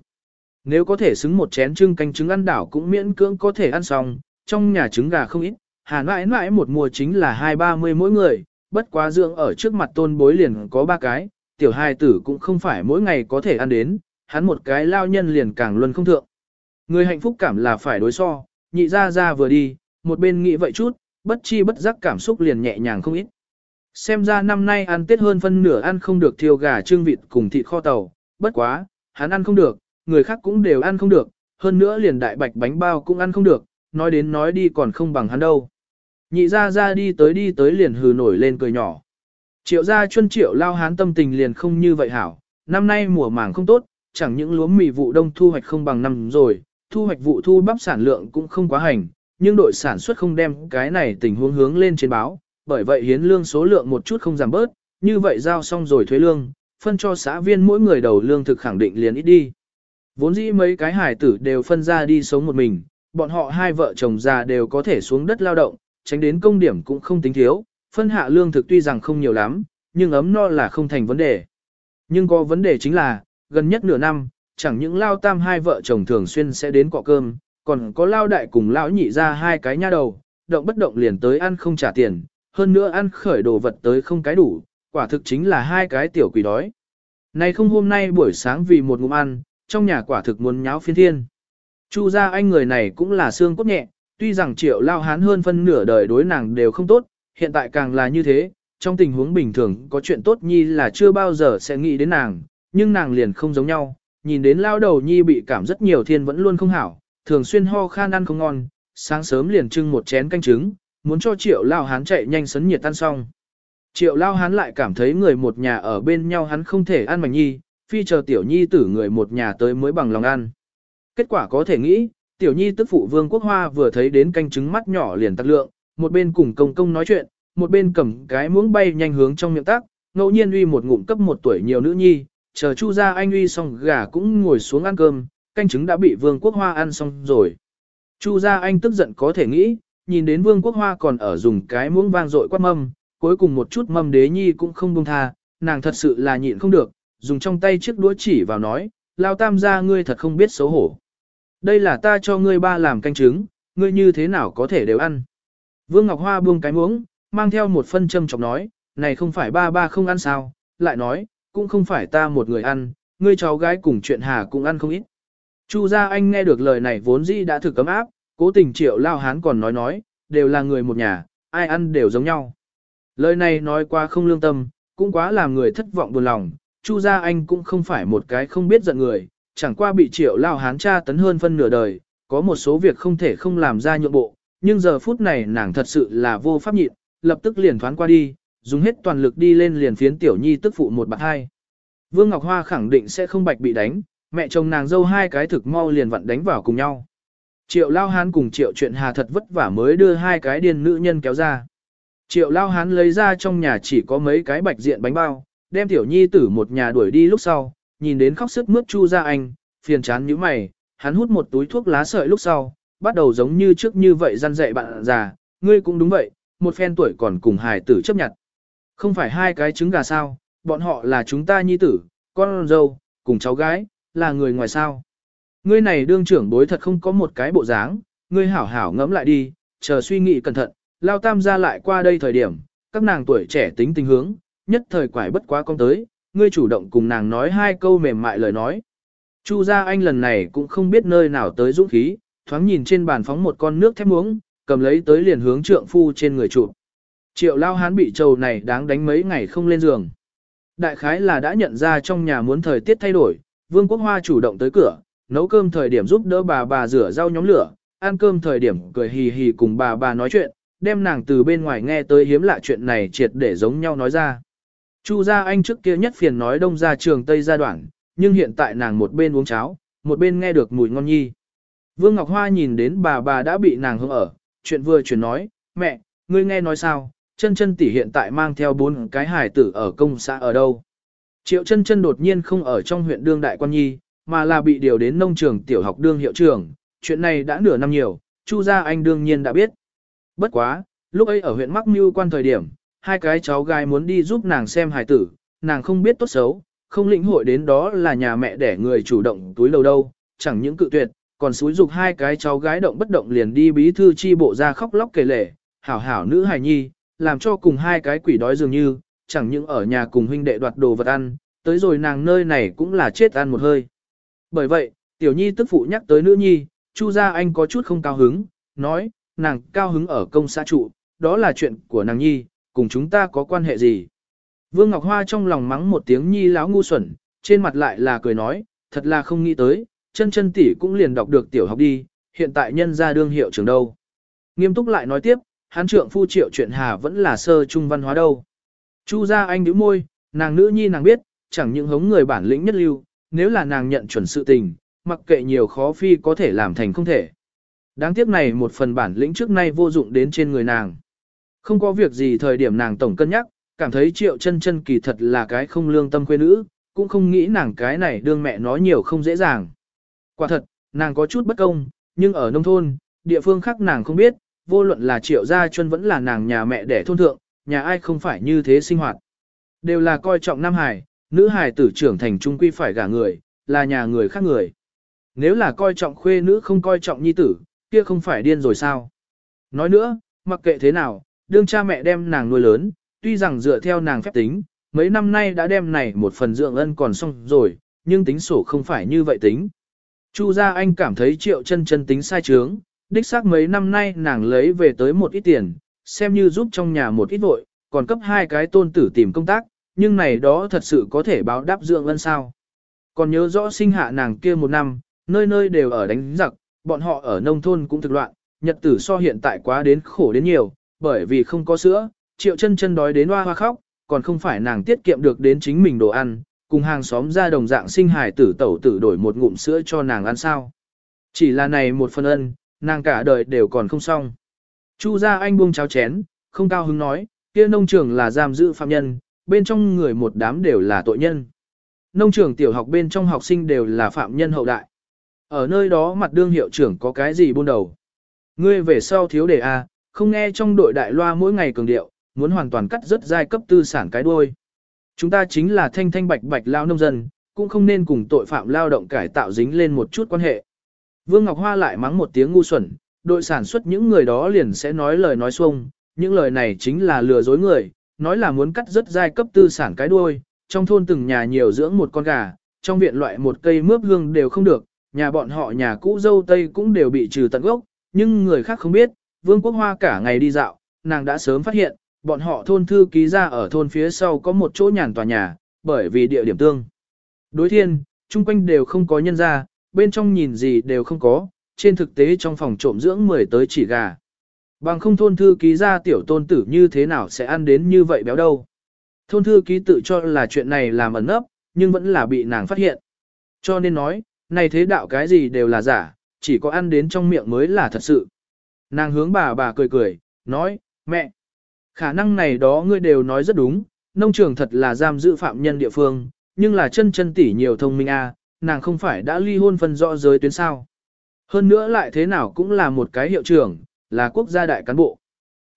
Nếu có thể xứng một chén trưng canh trứng ăn đảo cũng miễn cưỡng có thể ăn xong, trong nhà trứng gà không ít, hàn mãi mãi một mùa chính là hai ba mươi mỗi người, bất quá dưỡng ở trước mặt tôn bối liền có ba cái, tiểu hai tử cũng không phải mỗi ngày có thể ăn đến, hắn một cái lao nhân liền càng luân không thượng. Người hạnh phúc cảm là phải đối so, nhị ra ra vừa đi, một bên nghĩ vậy chút, bất chi bất giác cảm xúc liền nhẹ nhàng không ít. Xem ra năm nay ăn tết hơn phân nửa ăn không được thiêu gà trương vịt cùng thịt kho tàu, bất quá, hắn ăn không được, người khác cũng đều ăn không được, hơn nữa liền đại bạch bánh bao cũng ăn không được, nói đến nói đi còn không bằng hắn đâu. Nhị ra ra đi tới đi tới liền hừ nổi lên cười nhỏ. Triệu gia chuân triệu lao hán tâm tình liền không như vậy hảo, năm nay mùa màng không tốt, chẳng những lúa mì vụ đông thu hoạch không bằng năm rồi, thu hoạch vụ thu bắp sản lượng cũng không quá hành, nhưng đội sản xuất không đem cái này tình huống hướng lên trên báo, bởi vậy hiến lương số lượng một chút không giảm bớt, như vậy giao xong rồi thuế lương, phân cho xã viên mỗi người đầu lương thực khẳng định liền ít đi. Vốn dĩ mấy cái hải tử đều phân ra đi sống một mình, bọn họ hai vợ chồng già đều có thể xuống đất lao động, tránh đến công điểm cũng không tính thiếu, phân hạ lương thực tuy rằng không nhiều lắm, nhưng ấm no là không thành vấn đề. Nhưng có vấn đề chính là, gần nhất nửa năm, chẳng những lao tam hai vợ chồng thường xuyên sẽ đến cọ cơm, còn có lao đại cùng lão nhị ra hai cái nha đầu, động bất động liền tới ăn không trả tiền, hơn nữa ăn khởi đồ vật tới không cái đủ, quả thực chính là hai cái tiểu quỷ đói. Này không hôm nay buổi sáng vì một ngụm ăn, trong nhà quả thực muốn nháo phiên thiên. Chu gia anh người này cũng là xương cốt nhẹ, tuy rằng triệu lao hán hơn phân nửa đời đối nàng đều không tốt, hiện tại càng là như thế, trong tình huống bình thường có chuyện tốt nhi là chưa bao giờ sẽ nghĩ đến nàng, nhưng nàng liền không giống nhau, nhìn đến lao đầu nhi bị cảm rất nhiều thiên vẫn luôn không hảo, thường xuyên ho khan ăn không ngon, sáng sớm liền trưng một chén canh trứng, muốn cho triệu lao hán chạy nhanh sấn nhiệt tan xong. Triệu lao hán lại cảm thấy người một nhà ở bên nhau hắn không thể ăn mảnh nhi, phi chờ tiểu nhi tử người một nhà tới mới bằng lòng ăn. Kết quả có thể nghĩ, tiểu nhi tức phụ vương quốc hoa vừa thấy đến canh trứng mắt nhỏ liền tắc lượng, một bên cùng công công nói chuyện, một bên cầm cái muỗng bay nhanh hướng trong miệng tác, ngẫu nhiên uy một ngụm cấp một tuổi nhiều nữ nhi, chờ chu ra anh uy xong gà cũng ngồi xuống ăn cơm, canh trứng đã bị vương quốc hoa ăn xong rồi. Chu ra anh tức giận có thể nghĩ, nhìn đến vương quốc hoa còn ở dùng cái muỗng vang dội quát mâm, cuối cùng một chút mâm đế nhi cũng không buông tha, nàng thật sự là nhịn không được, dùng trong tay chiếc đũa chỉ vào nói, lao tam gia ngươi thật không biết xấu hổ. Đây là ta cho ngươi ba làm canh trứng, ngươi như thế nào có thể đều ăn. Vương Ngọc Hoa buông cái muỗng, mang theo một phân châm chọc nói, này không phải ba ba không ăn sao, lại nói, cũng không phải ta một người ăn, ngươi cháu gái cùng chuyện hà cũng ăn không ít. Chu gia anh nghe được lời này vốn dĩ đã thử cấm áp, cố tình triệu lao hán còn nói nói, đều là người một nhà, ai ăn đều giống nhau. Lời này nói qua không lương tâm, cũng quá làm người thất vọng buồn lòng, Chu gia anh cũng không phải một cái không biết giận người, chẳng qua bị triệu lao hán tra tấn hơn phân nửa đời, có một số việc không thể không làm ra nhượng bộ, nhưng giờ phút này nàng thật sự là vô pháp nhịn, lập tức liền thoáng qua đi, dùng hết toàn lực đi lên liền phiến tiểu nhi tức phụ một bạc hai. Vương Ngọc Hoa khẳng định sẽ không bạch bị đánh, mẹ chồng nàng dâu hai cái thực mau liền vặn đánh vào cùng nhau. Triệu Lao Hán cùng Triệu chuyện hà thật vất vả mới đưa hai cái điên nữ nhân kéo ra. Triệu Lao Hán lấy ra trong nhà chỉ có mấy cái bạch diện bánh bao, đem tiểu nhi tử một nhà đuổi đi lúc sau, nhìn đến khóc sức mướt chu ra anh, phiền chán như mày, hắn hút một túi thuốc lá sợi lúc sau, bắt đầu giống như trước như vậy răn dạy bạn già, ngươi cũng đúng vậy, một phen tuổi còn cùng hài tử chấp nhận. Không phải hai cái trứng gà sao, bọn họ là chúng ta nhi tử, con dâu, cùng cháu gái, là người ngoài sao. Ngươi này đương trưởng bối thật không có một cái bộ dáng, ngươi hảo hảo ngẫm lại đi, chờ suy nghĩ cẩn thận, lao tam ra lại qua đây thời điểm, các nàng tuổi trẻ tính tình hướng, nhất thời quải bất quá con tới, ngươi chủ động cùng nàng nói hai câu mềm mại lời nói. Chu gia anh lần này cũng không biết nơi nào tới dũng khí, thoáng nhìn trên bàn phóng một con nước thép muống, cầm lấy tới liền hướng trượng phu trên người chụp. Triệu lao hán bị trầu này đáng đánh mấy ngày không lên giường. Đại khái là đã nhận ra trong nhà muốn thời tiết thay đổi, Vương Quốc Hoa chủ động tới cửa, nấu cơm thời điểm giúp đỡ bà bà rửa rau nhóm lửa, ăn cơm thời điểm cười hì hì cùng bà bà nói chuyện, đem nàng từ bên ngoài nghe tới hiếm lạ chuyện này triệt để giống nhau nói ra. Chu gia anh trước kia nhất phiền nói đông ra trường tây gia đoạn, nhưng hiện tại nàng một bên uống cháo, một bên nghe được mùi ngon nhi. Vương Ngọc Hoa nhìn đến bà bà đã bị nàng hướng ở, chuyện vừa chuyển nói, mẹ, ngươi nghe nói sao, chân chân tỷ hiện tại mang theo bốn cái hải tử ở công xã ở đâu. Triệu chân chân đột nhiên không ở trong huyện đương đại quan nhi, mà là bị điều đến nông trường tiểu học đương hiệu trưởng, chuyện này đã nửa năm nhiều, Chu gia anh đương nhiên đã biết. Bất quá, lúc ấy ở huyện Mắc Mưu quan thời điểm, hai cái cháu gái muốn đi giúp nàng xem hài tử, nàng không biết tốt xấu, không lĩnh hội đến đó là nhà mẹ để người chủ động túi lầu đâu, chẳng những cự tuyệt, còn xúi dục hai cái cháu gái động bất động liền đi bí thư chi bộ ra khóc lóc kể lể, hảo hảo nữ hài nhi, làm cho cùng hai cái quỷ đói dường như, chẳng những ở nhà cùng huynh đệ đoạt đồ vật ăn, tới rồi nàng nơi này cũng là chết ăn một hơi. Bởi vậy, tiểu nhi tức phụ nhắc tới nữ nhi, chu gia anh có chút không cao hứng, nói, nàng cao hứng ở công xã trụ, đó là chuyện của nàng nhi, cùng chúng ta có quan hệ gì. Vương Ngọc Hoa trong lòng mắng một tiếng nhi láo ngu xuẩn, trên mặt lại là cười nói, thật là không nghĩ tới, chân chân tỷ cũng liền đọc được tiểu học đi, hiện tại nhân ra đương hiệu trường đâu. Nghiêm túc lại nói tiếp, hán trượng phu triệu chuyện hà vẫn là sơ trung văn hóa đâu. Chu gia anh đứa môi, nàng nữ nhi nàng biết, chẳng những hống người bản lĩnh nhất lưu, nếu là nàng nhận chuẩn sự tình, mặc kệ nhiều khó phi có thể làm thành không thể. Đáng tiếc này một phần bản lĩnh trước nay vô dụng đến trên người nàng. Không có việc gì thời điểm nàng tổng cân nhắc, cảm thấy triệu chân chân kỳ thật là cái không lương tâm quê nữ, cũng không nghĩ nàng cái này đương mẹ nói nhiều không dễ dàng. Quả thật, nàng có chút bất công, nhưng ở nông thôn, địa phương khác nàng không biết, vô luận là triệu gia chân vẫn là nàng nhà mẹ đẻ thôn thượng, nhà ai không phải như thế sinh hoạt. Đều là coi trọng Nam Hải, nữ hải tử trưởng thành trung quy phải gả người, là nhà người khác người. Nếu là coi trọng khuê nữ không coi trọng nhi tử, kia không phải điên rồi sao. Nói nữa, mặc kệ thế nào, đương cha mẹ đem nàng nuôi lớn, tuy rằng dựa theo nàng phép tính, mấy năm nay đã đem này một phần dưỡng ân còn xong rồi, nhưng tính sổ không phải như vậy tính. Chu gia anh cảm thấy triệu chân chân tính sai trướng, đích xác mấy năm nay nàng lấy về tới một ít tiền, xem như giúp trong nhà một ít vội, còn cấp hai cái tôn tử tìm công tác, nhưng này đó thật sự có thể báo đáp dưỡng ân sao. Còn nhớ rõ sinh hạ nàng kia một năm, nơi nơi đều ở đánh giặc, bọn họ ở nông thôn cũng thực loạn, nhật tử so hiện tại quá đến khổ đến nhiều, bởi vì không có sữa, triệu chân chân đói đến hoa hoa khóc, còn không phải nàng tiết kiệm được đến chính mình đồ ăn, cùng hàng xóm ra đồng dạng sinh hài tử tẩu tử đổi một ngụm sữa cho nàng ăn sao. Chỉ là này một phần ân, nàng cả đời đều còn không xong. Chu gia anh buông cháo chén, không cao hứng nói, kia nông trường là giam giữ phạm nhân, bên trong người một đám đều là tội nhân. Nông trường tiểu học bên trong học sinh đều là phạm nhân hậu đại. Ở nơi đó mặt đương hiệu trưởng có cái gì buôn đầu. Ngươi về sau thiếu đề A, không nghe trong đội đại loa mỗi ngày cường điệu, muốn hoàn toàn cắt rất giai cấp tư sản cái đuôi. Chúng ta chính là thanh thanh bạch bạch lao nông dân, cũng không nên cùng tội phạm lao động cải tạo dính lên một chút quan hệ. Vương Ngọc Hoa lại mắng một tiếng ngu xuẩn, đội sản xuất những người đó liền sẽ nói lời nói xuông, những lời này chính là lừa dối người, nói là muốn cắt rất giai cấp tư sản cái đuôi, trong thôn từng nhà nhiều dưỡng một con gà, trong viện loại một cây mướp hương đều không được, nhà bọn họ nhà cũ dâu tây cũng đều bị trừ tận gốc, nhưng người khác không biết, Vương Quốc Hoa cả ngày đi dạo, nàng đã sớm phát hiện, bọn họ thôn thư ký ra ở thôn phía sau có một chỗ nhàn tòa nhà, bởi vì địa điểm tương. Đối thiên, chung quanh đều không có nhân ra, bên trong nhìn gì đều không có, trên thực tế trong phòng trộm dưỡng 10 tới chỉ gà. Bằng không thôn thư ký ra tiểu tôn tử như thế nào sẽ ăn đến như vậy béo đâu. Thôn thư ký tự cho là chuyện này làm ẩn nấp, nhưng vẫn là bị nàng phát hiện. Cho nên nói, này thế đạo cái gì đều là giả, chỉ có ăn đến trong miệng mới là thật sự. Nàng hướng bà bà cười cười, nói, mẹ, khả năng này đó ngươi đều nói rất đúng, nông trường thật là giam giữ phạm nhân địa phương, nhưng là chân chân tỷ nhiều thông minh a, nàng không phải đã ly hôn phân rõ giới tuyến sao. Hơn nữa lại thế nào cũng là một cái hiệu trưởng, là quốc gia đại cán bộ.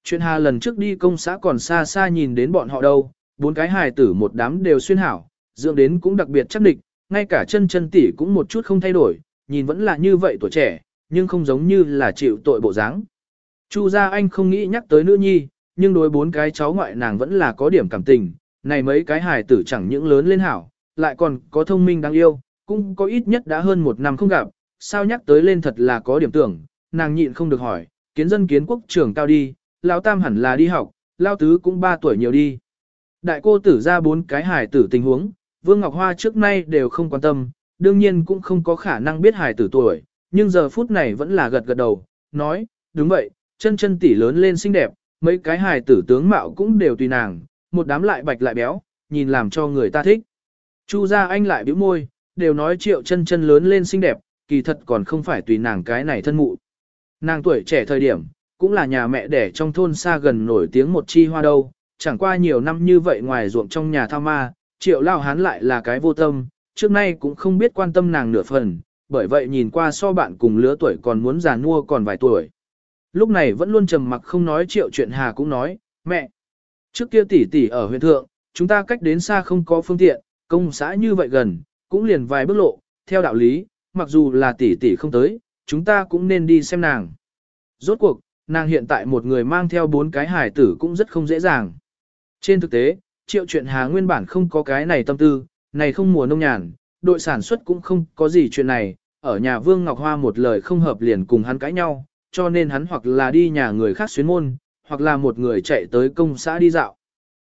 Chuyện hà lần trước đi công xã còn xa xa nhìn đến bọn họ đâu, bốn cái hài tử một đám đều xuyên hảo, dưỡng đến cũng đặc biệt chắc địch, ngay cả chân chân tỷ cũng một chút không thay đổi, nhìn vẫn là như vậy tuổi trẻ, nhưng không giống như là chịu tội bộ dáng. Chu gia anh không nghĩ nhắc tới nữ nhi, nhưng đối bốn cái cháu ngoại nàng vẫn là có điểm cảm tình, này mấy cái hài tử chẳng những lớn lên hảo, lại còn có thông minh đáng yêu, cũng có ít nhất đã hơn một năm không gặp, sao nhắc tới lên thật là có điểm tưởng, nàng nhịn không được hỏi, kiến dân kiến quốc trưởng cao đi, lão tam hẳn là đi học, lão tứ cũng ba tuổi nhiều đi. Đại cô tử ra bốn cái hài tử tình huống, Vương Ngọc Hoa trước nay đều không quan tâm, đương nhiên cũng không có khả năng biết hài tử tuổi, nhưng giờ phút này vẫn là gật gật đầu, nói, đúng vậy, chân chân tỷ lớn lên xinh đẹp, mấy cái hài tử tướng mạo cũng đều tùy nàng, một đám lại bạch lại béo, nhìn làm cho người ta thích. Chu gia anh lại bĩu môi, đều nói triệu chân chân lớn lên xinh đẹp, kỳ thật còn không phải tùy nàng cái này thân mụ. Nàng tuổi trẻ thời điểm, cũng là nhà mẹ đẻ trong thôn xa gần nổi tiếng một chi hoa đâu, chẳng qua nhiều năm như vậy ngoài ruộng trong nhà thao ma, triệu lao hán lại là cái vô tâm, trước nay cũng không biết quan tâm nàng nửa phần, bởi vậy nhìn qua so bạn cùng lứa tuổi còn muốn già nua còn vài tuổi. Lúc này vẫn luôn trầm mặc không nói triệu chuyện hà cũng nói, mẹ, trước kia tỷ tỷ ở huyện thượng, chúng ta cách đến xa không có phương tiện, công xã như vậy gần, cũng liền vài bước lộ, theo đạo lý, mặc dù là tỷ tỷ không tới, chúng ta cũng nên đi xem nàng. Rốt cuộc, nàng hiện tại một người mang theo bốn cái hải tử cũng rất không dễ dàng. Trên thực tế, triệu chuyện hà nguyên bản không có cái này tâm tư, này không mùa nông nhàn, đội sản xuất cũng không có gì chuyện này, ở nhà Vương Ngọc Hoa một lời không hợp liền cùng hắn cãi nhau, cho nên hắn hoặc là đi nhà người khác xuyến môn, hoặc là một người chạy tới công xã đi dạo.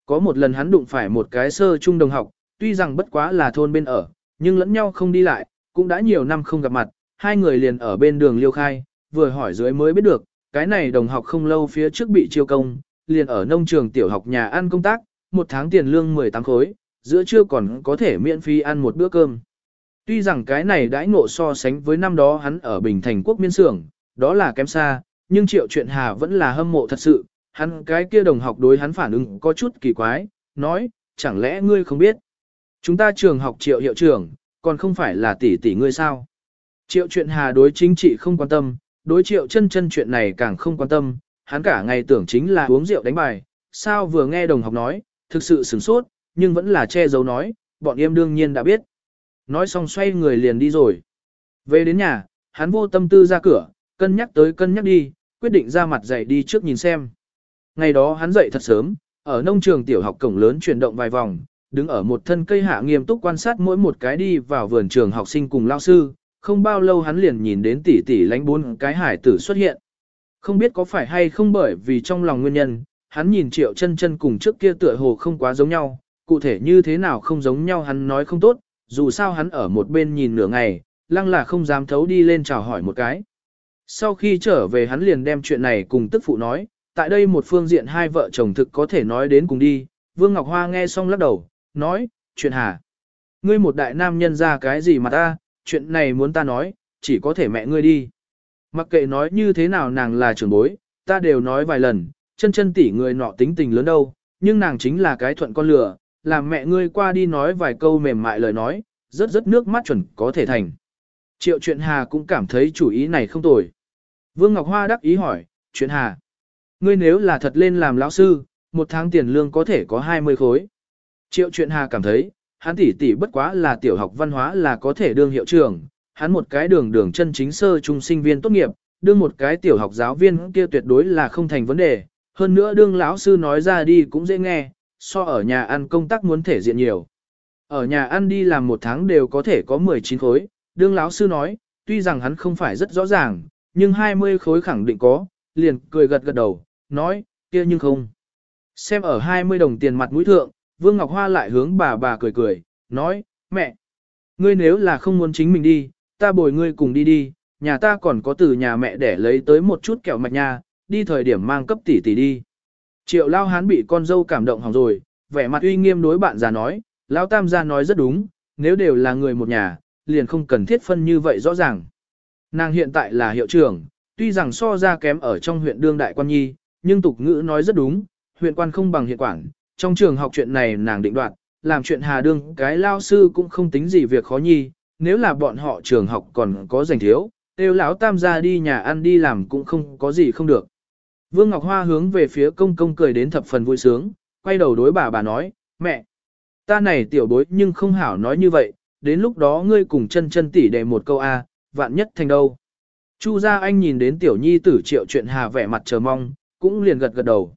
Có một lần hắn đụng phải một cái sơ trung đồng học, tuy rằng bất quá là thôn bên ở, nhưng lẫn nhau không đi lại, cũng đã nhiều năm không gặp mặt, hai người liền ở bên đường liêu khai, vừa hỏi dưới mới biết được, cái này đồng học không lâu phía trước bị chiêu công, liền ở nông trường tiểu học nhà ăn công tác, một tháng tiền lương 18 khối, giữa trưa còn có thể miễn phí ăn một bữa cơm. Tuy rằng cái này đãi ngộ so sánh với năm đó hắn ở Bình Thành quốc miên xưởng, đó là kém xa, nhưng triệu chuyện hà vẫn là hâm mộ thật sự, hắn cái kia đồng học đối hắn phản ứng có chút kỳ quái, nói, chẳng lẽ ngươi không biết. Chúng ta trường học triệu hiệu trưởng, còn không phải là tỷ tỷ ngươi sao. Triệu chuyện hà đối chính trị không quan tâm, đối triệu chân chân chuyện này càng không quan tâm, hắn cả ngày tưởng chính là uống rượu đánh bài, sao vừa nghe đồng học nói, thực sự sửng sốt, nhưng vẫn là che giấu nói, bọn em đương nhiên đã biết. Nói xong xoay người liền đi rồi. Về đến nhà, hắn vô tâm tư ra cửa, cân nhắc tới cân nhắc đi, quyết định ra mặt dậy đi trước nhìn xem. Ngày đó hắn dậy thật sớm, ở nông trường tiểu học cổng lớn chuyển động vài vòng, đứng ở một thân cây hạ nghiêm túc quan sát mỗi một cái đi vào vườn trường học sinh cùng lao sư, không bao lâu hắn liền nhìn đến tỷ tỷ lánh bốn cái hải tử xuất hiện. Không biết có phải hay không bởi vì trong lòng nguyên nhân, hắn nhìn triệu chân chân cùng trước kia tựa hồ không quá giống nhau, cụ thể như thế nào không giống nhau hắn nói không tốt, dù sao hắn ở một bên nhìn nửa ngày, lăng là không dám thấu đi lên chào hỏi một cái. Sau khi trở về hắn liền đem chuyện này cùng tức phụ nói, tại đây một phương diện hai vợ chồng thực có thể nói đến cùng đi, Vương Ngọc Hoa nghe xong lắc đầu, nói, chuyện hà. Ngươi một đại nam nhân ra cái gì mà ta, chuyện này muốn ta nói, chỉ có thể mẹ ngươi đi. Mặc kệ nói như thế nào nàng là trưởng bối, ta đều nói vài lần, chân chân tỷ người nọ tính tình lớn đâu, nhưng nàng chính là cái thuận con lửa, làm mẹ ngươi qua đi nói vài câu mềm mại lời nói, rất rất nước mắt chuẩn có thể thành. Triệu chuyện hà cũng cảm thấy chủ ý này không tồi. Vương Ngọc Hoa đắc ý hỏi, chuyện hà. Ngươi nếu là thật lên làm lão sư, một tháng tiền lương có thể có 20 khối. Triệu chuyện hà cảm thấy, hắn tỷ tỷ bất quá là tiểu học văn hóa là có thể đương hiệu trưởng, hắn một cái đường đường chân chính sơ trung sinh viên tốt nghiệp, đương một cái tiểu học giáo viên kia tuyệt đối là không thành vấn đề, hơn nữa đương lão sư nói ra đi cũng dễ nghe, so ở nhà ăn công tác muốn thể diện nhiều. Ở nhà ăn đi làm một tháng đều có thể có 19 khối, đương lão sư nói, tuy rằng hắn không phải rất rõ ràng, nhưng 20 khối khẳng định có, liền cười gật gật đầu, nói, kia nhưng không. Xem ở 20 đồng tiền mặt mũi thượng, Vương Ngọc Hoa lại hướng bà bà cười cười, nói, mẹ, ngươi nếu là không muốn chính mình đi, ta bồi ngươi cùng đi đi, nhà ta còn có từ nhà mẹ để lấy tới một chút kẹo mạch nha, đi thời điểm mang cấp tỷ tỷ đi. Triệu lao hán bị con dâu cảm động hỏng rồi, vẻ mặt uy nghiêm đối bạn già nói, lao tam gia nói rất đúng, nếu đều là người một nhà, liền không cần thiết phân như vậy rõ ràng. Nàng hiện tại là hiệu trưởng, tuy rằng so ra kém ở trong huyện đương đại quan nhi, nhưng tục ngữ nói rất đúng, huyện quan không bằng hiện quản, trong trường học chuyện này nàng định đoạt, làm chuyện hà đương cái lao sư cũng không tính gì việc khó nhi, nếu là bọn họ trường học còn có dành thiếu, đều lão tam gia đi nhà ăn đi làm cũng không có gì không được. Vương Ngọc Hoa hướng về phía công công cười đến thập phần vui sướng, quay đầu đối bà bà nói, mẹ, ta này tiểu bối nhưng không hảo nói như vậy, đến lúc đó ngươi cùng chân chân tỉ đề một câu A, vạn nhất thành đâu. Chu gia anh nhìn đến tiểu nhi tử triệu chuyện hà vẻ mặt chờ mong, cũng liền gật gật đầu.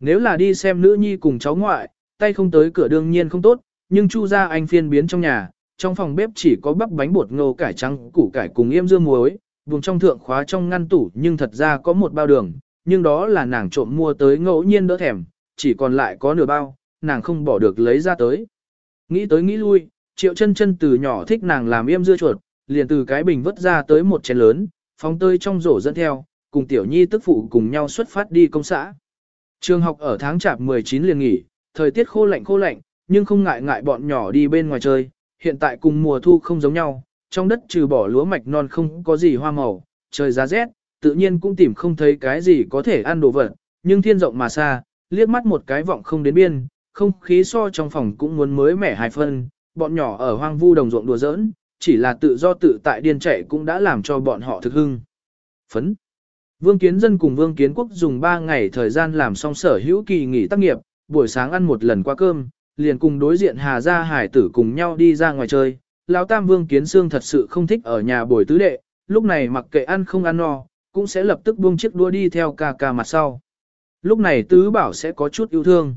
Nếu là đi xem nữ nhi cùng cháu ngoại, tay không tới cửa đương nhiên không tốt, nhưng chu gia anh phiên biến trong nhà, trong phòng bếp chỉ có bắp bánh bột ngô cải trắng, củ cải cùng yêm dưa muối, vùng trong thượng khóa trong ngăn tủ nhưng thật ra có một bao đường, nhưng đó là nàng trộm mua tới ngẫu nhiên đỡ thèm, chỉ còn lại có nửa bao, nàng không bỏ được lấy ra tới. Nghĩ tới nghĩ lui, triệu chân chân từ nhỏ thích nàng làm yêm dưa chuột, liền từ cái bình vứt ra tới một chén lớn, phóng tơi trong rổ dẫn theo, cùng tiểu nhi tức phụ cùng nhau xuất phát đi công xã. Trường học ở tháng chạp 19 liền nghỉ, thời tiết khô lạnh khô lạnh, nhưng không ngại ngại bọn nhỏ đi bên ngoài chơi, hiện tại cùng mùa thu không giống nhau, trong đất trừ bỏ lúa mạch non không có gì hoa màu, trời giá rét, tự nhiên cũng tìm không thấy cái gì có thể ăn đồ vật, nhưng thiên rộng mà xa, liếc mắt một cái vọng không đến biên, không khí so trong phòng cũng muốn mới mẻ hai phân, bọn nhỏ ở hoang vu đồng ruộng đùa giỡn, chỉ là tự do tự tại điên chạy cũng đã làm cho bọn họ thực hưng. Phấn. Vương Kiến Dân cùng Vương Kiến Quốc dùng 3 ngày thời gian làm xong sở hữu kỳ nghỉ tác nghiệp, buổi sáng ăn một lần qua cơm, liền cùng đối diện Hà Gia Hải tử cùng nhau đi ra ngoài chơi. Lão Tam Vương Kiến Sương thật sự không thích ở nhà bồi tứ đệ, lúc này mặc kệ ăn không ăn no, cũng sẽ lập tức buông chiếc đua đi theo ca ca mặt sau. Lúc này tứ bảo sẽ có chút yêu thương.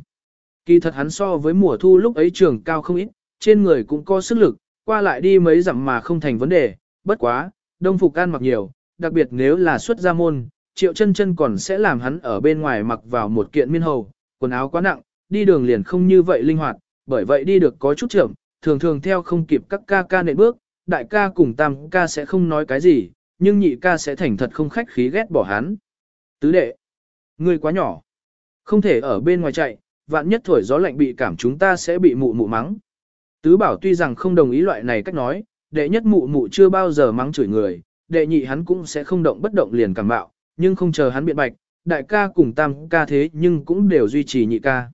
Kỳ thật hắn so với mùa thu lúc ấy trường cao không ít, trên người cũng có sức lực, qua lại đi mấy dặm mà không thành vấn đề, bất quá, đông phục ăn mặc nhiều, đặc biệt nếu là xuất gia môn, triệu chân chân còn sẽ làm hắn ở bên ngoài mặc vào một kiện miên hầu, quần áo quá nặng, đi đường liền không như vậy linh hoạt, bởi vậy đi được có chút chậm, thường thường theo không kịp các ca ca nện bước, đại ca cùng tam ca sẽ không nói cái gì, nhưng nhị ca sẽ thành thật không khách khí ghét bỏ hắn. Tứ đệ, ngươi quá nhỏ, không thể ở bên ngoài chạy, vạn nhất thổi gió lạnh bị cảm chúng ta sẽ bị mụ mụ mắng. Tứ bảo tuy rằng không đồng ý loại này cách nói, đệ nhất mụ mụ chưa bao giờ mắng chửi người, đệ nhị hắn cũng sẽ không động bất động liền cảm bạo, nhưng không chờ hắn biện bạch, đại ca cùng tam ca thế nhưng cũng đều duy trì nhị ca.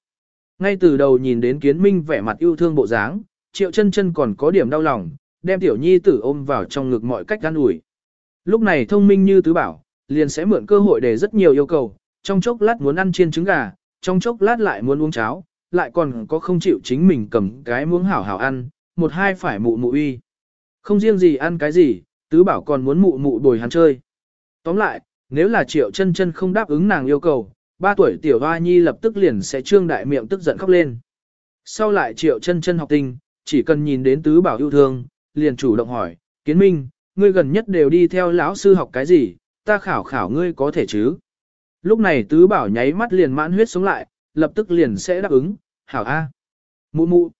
Ngay từ đầu nhìn đến kiến minh vẻ mặt yêu thương bộ dáng, triệu chân chân còn có điểm đau lòng, đem tiểu nhi tử ôm vào trong ngực mọi cách gan ủi. Lúc này thông minh như tứ bảo, liền sẽ mượn cơ hội để rất nhiều yêu cầu, trong chốc lát muốn ăn chiên trứng gà, trong chốc lát lại muốn uống cháo, lại còn có không chịu chính mình cầm cái muỗng hảo hảo ăn, một hai phải mụ mụ uy. Không riêng gì ăn cái gì, tứ bảo còn muốn mụ mụ bồi hắn chơi. Tóm lại, nếu là triệu chân chân không đáp ứng nàng yêu cầu, ba tuổi tiểu hoa nhi lập tức liền sẽ trương đại miệng tức giận khóc lên. Sau lại triệu chân chân học tinh, chỉ cần nhìn đến tứ bảo yêu thương, liền chủ động hỏi, kiến minh, ngươi gần nhất đều đi theo lão sư học cái gì, ta khảo khảo ngươi có thể chứ. Lúc này tứ bảo nháy mắt liền mãn huyết sống lại, lập tức liền sẽ đáp ứng, hảo A. Mụ mụ.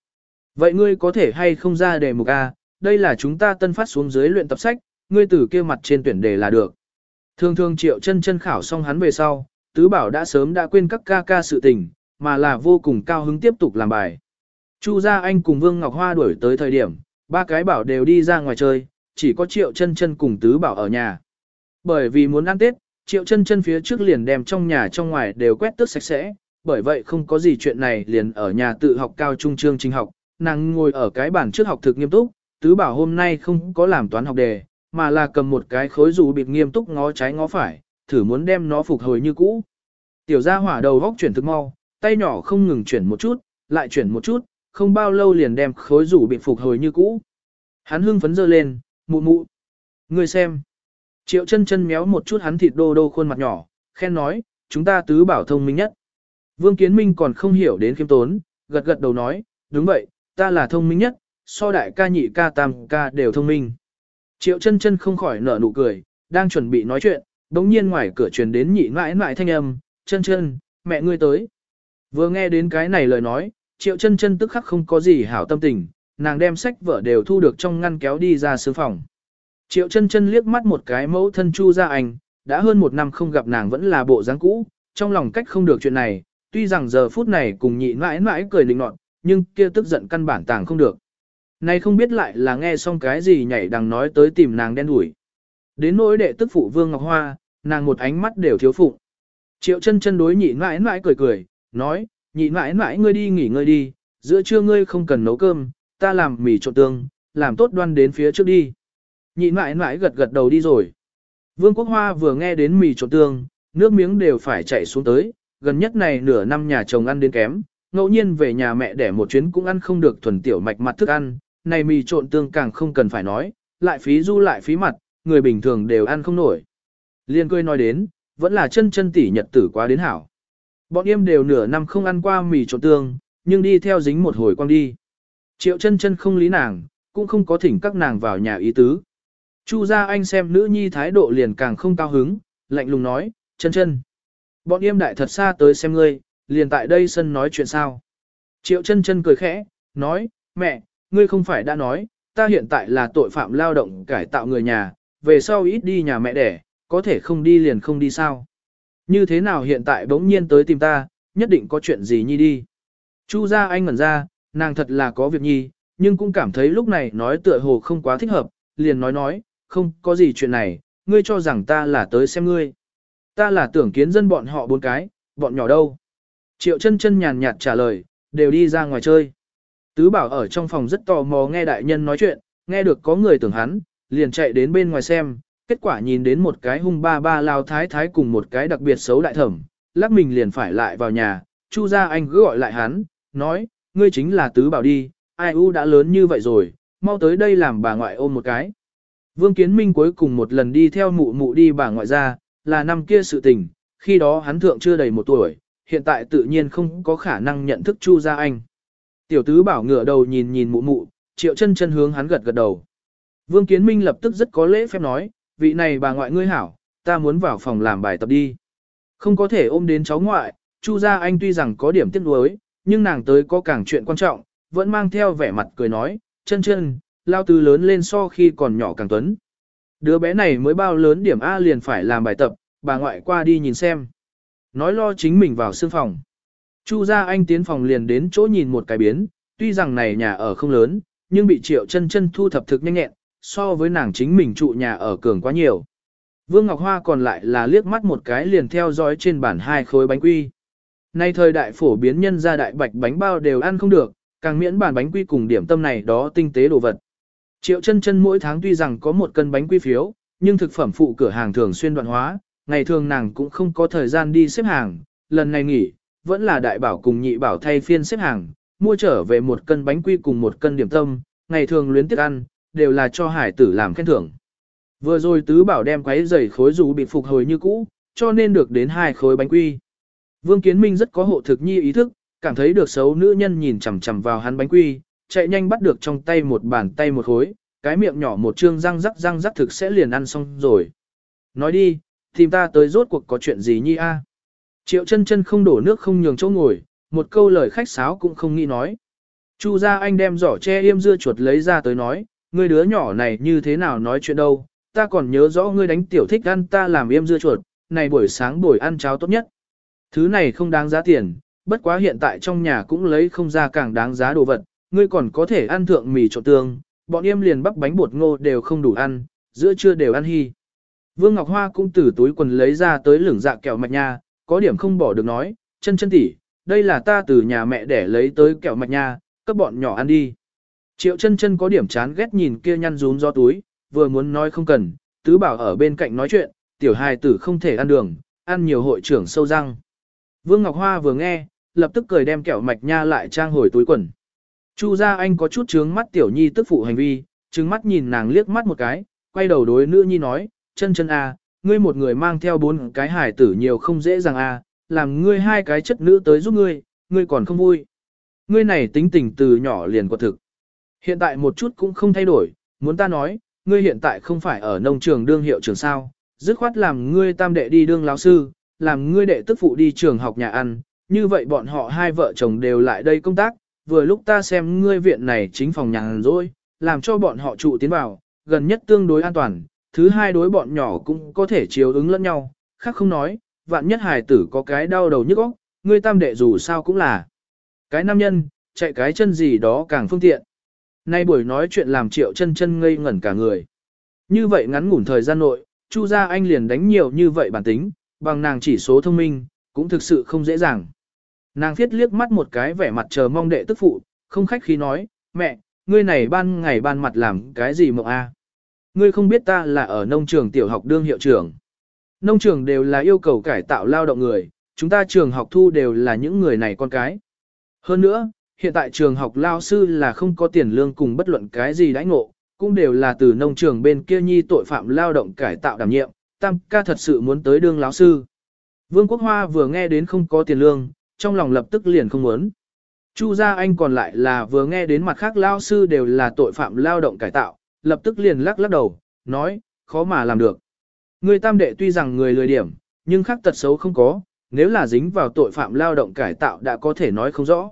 Vậy ngươi có thể hay không ra đề mục A, đây là chúng ta tân phát xuống dưới luyện tập sách, ngươi từ kia mặt trên tuyển đề là được. Thường thường triệu chân chân khảo xong hắn về sau, tứ bảo đã sớm đã quên các ca ca sự tình, mà là vô cùng cao hứng tiếp tục làm bài. Chu gia anh cùng Vương Ngọc Hoa đuổi tới thời điểm, ba cái bảo đều đi ra ngoài chơi, chỉ có triệu chân chân cùng tứ bảo ở nhà. Bởi vì muốn ăn Tết, triệu chân chân phía trước liền đem trong nhà trong ngoài đều quét tước sạch sẽ, bởi vậy không có gì chuyện này liền ở nhà tự học cao trung chương trình học, nàng ngồi ở cái bàn trước học thực nghiêm túc, tứ bảo hôm nay không có làm toán học đề, mà là cầm một cái khối dù bịt nghiêm túc ngó trái ngó phải, thử muốn đem nó phục hồi như cũ. Tiểu gia hỏa đầu góc chuyển thực mau, tay nhỏ không ngừng chuyển một chút, lại chuyển một chút, không bao lâu liền đem khối rủ bị phục hồi như cũ. Hắn hưng phấn dơ lên, mụ mụ. Người xem. Triệu chân chân méo một chút hắn thịt đô đô khuôn mặt nhỏ, khen nói, chúng ta tứ bảo thông minh nhất. Vương Kiến Minh còn không hiểu đến khiêm tốn, gật gật đầu nói, đúng vậy, ta là thông minh nhất, so đại ca nhị ca tam ca đều thông minh. Triệu chân chân không khỏi nở nụ cười, đang chuẩn bị nói chuyện, đống nhiên ngoài cửa truyền đến nhị mãi mãi thanh âm, chân chân, mẹ ngươi tới. Vừa nghe đến cái này lời nói, triệu chân chân tức khắc không có gì hảo tâm tình, nàng đem sách vở đều thu được trong ngăn kéo đi ra sướng phòng. Triệu chân chân liếc mắt một cái mẫu thân chu ra anh, đã hơn một năm không gặp nàng vẫn là bộ dáng cũ, trong lòng cách không được chuyện này, tuy rằng giờ phút này cùng nhị mãi mãi cười lịnh nọt, nhưng kia tức giận căn bản tàng không được. Này không biết lại là nghe xong cái gì nhảy đằng nói tới tìm nàng đen đuổi. Đến nỗi đệ tức phụ Vương Ngọc Hoa, nàng một ánh mắt đều thiếu phụ. Triệu chân chân đối nhị mãi mãi cười cười, nói, nhị mãi mãi ngươi đi nghỉ ngơi đi, giữa trưa ngươi không cần nấu cơm, ta làm mì trộn tương, làm tốt đoan đến phía trước đi. Nhị mãi mãi gật gật đầu đi rồi. Vương Quốc Hoa vừa nghe đến mì trộn tương, nước miếng đều phải chảy xuống tới, gần nhất này nửa năm nhà chồng ăn đến kém, ngẫu nhiên về nhà mẹ để một chuyến cũng ăn không được thuần tiểu mạch mặt thức ăn, này mì trộn tương càng không cần phải nói, lại phí du lại phí mặt, người bình thường đều ăn không nổi. Liên cười nói đến, vẫn là chân chân tỷ nhật tử quá đến hảo. Bọn em đều nửa năm không ăn qua mì trộn tương, nhưng đi theo dính một hồi quang đi. Triệu chân chân không lý nàng, cũng không có thỉnh các nàng vào nhà ý tứ. Chu gia anh xem nữ nhi thái độ liền càng không cao hứng, lạnh lùng nói, chân chân. Bọn em đại thật xa tới xem ngươi, liền tại đây sân nói chuyện sao. Triệu chân chân cười khẽ, nói, mẹ, ngươi không phải đã nói, ta hiện tại là tội phạm lao động cải tạo người nhà, về sau ít đi nhà mẹ đẻ, có thể không đi liền không đi sao. Như thế nào hiện tại bỗng nhiên tới tìm ta, nhất định có chuyện gì nhi đi. Chu gia anh ngẩn ra, nàng thật là có việc nhi, nhưng cũng cảm thấy lúc này nói tựa hồ không quá thích hợp, liền nói nói, không có gì chuyện này, ngươi cho rằng ta là tới xem ngươi. Ta là tưởng kiến dân bọn họ bốn cái, bọn nhỏ đâu. Triệu chân chân nhàn nhạt trả lời, đều đi ra ngoài chơi. Tứ bảo ở trong phòng rất tò mò nghe đại nhân nói chuyện, nghe được có người tưởng hắn, liền chạy đến bên ngoài xem, kết quả nhìn đến một cái hung ba ba lao thái thái cùng một cái đặc biệt xấu đại thẩm, lắc mình liền phải lại vào nhà, chu ra anh cứ gọi lại hắn, nói, ngươi chính là tứ bảo đi, ai u đã lớn như vậy rồi, mau tới đây làm bà ngoại ôm một cái. Vương Kiến Minh cuối cùng một lần đi theo mụ mụ đi bà ngoại ra, là năm kia sự tình, khi đó hắn thượng chưa đầy một tuổi, hiện tại tự nhiên không có khả năng nhận thức Chu Gia Anh. Tiểu tứ bảo ngửa đầu nhìn nhìn mụ mụ, triệu chân chân hướng hắn gật gật đầu. Vương Kiến Minh lập tức rất có lễ phép nói, vị này bà ngoại ngươi hảo, ta muốn vào phòng làm bài tập đi. Không có thể ôm đến cháu ngoại, Chu Gia Anh tuy rằng có điểm tiếc nuối, nhưng nàng tới có càng chuyện quan trọng, vẫn mang theo vẻ mặt cười nói, chân chân, lao tứ lớn lên so khi còn nhỏ càng tuấn. Đứa bé này mới bao lớn điểm A liền phải làm bài tập, bà ngoại qua đi nhìn xem. Nói lo chính mình vào sương phòng. Chu gia anh tiến phòng liền đến chỗ nhìn một cái biến, tuy rằng này nhà ở không lớn, nhưng bị triệu chân chân thu thập thực nhanh nhẹn, so với nàng chính mình trụ nhà ở cường quá nhiều. Vương Ngọc Hoa còn lại là liếc mắt một cái liền theo dõi trên bản hai khối bánh quy. Nay thời đại phổ biến nhân gia đại bạch bánh bao đều ăn không được, càng miễn bản bánh quy cùng điểm tâm này đó tinh tế đồ vật. Triệu chân chân mỗi tháng tuy rằng có một cân bánh quy phiếu, nhưng thực phẩm phụ cửa hàng thường xuyên đoạn hóa, ngày thường nàng cũng không có thời gian đi xếp hàng, lần này nghỉ, vẫn là đại bảo cùng nhị bảo thay phiên xếp hàng, mua trở về một cân bánh quy cùng một cân điểm tâm, ngày thường luyến tiếc ăn, đều là cho hải tử làm khen thưởng. Vừa rồi tứ bảo đem quấy giày khối dù bị phục hồi như cũ, cho nên được đến hai khối bánh quy. Vương Kiến Minh rất có hộ thực nhi ý thức, cảm thấy được xấu nữ nhân nhìn chằm chằm vào hắn bánh quy, chạy nhanh bắt được trong tay một bàn tay một khối, cái miệng nhỏ một trương răng rắc răng rắc thực sẽ liền ăn xong rồi. Nói đi, tìm ta tới rốt cuộc có chuyện gì nhi a? Triệu chân chân không đổ nước không nhường chỗ ngồi, một câu lời khách sáo cũng không nghĩ nói. Chu gia anh đem giỏ che yêm dưa chuột lấy ra tới nói, ngươi đứa nhỏ này như thế nào nói chuyện đâu, ta còn nhớ rõ ngươi đánh tiểu thích ăn ta làm yêm dưa chuột, này buổi sáng buổi ăn cháo tốt nhất. Thứ này không đáng giá tiền, bất quá hiện tại trong nhà cũng lấy không ra càng đáng giá đồ vật, ngươi còn có thể ăn thượng mì trộn tương, bọn em liền bắp bánh bột ngô đều không đủ ăn, giữa trưa đều ăn hy. Vương Ngọc Hoa cũng từ túi quần lấy ra tới lửng dạ kẹo mạch nha, có điểm không bỏ được nói, chân chân tỷ, đây là ta từ nhà mẹ để lấy tới kẹo mạch nha, các bọn nhỏ ăn đi. Triệu chân chân có điểm chán ghét nhìn kia nhăn rún do túi, vừa muốn nói không cần, tứ bảo ở bên cạnh nói chuyện, tiểu hài tử không thể ăn đường, ăn nhiều hội trưởng sâu răng. Vương Ngọc Hoa vừa nghe, lập tức cười đem kẹo mạch nha lại trang hồi túi quần. Chu gia anh có chút trướng mắt tiểu nhi tức phụ hành vi, trừng mắt nhìn nàng liếc mắt một cái, quay đầu đối nữ nhi nói, chân chân à, ngươi một người mang theo bốn cái hải tử nhiều không dễ dàng à, làm ngươi hai cái chất nữ tới giúp ngươi, ngươi còn không vui. Ngươi này tính tình từ nhỏ liền quật thực. Hiện tại một chút cũng không thay đổi, muốn ta nói, ngươi hiện tại không phải ở nông trường đương hiệu trường sao, dứt khoát làm ngươi tam đệ đi đương lão sư, làm ngươi đệ tức phụ đi trường học nhà ăn, như vậy bọn họ hai vợ chồng đều lại đây công tác, vừa lúc ta xem ngươi viện này chính phòng nhàn rồi, làm cho bọn họ trụ tiến vào, gần nhất tương đối an toàn, thứ hai đối bọn nhỏ cũng có thể chiếu ứng lẫn nhau, khác không nói, vạn nhất hài tử có cái đau đầu nhức óc, ngươi tam đệ dù sao cũng là cái nam nhân, chạy cái chân gì đó càng phương tiện. Nay buổi nói chuyện làm triệu chân chân ngây ngẩn cả người. Như vậy ngắn ngủn thời gian nội, Chu gia anh liền đánh nhiều như vậy bản tính, bằng nàng chỉ số thông minh, cũng thực sự không dễ dàng. Nàng thiết liếc mắt một cái vẻ mặt chờ mong đệ tức phụ, không khách khí nói, mẹ, ngươi này ban ngày ban mặt làm cái gì mộng a? Ngươi không biết ta là ở nông trường tiểu học đương hiệu trưởng. Nông trường đều là yêu cầu cải tạo lao động người, chúng ta trường học thu đều là những người này con cái. Hơn nữa, hiện tại trường học lao sư là không có tiền lương cùng bất luận cái gì đãi ngộ, cũng đều là từ nông trường bên kia nhi tội phạm lao động cải tạo đảm nhiệm, tam ca thật sự muốn tới đương lão sư. Vương Quốc Hoa vừa nghe đến không có tiền lương, trong lòng lập tức liền không muốn. Chu gia anh còn lại là vừa nghe đến mặt khác lao sư đều là tội phạm lao động cải tạo, lập tức liền lắc lắc đầu, nói, khó mà làm được. Người tam đệ tuy rằng người lười điểm, nhưng khác tật xấu không có, nếu là dính vào tội phạm lao động cải tạo đã có thể nói không rõ.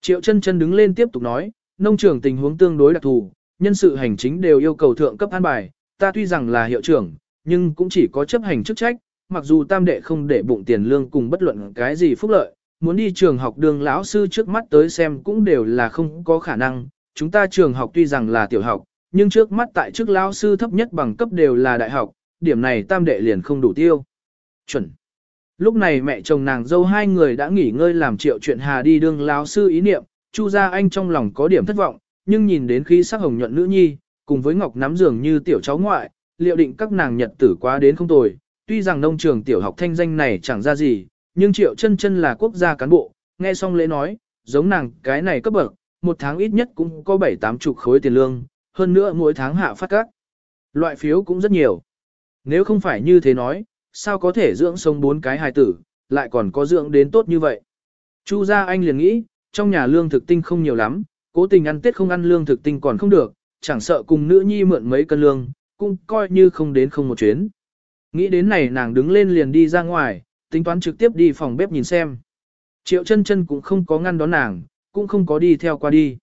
Triệu chân chân đứng lên tiếp tục nói, nông trường tình huống tương đối đặc thù, nhân sự hành chính đều yêu cầu thượng cấp an bài, ta tuy rằng là hiệu trưởng, nhưng cũng chỉ có chấp hành chức trách, mặc dù tam đệ không để bụng tiền lương cùng bất luận cái gì phúc lợi, muốn đi trường học đường lão sư trước mắt tới xem cũng đều là không có khả năng, chúng ta trường học tuy rằng là tiểu học, nhưng trước mắt tại chức lão sư thấp nhất bằng cấp đều là đại học, điểm này tam đệ liền không đủ tiêu. Chuẩn. Lúc này mẹ chồng nàng dâu hai người đã nghỉ ngơi làm triệu chuyện hà đi đương lão sư ý niệm, Chu gia anh trong lòng có điểm thất vọng, nhưng nhìn đến khí sắc hồng nhuận nữ nhi, cùng với ngọc nắm giường như tiểu cháu ngoại, liệu định các nàng nhật tử quá đến không tồi. Tuy rằng nông trường tiểu học thanh danh này chẳng ra gì, nhưng triệu chân chân là quốc gia cán bộ, nghe xong lễ nói, giống nàng cái này cấp bậc, một tháng ít nhất cũng có bảy tám chục khối tiền lương, hơn nữa mỗi tháng hạ phát các. Loại phiếu cũng rất nhiều. Nếu không phải như thế nói, sao có thể dưỡng sống bốn cái hài tử, lại còn có dưỡng đến tốt như vậy. Chu gia anh liền nghĩ, trong nhà lương thực tinh không nhiều lắm, cố tình ăn tết không ăn lương thực tinh còn không được, chẳng sợ cùng nữ nhi mượn mấy cân lương, cũng coi như không đến không một chuyến. Nghĩ đến này nàng đứng lên liền đi ra ngoài, tính toán trực tiếp đi phòng bếp nhìn xem. Triệu chân chân cũng không có ngăn đón nàng, cũng không có đi theo qua đi.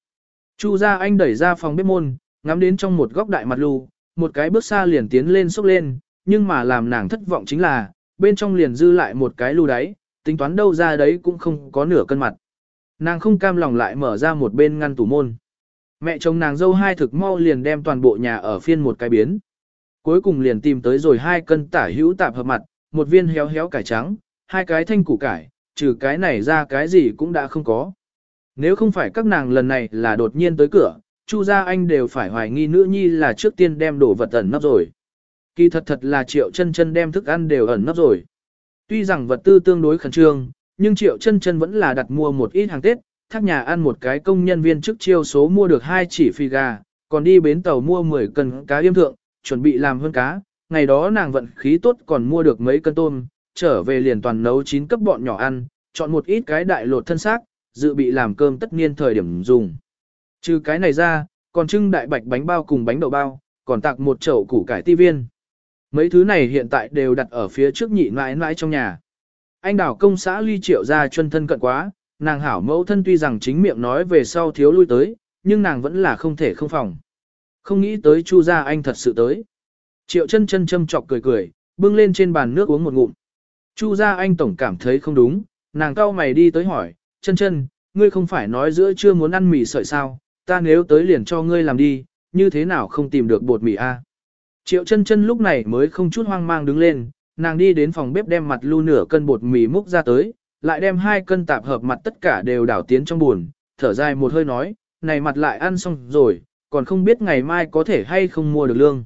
Chu gia anh đẩy ra phòng bếp môn, ngắm đến trong một góc đại mặt lưu, một cái bước xa liền tiến lên xốc lên, nhưng mà làm nàng thất vọng chính là, bên trong liền dư lại một cái lưu đáy, tính toán đâu ra đấy cũng không có nửa cân mặt. Nàng không cam lòng lại mở ra một bên ngăn tủ môn. Mẹ chồng nàng dâu hai thực mau liền đem toàn bộ nhà ở phiên một cái biến. Cuối cùng liền tìm tới rồi hai cân tả hữu tạp hợp mặt, một viên héo héo cải trắng, hai cái thanh củ cải, trừ cái này ra cái gì cũng đã không có. Nếu không phải các nàng lần này là đột nhiên tới cửa, Chu gia anh đều phải hoài nghi nữ nhi là trước tiên đem đồ vật ẩn nấp rồi. Kỳ thật thật là triệu chân chân đem thức ăn đều ẩn nấp rồi. Tuy rằng vật tư tương đối khẩn trương, nhưng triệu chân chân vẫn là đặt mua một ít hàng Tết, thác nhà ăn một cái công nhân viên trước chiêu số mua được hai chỉ phi gà, còn đi bến tàu mua 10 cân cá yêm thượng, chuẩn bị làm hơn cá, ngày đó nàng vận khí tốt còn mua được mấy cân tôm, trở về liền toàn nấu chín cấp bọn nhỏ ăn, chọn một ít cái đại lột thân xác, dự bị làm cơm tất niên thời điểm dùng. Trừ cái này ra, còn trưng đại bạch bánh bao cùng bánh đậu bao, còn tặng một chậu củ cải ti viên. Mấy thứ này hiện tại đều đặt ở phía trước nhị mãi mãi trong nhà. Anh đảo công xã ly triệu ra chân thân cận quá, nàng hảo mẫu thân tuy rằng chính miệng nói về sau thiếu lui tới, nhưng nàng vẫn là không thể không phòng. Không nghĩ tới chu gia anh thật sự tới. Triệu chân chân châm chọc cười cười, bưng lên trên bàn nước uống một ngụm. Chu gia anh tổng cảm thấy không đúng, nàng cau mày đi tới hỏi, chân chân, ngươi không phải nói giữa chưa muốn ăn mì sợi sao, ta nếu tới liền cho ngươi làm đi, như thế nào không tìm được bột mì a? Triệu chân chân lúc này mới không chút hoang mang đứng lên, nàng đi đến phòng bếp đem mặt lu nửa cân bột mì múc ra tới, lại đem hai cân tạp hợp mặt tất cả đều đảo tiến trong buồn, thở dài một hơi nói, này mặt lại ăn xong rồi, còn không biết ngày mai có thể hay không mua được lương.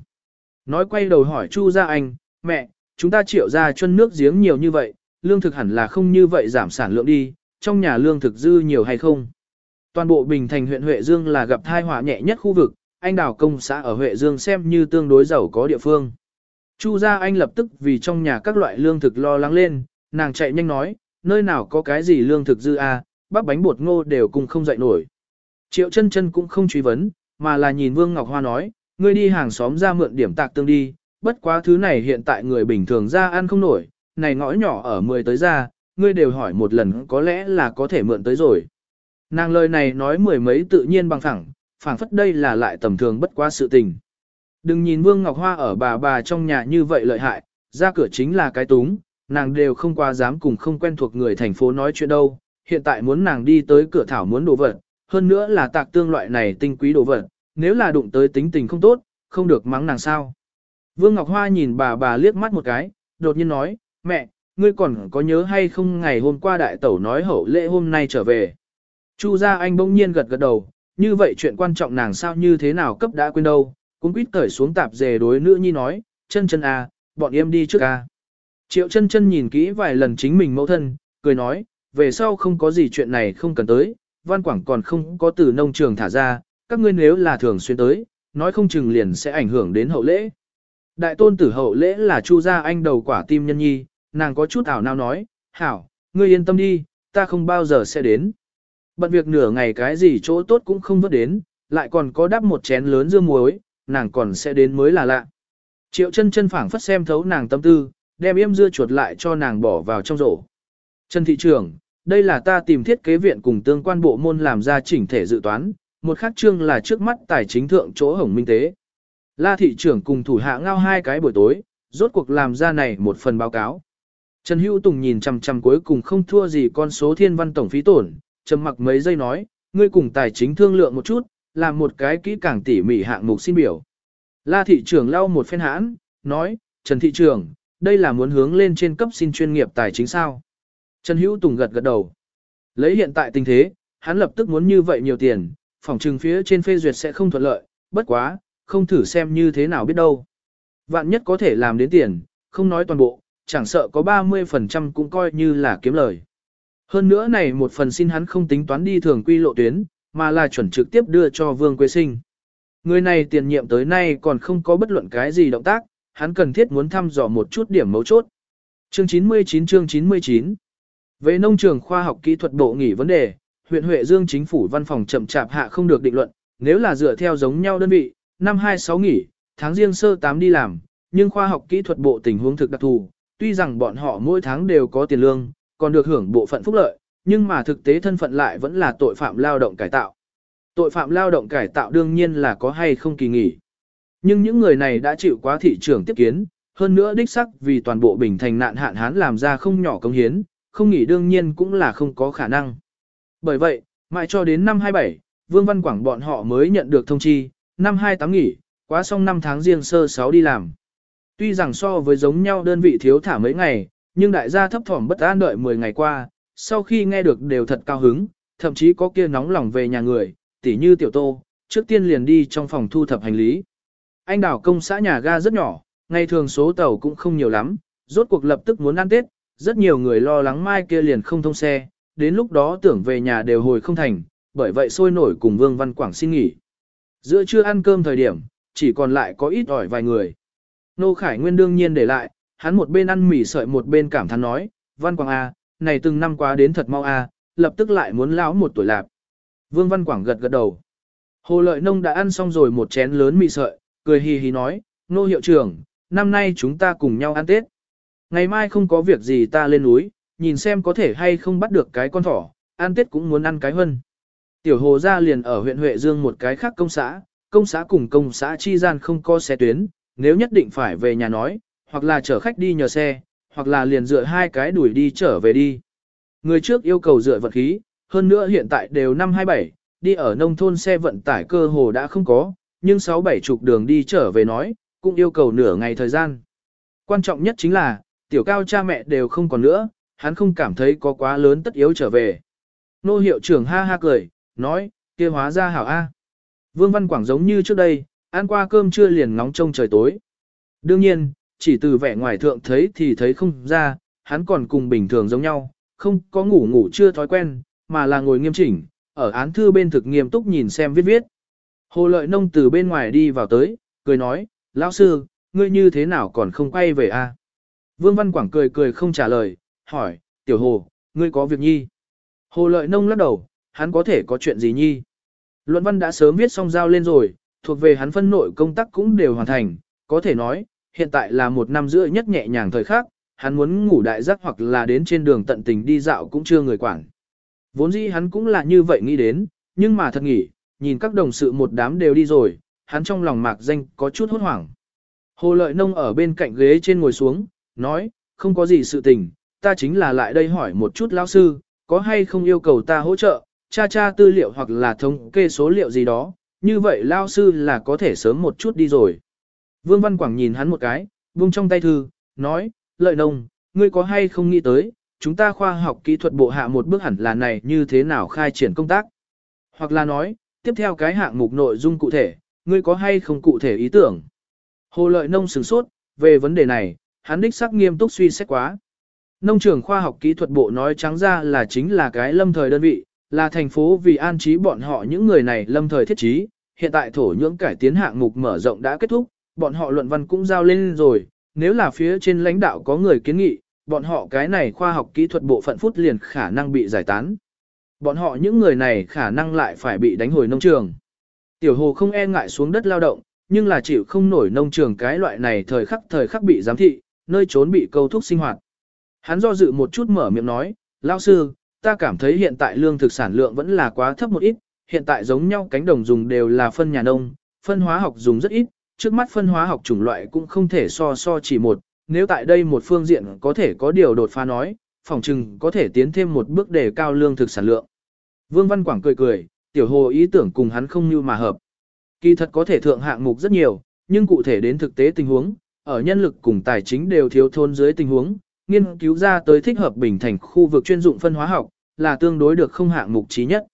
Nói quay đầu hỏi Chu gia anh, mẹ, chúng ta triệu ra chân nước giếng nhiều như vậy, lương thực hẳn là không như vậy giảm sản lượng đi, trong nhà lương thực dư nhiều hay không. Toàn bộ Bình Thành huyện Huệ Dương là gặp thai họa nhẹ nhất khu vực, anh đào công xã ở Huệ Dương xem như tương đối giàu có địa phương. Chu gia anh lập tức vì trong nhà các loại lương thực lo lắng lên, nàng chạy nhanh nói, nơi nào có cái gì lương thực dư a, à, bắp bánh bột ngô đều cùng không dậy nổi. Triệu chân chân cũng không truy vấn, mà là nhìn Vương Ngọc Hoa nói, ngươi đi hàng xóm ra mượn điểm tạc tương đi, bất quá thứ này hiện tại người bình thường ra ăn không nổi, này ngõ nhỏ ở 10 tới ra, ngươi đều hỏi một lần có lẽ là có thể mượn tới rồi. Nàng lời này nói mười mấy tự nhiên bằng thẳng, phảng phất đây là lại tầm thường bất quá sự tình. Đừng nhìn Vương Ngọc Hoa ở bà bà trong nhà như vậy lợi hại, ra cửa chính là cái túng, nàng đều không qua dám cùng không quen thuộc người thành phố nói chuyện đâu, hiện tại muốn nàng đi tới cửa thảo muốn đồ vật, hơn nữa là tạc tương loại này tinh quý đồ vật, nếu là đụng tới tính tình không tốt, không được mắng nàng sao. Vương Ngọc Hoa nhìn bà bà liếc mắt một cái, đột nhiên nói, mẹ, ngươi còn có nhớ hay không ngày hôm qua đại tẩu nói hậu lễ hôm nay trở về. Chu gia anh bỗng nhiên gật gật đầu, như vậy chuyện quan trọng nàng sao như thế nào cấp đã quên đâu, cũng quýt cởi xuống tạp dề đối nữ nhi nói, chân chân à, bọn em đi trước à. Triệu chân chân nhìn kỹ vài lần chính mình mẫu thân, cười nói, về sau không có gì chuyện này không cần tới, văn quảng còn không có từ nông trường thả ra, các ngươi nếu là thường xuyên tới, nói không chừng liền sẽ ảnh hưởng đến hậu lễ. Đại tôn tử hậu lễ là Chu gia anh đầu quả tim nhân nhi, nàng có chút ảo nào nói, hảo, ngươi yên tâm đi, ta không bao giờ sẽ đến. Bận việc nửa ngày cái gì chỗ tốt cũng không vớt đến, lại còn có đắp một chén lớn dưa muối, nàng còn sẽ đến mới là lạ. Triệu chân chân phảng phất xem thấu nàng tâm tư, đem yêm dưa chuột lại cho nàng bỏ vào trong rổ. Trần thị trưởng, đây là ta tìm thiết kế viện cùng tương quan bộ môn làm ra chỉnh thể dự toán, một khác chương là trước mắt tài chính thượng chỗ hồng minh tế. La thị trưởng cùng thủ hạ ngao hai cái buổi tối, rốt cuộc làm ra này một phần báo cáo. Trần Hữu Tùng nhìn chằm chằm cuối cùng không thua gì con số thiên văn tổng phí tổn, trầm mặc mấy giây nói, ngươi cùng tài chính thương lượng một chút, làm một cái kỹ càng tỉ mỉ hạng mục xin biểu. La thị trưởng lau một phen hãn, nói, Trần thị trưởng, đây là muốn hướng lên trên cấp xin chuyên nghiệp tài chính sao. Trần Hữu Tùng gật gật đầu. Lấy hiện tại tình thế, hắn lập tức muốn như vậy nhiều tiền, phòng trừng phía trên phê duyệt sẽ không thuận lợi, bất quá, không thử xem như thế nào biết đâu. Vạn nhất có thể làm đến tiền, không nói toàn bộ, chẳng sợ có 30% cũng coi như là kiếm lời. Hơn nữa này một phần xin hắn không tính toán đi thường quy lộ tuyến, mà là chuẩn trực tiếp đưa cho Vương Quế Sinh. Người này tiền nhiệm tới nay còn không có bất luận cái gì động tác, hắn cần thiết muốn thăm dò một chút điểm mấu chốt. Chương 99 chương 99 Về nông trường khoa học kỹ thuật bộ nghỉ vấn đề, huyện Huệ Dương chính phủ văn phòng chậm chạp hạ không được định luận, nếu là dựa theo giống nhau đơn vị, năm 26 nghỉ, tháng riêng sơ 8 đi làm, nhưng khoa học kỹ thuật bộ tình huống thực đặc thù, tuy rằng bọn họ mỗi tháng đều có tiền lương, còn được hưởng bộ phận phúc lợi, nhưng mà thực tế thân phận lại vẫn là tội phạm lao động cải tạo. Tội phạm lao động cải tạo đương nhiên là có hay không kỳ nghỉ. Nhưng những người này đã chịu quá thị trường tiếp kiến, hơn nữa đích sắc vì toàn bộ bình thành nạn hạn hán làm ra không nhỏ công hiến, không nghỉ đương nhiên cũng là không có khả năng. Bởi vậy, mãi cho đến năm 27, Vương Văn Quảng bọn họ mới nhận được thông chi, năm 28 nghỉ, quá xong năm tháng riêng sơ 6 đi làm. Tuy rằng so với giống nhau đơn vị thiếu thả mấy ngày, nhưng đại gia thấp thỏm bất an đợi 10 ngày qua, sau khi nghe được đều thật cao hứng, thậm chí có kia nóng lòng về nhà người, tỉ như tiểu tô, trước tiên liền đi trong phòng thu thập hành lý. Anh đảo công xã nhà ga rất nhỏ, ngày thường số tàu cũng không nhiều lắm, rốt cuộc lập tức muốn ăn Tết, rất nhiều người lo lắng mai kia liền không thông xe, đến lúc đó tưởng về nhà đều hồi không thành, bởi vậy sôi nổi cùng Vương Văn Quảng xin nghỉ. Giữa trưa ăn cơm thời điểm, chỉ còn lại có ít ỏi vài người. Nô Khải Nguyên đương nhiên để lại, hắn một bên ăn mì sợi một bên cảm thán nói, Văn Quảng A, à, này từng năm quá đến thật mau A, à, lập tức lại muốn lão một tuổi lạp. Vương Văn Quảng gật gật đầu. Hồ Lợi Nông đã ăn xong rồi một chén lớn mì sợi, cười hì hì nói, nô hiệu trưởng, năm nay chúng ta cùng nhau ăn Tết. Ngày mai không có việc gì ta lên núi, nhìn xem có thể hay không bắt được cái con thỏ, ăn Tết cũng muốn ăn cái hơn. Tiểu hồ ra liền ở huyện Huệ Dương một cái khác công xã, công xã cùng công xã chi gian không có xe tuyến, nếu nhất định phải về nhà nói, hoặc là chở khách đi nhờ xe, hoặc là liền dựa hai cái đuổi đi trở về đi. Người trước yêu cầu dựa vật khí, hơn nữa hiện tại đều năm 27, đi ở nông thôn xe vận tải cơ hồ đã không có, nhưng 6-7 chục đường đi trở về nói, cũng yêu cầu nửa ngày thời gian. Quan trọng nhất chính là, tiểu cao cha mẹ đều không còn nữa, hắn không cảm thấy có quá lớn tất yếu trở về. Nô hiệu trưởng ha ha cười, nói, kia hóa ra hảo A. Vương Văn Quảng giống như trước đây, ăn qua cơm trưa liền ngóng trông trời tối. Đương nhiên, chỉ từ vẻ ngoài thượng thấy thì thấy không ra, hắn còn cùng bình thường giống nhau, không có ngủ ngủ chưa thói quen, mà là ngồi nghiêm chỉnh, ở án thư bên thực nghiêm túc nhìn xem viết viết. Hồ lợi nông từ bên ngoài đi vào tới, cười nói, lão sư, ngươi như thế nào còn không quay về a? Vương Văn Quảng cười cười không trả lời, hỏi, tiểu hồ, ngươi có việc nhi? Hồ lợi nông lắc đầu, hắn có thể có chuyện gì nhi? Luận văn đã sớm viết xong giao lên rồi, thuộc về hắn phân nội công tác cũng đều hoàn thành, có thể nói, hiện tại là một năm rưỡi nhất nhẹ nhàng thời khắc, hắn muốn ngủ đại giấc hoặc là đến trên đường tận tình đi dạo cũng chưa người quản. Vốn dĩ hắn cũng là như vậy nghĩ đến, nhưng mà thật nghỉ, nhìn các đồng sự một đám đều đi rồi, hắn trong lòng mạc danh có chút hốt hoảng. Hồ lợi nông ở bên cạnh ghế trên ngồi xuống, nói, không có gì sự tình, ta chính là lại đây hỏi một chút lão sư, có hay không yêu cầu ta hỗ trợ, tra tra tư liệu hoặc là thống kê số liệu gì đó, như vậy lão sư là có thể sớm một chút đi rồi. Vương Văn Quảng nhìn hắn một cái, buông trong tay thư, nói, lợi nông, ngươi có hay không nghĩ tới, chúng ta khoa học kỹ thuật bộ hạ một bước hẳn là này như thế nào khai triển công tác. Hoặc là nói, tiếp theo cái hạng mục nội dung cụ thể, ngươi có hay không cụ thể ý tưởng. Hồ lợi nông sửng sốt, về vấn đề này, hắn đích xác nghiêm túc suy xét quá. Nông trường khoa học kỹ thuật bộ nói trắng ra là chính là cái lâm thời đơn vị, là thành phố vì an trí bọn họ những người này lâm thời thiết trí, hiện tại thổ nhưỡng cải tiến hạng mục mở rộng đã kết thúc, bọn họ luận văn cũng giao lên rồi, nếu là phía trên lãnh đạo có người kiến nghị, bọn họ cái này khoa học kỹ thuật bộ phận phút liền khả năng bị giải tán. Bọn họ những người này khả năng lại phải bị đánh hồi nông trường. Tiểu hồ không e ngại xuống đất lao động, nhưng là chịu không nổi nông trường cái loại này thời khắc thời khắc bị giám thị, nơi trốn bị câu thúc sinh hoạt. Hắn do dự một chút mở miệng nói, lao sư, ta cảm thấy hiện tại lương thực sản lượng vẫn là quá thấp một ít, hiện tại giống nhau cánh đồng dùng đều là phân nhà nông, phân hóa học dùng rất ít, trước mắt phân hóa học chủng loại cũng không thể so so chỉ một, nếu tại đây một phương diện có thể có điều đột phá nói, phòng trừng có thể tiến thêm một bước để cao lương thực sản lượng. Vương Văn Quảng cười cười, tiểu hồ ý tưởng cùng hắn không như mà hợp. Kỳ thật có thể thượng hạng mục rất nhiều, nhưng cụ thể đến thực tế tình huống, ở nhân lực cùng tài chính đều thiếu thốn dưới tình huống, nghiên cứu ra tới thích hợp bình thành khu vực chuyên dụng phân hóa học, là tương đối được không hạng mục trí nhất.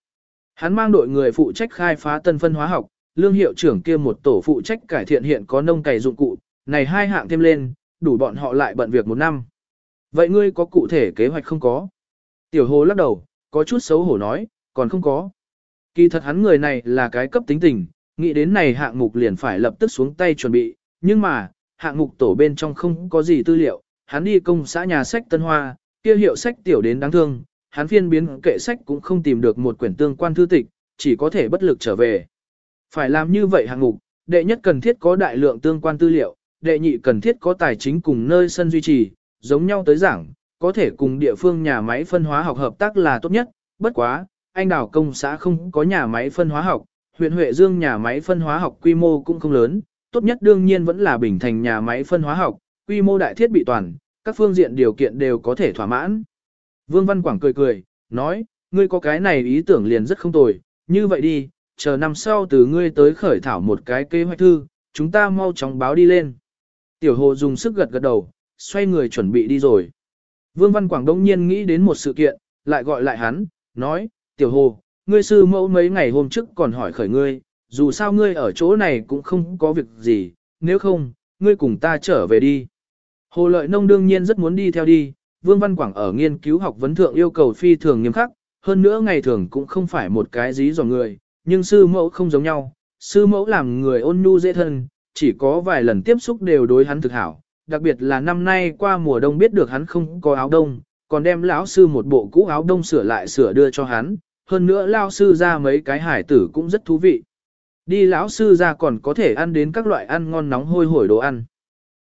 Hắn mang đội người phụ trách khai phá tân phân hóa học, lương hiệu trưởng kia một tổ phụ trách cải thiện hiện có nông cày dụng cụ, này hai hạng thêm lên, đủ bọn họ lại bận việc một năm. Vậy ngươi có cụ thể kế hoạch không có? Tiểu hồ lắc đầu, có chút xấu hổ nói, còn không có. Kỳ thật hắn người này là cái cấp tính tình, nghĩ đến này hạng mục liền phải lập tức xuống tay chuẩn bị, nhưng mà, hạng mục tổ bên trong không có gì tư liệu, hắn đi công xã nhà sách Tân Hoa, kia hiệu sách tiểu đến đáng thương, hắn phiên biến kệ sách cũng không tìm được một quyển tương quan thư tịch, chỉ có thể bất lực trở về. Phải làm như vậy hạng mục, đệ nhất cần thiết có đại lượng tương quan tư liệu, đệ nhị cần thiết có tài chính cùng nơi sân duy trì, giống nhau tới giảng, có thể cùng địa phương nhà máy phân hóa học hợp tác là tốt nhất, bất quá, anh đào công xã không có nhà máy phân hóa học, huyện Huệ Dương nhà máy phân hóa học quy mô cũng không lớn, tốt nhất đương nhiên vẫn là bình thành nhà máy phân hóa học, quy mô đại thiết bị toàn, các phương diện điều kiện đều có thể thỏa mãn. Vương Văn Quảng cười cười, nói, ngươi có cái này ý tưởng liền rất không tồi, như vậy đi, chờ năm sau từ ngươi tới khởi thảo một cái kế hoạch thư, chúng ta mau chóng báo đi lên. Tiểu hồ dùng sức gật gật đầu, xoay người chuẩn bị đi rồi. Vương Văn Quảng đông nhiên nghĩ đến một sự kiện, lại gọi lại hắn, nói, tiểu hồ, ngươi sư mẫu mấy ngày hôm trước còn hỏi khởi ngươi, dù sao ngươi ở chỗ này cũng không có việc gì, nếu không, ngươi cùng ta trở về đi. Hồ Lợi Nông đương nhiên rất muốn đi theo đi, Vương Văn Quảng ở nghiên cứu học vấn thượng yêu cầu phi thường nghiêm khắc, hơn nữa ngày thường cũng không phải một cái dí dò người, nhưng sư mẫu không giống nhau, sư mẫu làm người ôn nhu dễ thân, chỉ có vài lần tiếp xúc đều đối hắn thực hảo, đặc biệt là năm nay qua mùa đông biết được hắn không có áo đông, còn đem lão sư một bộ cũ áo đông sửa lại sửa đưa cho hắn, hơn nữa lão sư ra mấy cái hải tử cũng rất thú vị. Đi lão sư ra còn có thể ăn đến các loại ăn ngon nóng hôi hổi đồ ăn.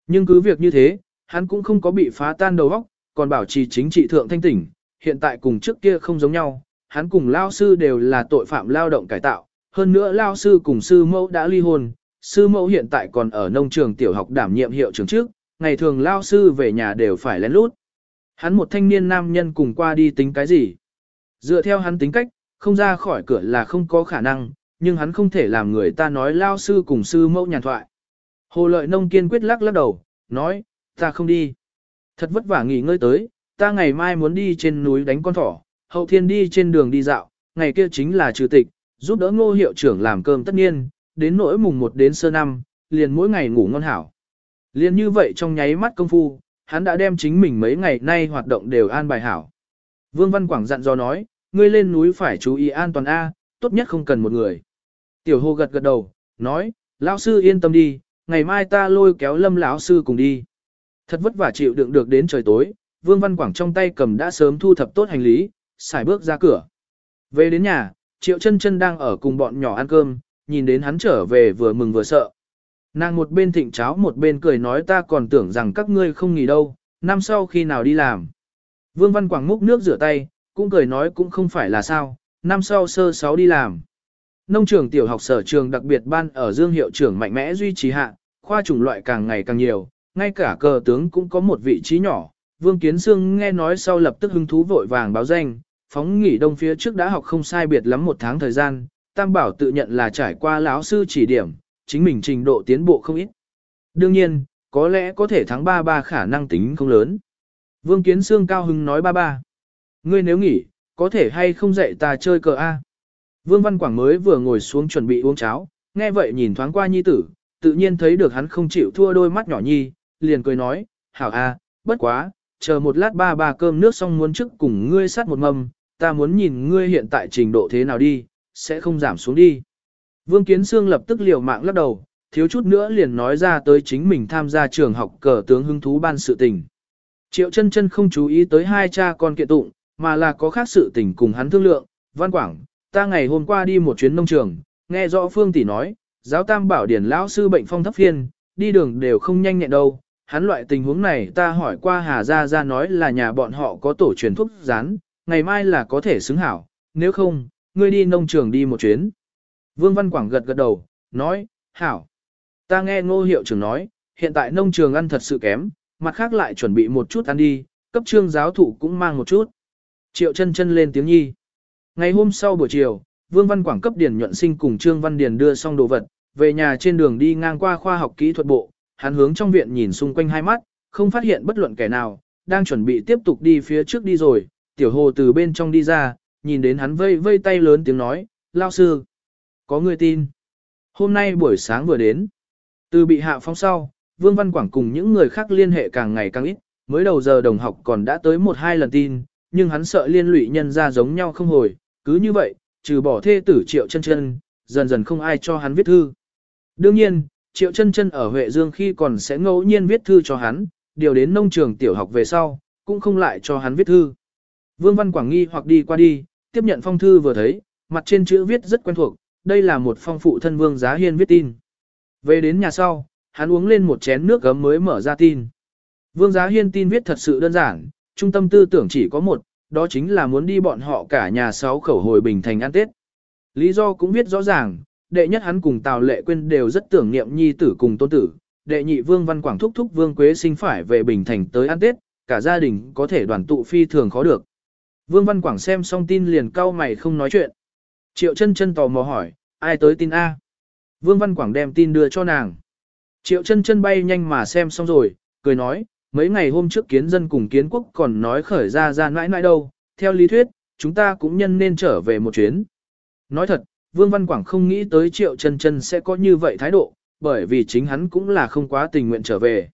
Nhưng cứ việc như thế, hắn cũng không có bị phá tan đầu óc, còn bảo trì chính trị thượng thanh tỉnh, hiện tại cùng trước kia không giống nhau, hắn cùng lao sư đều là tội phạm lao động cải tạo, hơn nữa lao sư cùng sư mẫu đã ly hôn, sư mẫu hiện tại còn ở nông trường tiểu học đảm nhiệm hiệu trưởng trước, ngày thường lao sư về nhà đều phải lén lút. Hắn một thanh niên nam nhân cùng qua đi tính cái gì? Dựa theo hắn tính cách, không ra khỏi cửa là không có khả năng, nhưng hắn không thể làm người ta nói lao sư cùng sư mẫu nhàn thoại. Hồ lợi nông kiên quyết lắc lắc đầu, nói, ta không đi. Thật vất vả nghỉ ngơi tới, ta ngày mai muốn đi trên núi đánh con thỏ, hậu thiên đi trên đường đi dạo, ngày kia chính là trừ tịch, giúp đỡ ngô hiệu trưởng làm cơm tất nhiên, đến nỗi mùng 1 đến sơ năm, liền mỗi ngày ngủ ngon hảo liên như vậy trong nháy mắt công phu, hắn đã đem chính mình mấy ngày nay hoạt động đều an bài hảo. Vương Văn Quảng dặn dò nói, ngươi lên núi phải chú ý an toàn A, tốt nhất không cần một người. Tiểu hồ gật gật đầu, nói, lão sư yên tâm đi, ngày mai ta lôi kéo lâm lão sư cùng đi. Thật vất vả chịu đựng được đến trời tối, Vương Văn Quảng trong tay cầm đã sớm thu thập tốt hành lý, xài bước ra cửa. Về đến nhà, Triệu chân chân đang ở cùng bọn nhỏ ăn cơm, nhìn đến hắn trở về vừa mừng vừa sợ. Nàng một bên thịnh cháo một bên cười nói ta còn tưởng rằng các ngươi không nghỉ đâu, năm sau khi nào đi làm. Vương Văn Quảng múc nước rửa tay, cũng cười nói cũng không phải là sao, năm sau sơ sáu đi làm. Nông trường tiểu học sở trường đặc biệt ban ở Dương hiệu trưởng mạnh mẽ duy trì hạ, khoa chủng loại càng ngày càng nhiều, ngay cả cờ tướng cũng có một vị trí nhỏ. Vương Kiến Sương nghe nói sau lập tức hứng thú vội vàng báo danh, phóng nghỉ đông phía trước đã học không sai biệt lắm một tháng thời gian, Tam Bảo tự nhận là trải qua lão sư chỉ điểm, chính mình trình độ tiến bộ không ít. Đương nhiên, có lẽ có thể thắng ba ba khả năng tính không lớn. Vương Kiến Sương cao hứng nói ba ba. Ngươi nếu nghỉ, có thể hay không dạy ta chơi cờ A. Vương Văn Quảng mới vừa ngồi xuống chuẩn bị uống cháo, nghe vậy nhìn thoáng qua nhi tử, tự nhiên thấy được hắn không chịu thua đôi mắt nhỏ nhi, liền cười nói, hảo A, bất quá, chờ một lát ba ba cơm nước xong muốn trước cùng ngươi sát một mâm, ta muốn nhìn ngươi hiện tại trình độ thế nào đi, sẽ không giảm xuống đi. Vương Kiến Sương lập tức liều mạng lắc đầu, thiếu chút nữa liền nói ra tới chính mình tham gia trường học cờ tướng hứng thú ban sự tình. Triệu chân chân không chú ý tới hai cha con kiện tụng, mà là có khác sự tình cùng hắn thương lượng. Văn Quảng, ta ngày hôm qua đi một chuyến nông trường, nghe rõ Phương Tỷ nói, giáo tam bảo điển lão sư bệnh phong thấp phiên, đi đường đều không nhanh nhẹn đâu. Hắn loại tình huống này ta hỏi qua Hà Gia Gia nói là nhà bọn họ có tổ truyền thuốc rán, ngày mai là có thể xứng hảo, nếu không, ngươi đi nông trường đi một chuyến. Vương Văn Quảng gật gật đầu, nói, hảo. Ta nghe ngô hiệu trưởng nói, hiện tại nông trường ăn thật sự kém, mặt khác lại chuẩn bị một chút ăn đi, cấp trương giáo thụ cũng mang một chút. Triệu chân chân lên tiếng nhi. Ngày hôm sau buổi chiều, Vương Văn Quảng cấp Điền nhuận sinh cùng Trương Văn Điền đưa xong đồ vật, về nhà trên đường đi ngang qua khoa học kỹ thuật bộ, hắn hướng trong viện nhìn xung quanh hai mắt, không phát hiện bất luận kẻ nào, đang chuẩn bị tiếp tục đi phía trước đi rồi, tiểu hồ từ bên trong đi ra, nhìn đến hắn vây vây tay lớn tiếng nói, lao sư, có người tin. Hôm nay buổi sáng vừa đến, từ bị hạ phong sau, Vương Văn Quảng cùng những người khác liên hệ càng ngày càng ít, mới đầu giờ đồng học còn đã tới một hai lần tin, nhưng hắn sợ liên lụy nhân ra giống nhau không hồi, cứ như vậy, trừ bỏ thê tử triệu chân chân, dần dần không ai cho hắn viết thư. Đương nhiên, triệu chân chân ở Huệ Dương khi còn sẽ ngẫu nhiên viết thư cho hắn, điều đến nông trường tiểu học về sau, cũng không lại cho hắn viết thư. Vương Văn Quảng nghi hoặc đi qua đi, tiếp nhận phong thư vừa thấy, mặt trên chữ viết rất quen thuộc, đây là một phong phụ thân Vương Giá Hiên viết tin. Về đến nhà sau, hắn uống lên một chén nước gấm mới mở ra tin. Vương Giá Hiên tin viết thật sự đơn giản, trung tâm tư tưởng chỉ có một, đó chính là muốn đi bọn họ cả nhà sáu khẩu hồi bình thành ăn Tết. Lý do cũng viết rõ ràng, đệ nhất hắn cùng Tào Lệ Quyên đều rất tưởng niệm nhi tử cùng tôn tử, đệ nhị Vương Văn Quảng thúc thúc Vương Quế sinh phải về bình thành tới ăn Tết, cả gia đình có thể đoàn tụ phi thường khó được. Vương Văn Quảng xem xong tin liền cau mày không nói chuyện. Triệu chân chân tò mò hỏi, ai tới tin A? Vương Văn Quảng đem tin đưa cho nàng. Triệu chân chân bay nhanh mà xem xong rồi, cười nói, mấy ngày hôm trước kiến dân cùng kiến quốc còn nói khởi ra ra nãi nãi đâu, theo lý thuyết, chúng ta cũng nhân nên trở về một chuyến. Nói thật, Vương Văn Quảng không nghĩ tới Triệu chân chân sẽ có như vậy thái độ, bởi vì chính hắn cũng là không quá tình nguyện trở về.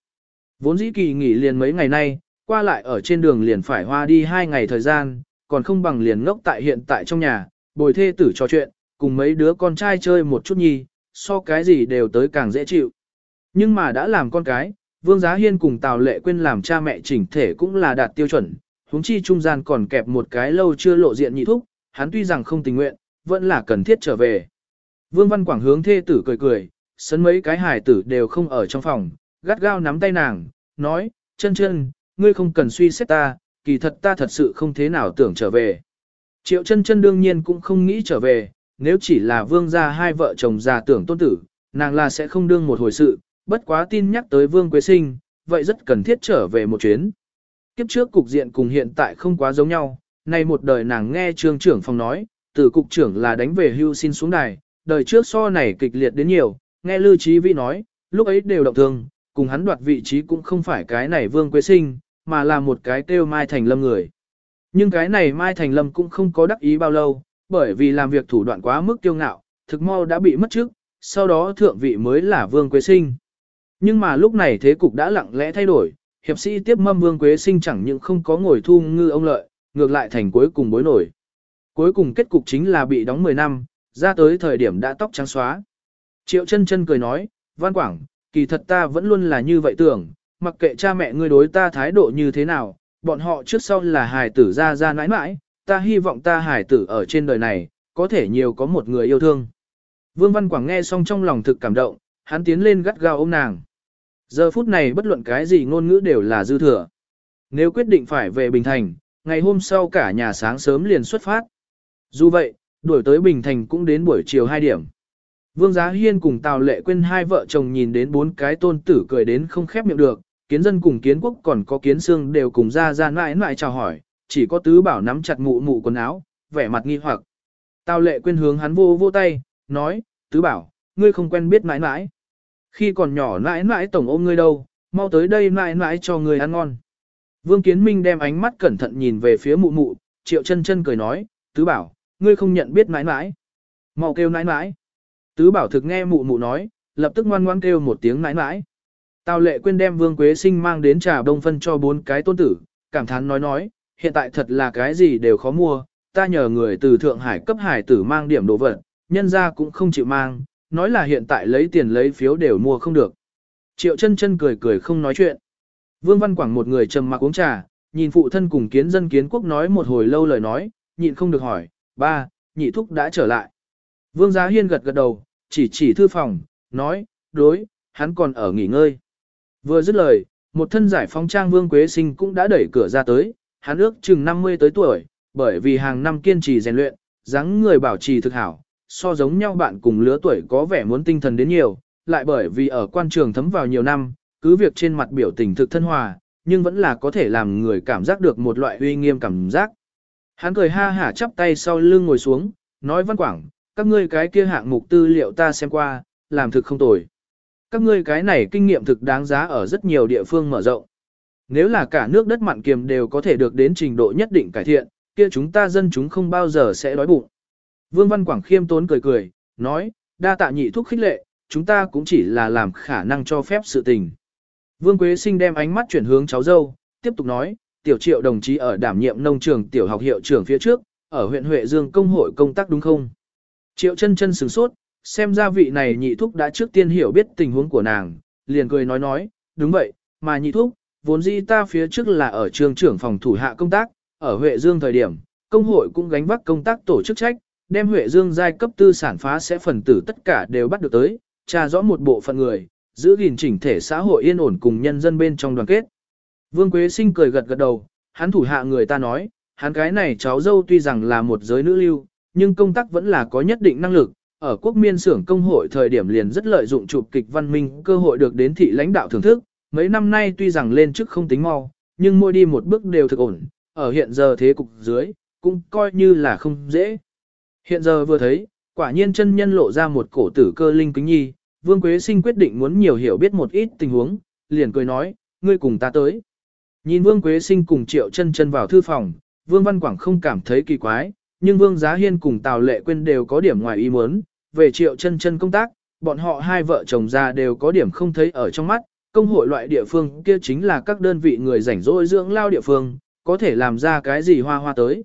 Vốn dĩ kỳ nghỉ liền mấy ngày nay, qua lại ở trên đường liền phải hoa đi hai ngày thời gian, còn không bằng liền ngốc tại hiện tại trong nhà, bồi thê tử trò chuyện, cùng mấy đứa con trai chơi một chút nhi, so cái gì đều tới càng dễ chịu. Nhưng mà đã làm con cái, Vương Giá Hiên cùng Tào Lệ Quyên làm cha mẹ chỉnh thể cũng là đạt tiêu chuẩn, huống chi trung gian còn kẹp một cái lâu chưa lộ diện nhị thúc, hắn tuy rằng không tình nguyện, vẫn là cần thiết trở về. Vương Văn Quảng hướng thê tử cười cười, sấn mấy cái hài tử đều không ở trong phòng, gắt gao nắm tay nàng, nói, chân chân, ngươi không cần suy xét ta, kỳ thật ta thật sự không thế nào tưởng trở về. Triệu chân chân đương nhiên cũng không nghĩ trở về, nếu chỉ là vương gia hai vợ chồng già tưởng tôn tử, nàng là sẽ không đương một hồi sự, bất quá tin nhắc tới vương quế sinh, vậy rất cần thiết trở về một chuyến. Kiếp trước cục diện cùng hiện tại không quá giống nhau, nay một đời nàng nghe trương trưởng phòng nói, từ cục trưởng là đánh về hưu xin xuống đài, đời trước so này kịch liệt đến nhiều, nghe Lưu Trí Vĩ nói, lúc ấy đều động thương, cùng hắn đoạt vị trí cũng không phải cái này vương quế sinh, mà là một cái kêu Mai Thành Lâm người. Nhưng cái này Mai Thành Lâm cũng không có đắc ý bao lâu, bởi vì làm việc thủ đoạn quá mức kiêu ngạo, thực mau đã bị mất trước, sau đó thượng vị mới là Vương Quế Sinh. Nhưng mà lúc này thế cục đã lặng lẽ thay đổi, hiệp sĩ tiếp mâm Vương Quế Sinh chẳng những không có ngồi thu ngư ông lợi, ngược lại thành cuối cùng bối nổi. Cuối cùng kết cục chính là bị đóng 10 năm, ra tới thời điểm đã tóc trắng xóa. Triệu chân chân cười nói, Văn Quảng, kỳ thật ta vẫn luôn là như vậy tưởng, mặc kệ cha mẹ ngươi đối ta thái độ như thế nào, bọn họ trước sau là hài tử ra ra nãi nãi, ta hy vọng ta hài tử ở trên đời này, có thể nhiều có một người yêu thương. Vương Văn Quảng nghe xong trong lòng thực cảm động, hắn tiến lên gắt gao ôm nàng. Giờ phút này bất luận cái gì ngôn ngữ đều là dư thừa. Nếu quyết định phải về Bình Thành, ngày hôm sau cả nhà sáng sớm liền xuất phát. Dù vậy, đuổi tới Bình Thành cũng đến buổi chiều 2 điểm. Vương Giá Hiên cùng Tào Lệ Quyên hai vợ chồng nhìn đến bốn cái tôn tử cười đến không khép miệng được, kiến dân cùng kiến quốc còn có kiến xương đều cùng ra ra mãi mãi chào hỏi, chỉ có tứ bảo nắm chặt mụ mụ quần áo, vẻ mặt nghi hoặc. Tào lệ quên hướng hắn vô vô tay, nói, tứ bảo, ngươi không quen biết mãi mãi. Khi còn nhỏ mãi mãi tổng ôm ngươi đâu, mau tới đây mãi mãi cho ngươi ăn ngon. Vương Kiến Minh đem ánh mắt cẩn thận nhìn về phía mụ mụ, triệu chân chân cười nói, tứ bảo, ngươi không nhận biết mãi mãi. Mau kêu mãi mãi. Tứ bảo thực nghe mụ mụ nói, lập tức ngoan ngoan kêu một tiếng mãi mãi. Tào lệ quên đem Vương Quế Sinh mang đến trà đông phân cho bốn cái tôn tử, cảm thán nói nói, hiện tại thật là cái gì đều khó mua, ta nhờ người từ Thượng Hải cấp hải tử mang điểm đồ vật, nhân ra cũng không chịu mang, nói là hiện tại lấy tiền lấy phiếu đều mua không được. Triệu chân chân cười cười không nói chuyện. Vương Văn Quảng một người trầm mặc uống trà, nhìn phụ thân cùng kiến dân kiến quốc nói một hồi lâu lời nói, nhịn không được hỏi, ba, nhị thúc đã trở lại. Vương Giá Hiên gật gật đầu, chỉ chỉ thư phòng, nói, đối, hắn còn ở nghỉ ngơi. Vừa dứt lời, một thân giải phóng trang Vương Quế Sinh cũng đã đẩy cửa ra tới, hắn ước chừng 50 tới tuổi, bởi vì hàng năm kiên trì rèn luyện, dáng người bảo trì thực hảo, so giống nhau bạn cùng lứa tuổi có vẻ muốn tinh thần đến nhiều, lại bởi vì ở quan trường thấm vào nhiều năm, cứ việc trên mặt biểu tình thực thân hòa, nhưng vẫn là có thể làm người cảm giác được một loại uy nghiêm cảm giác. Hắn cười ha hả chắp tay sau lưng ngồi xuống, nói văn quảng, các ngươi cái kia hạng mục tư liệu ta xem qua, làm thực không tồi. Các ngươi cái này kinh nghiệm thực đáng giá ở rất nhiều địa phương mở rộng. Nếu là cả nước đất mặn kiềm đều có thể được đến trình độ nhất định cải thiện, kia chúng ta dân chúng không bao giờ sẽ đói bụng. Vương Văn Quảng khiêm tốn cười cười, nói, đa tạ nhị thúc khích lệ, chúng ta cũng chỉ là làm khả năng cho phép sự tình. Vương Quế Sinh đem ánh mắt chuyển hướng cháu dâu, tiếp tục nói, tiểu triệu đồng chí ở đảm nhiệm nông trường tiểu học hiệu trưởng phía trước, ở huyện Huệ Dương công hội công tác đúng không? Triệu chân chân sửng sốt, xem ra vị này nhị thúc đã trước tiên hiểu biết tình huống của nàng, liền cười nói nói, đúng vậy, mà nhị thúc, vốn dĩ ta phía trước là ở trường trưởng phòng thủ hạ công tác, ở Huệ Dương thời điểm, công hội cũng gánh vác công tác tổ chức trách, đem Huệ Dương giai cấp tư sản phá sẽ phần tử tất cả đều bắt được tới, tra rõ một bộ phận người, giữ gìn chỉnh thể xã hội yên ổn cùng nhân dân bên trong đoàn kết. Vương Quế Sinh cười gật gật đầu, hắn thủ hạ người ta nói, hắn cái này cháu dâu tuy rằng là một giới nữ lưu, nhưng công tác vẫn là có nhất định năng lực, ở quốc miên xưởng công hội thời điểm liền rất lợi dụng chụp kịch văn minh cơ hội được đến thị lãnh đạo thưởng thức, mấy năm nay tuy rằng lên chức không tính mau, nhưng mỗi đi một bước đều thực ổn, ở hiện giờ thế cục dưới, cũng coi như là không dễ. Hiện giờ vừa thấy, quả nhiên chân nhân lộ ra một cổ tử cơ linh kính nhi, Vương Quế Sinh quyết định muốn nhiều hiểu biết một ít tình huống, liền cười nói, ngươi cùng ta tới. Nhìn Vương Quế Sinh cùng Triệu chân chân vào thư phòng, Vương Văn Quảng không cảm thấy kỳ quái, nhưng Vương Giá Hiên cùng Tào Lệ Quyên đều có điểm ngoài ý muốn, về Triệu chân chân công tác, bọn họ hai vợ chồng già đều có điểm không thấy ở trong mắt, công hội loại địa phương kia chính là các đơn vị người rảnh rỗi dưỡng lao địa phương, có thể làm ra cái gì hoa hoa tới.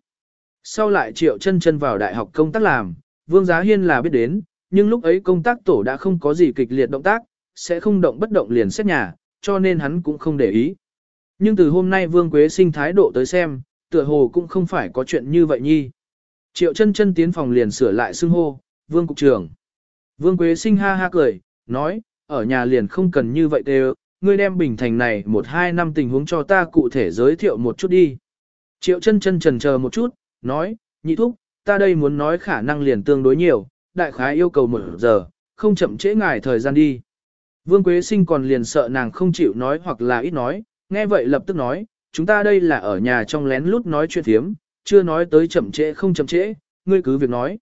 Sau lại Triệu chân chân vào đại học công tác làm, Vương Giá Hiên là biết đến, nhưng lúc ấy công tác tổ đã không có gì kịch liệt động tác, sẽ không động bất động liền xét nhà, cho nên hắn cũng không để ý. Nhưng từ hôm nay Vương Quế sinh thái độ tới xem, tựa hồ cũng không phải có chuyện như vậy nhi. Triệu chân chân tiến phòng liền sửa lại xưng hô, Vương Cục trưởng. Vương Quế sinh ha ha cười, nói, ở nhà liền không cần như vậy đều, ngươi đem bình thành này một hai năm tình huống cho ta cụ thể giới thiệu một chút đi. Triệu chân chân trần chờ một chút, nói, nhị thúc, ta đây muốn nói khả năng liền tương đối nhiều, đại khái yêu cầu một giờ, không chậm trễ ngài thời gian đi. Vương Quế Sinh còn liền sợ nàng không chịu nói hoặc là ít nói, nghe vậy lập tức nói, chúng ta đây là ở nhà trong lén lút nói chuyện thiếm, chưa nói tới chậm trễ không chậm trễ, ngươi cứ việc nói.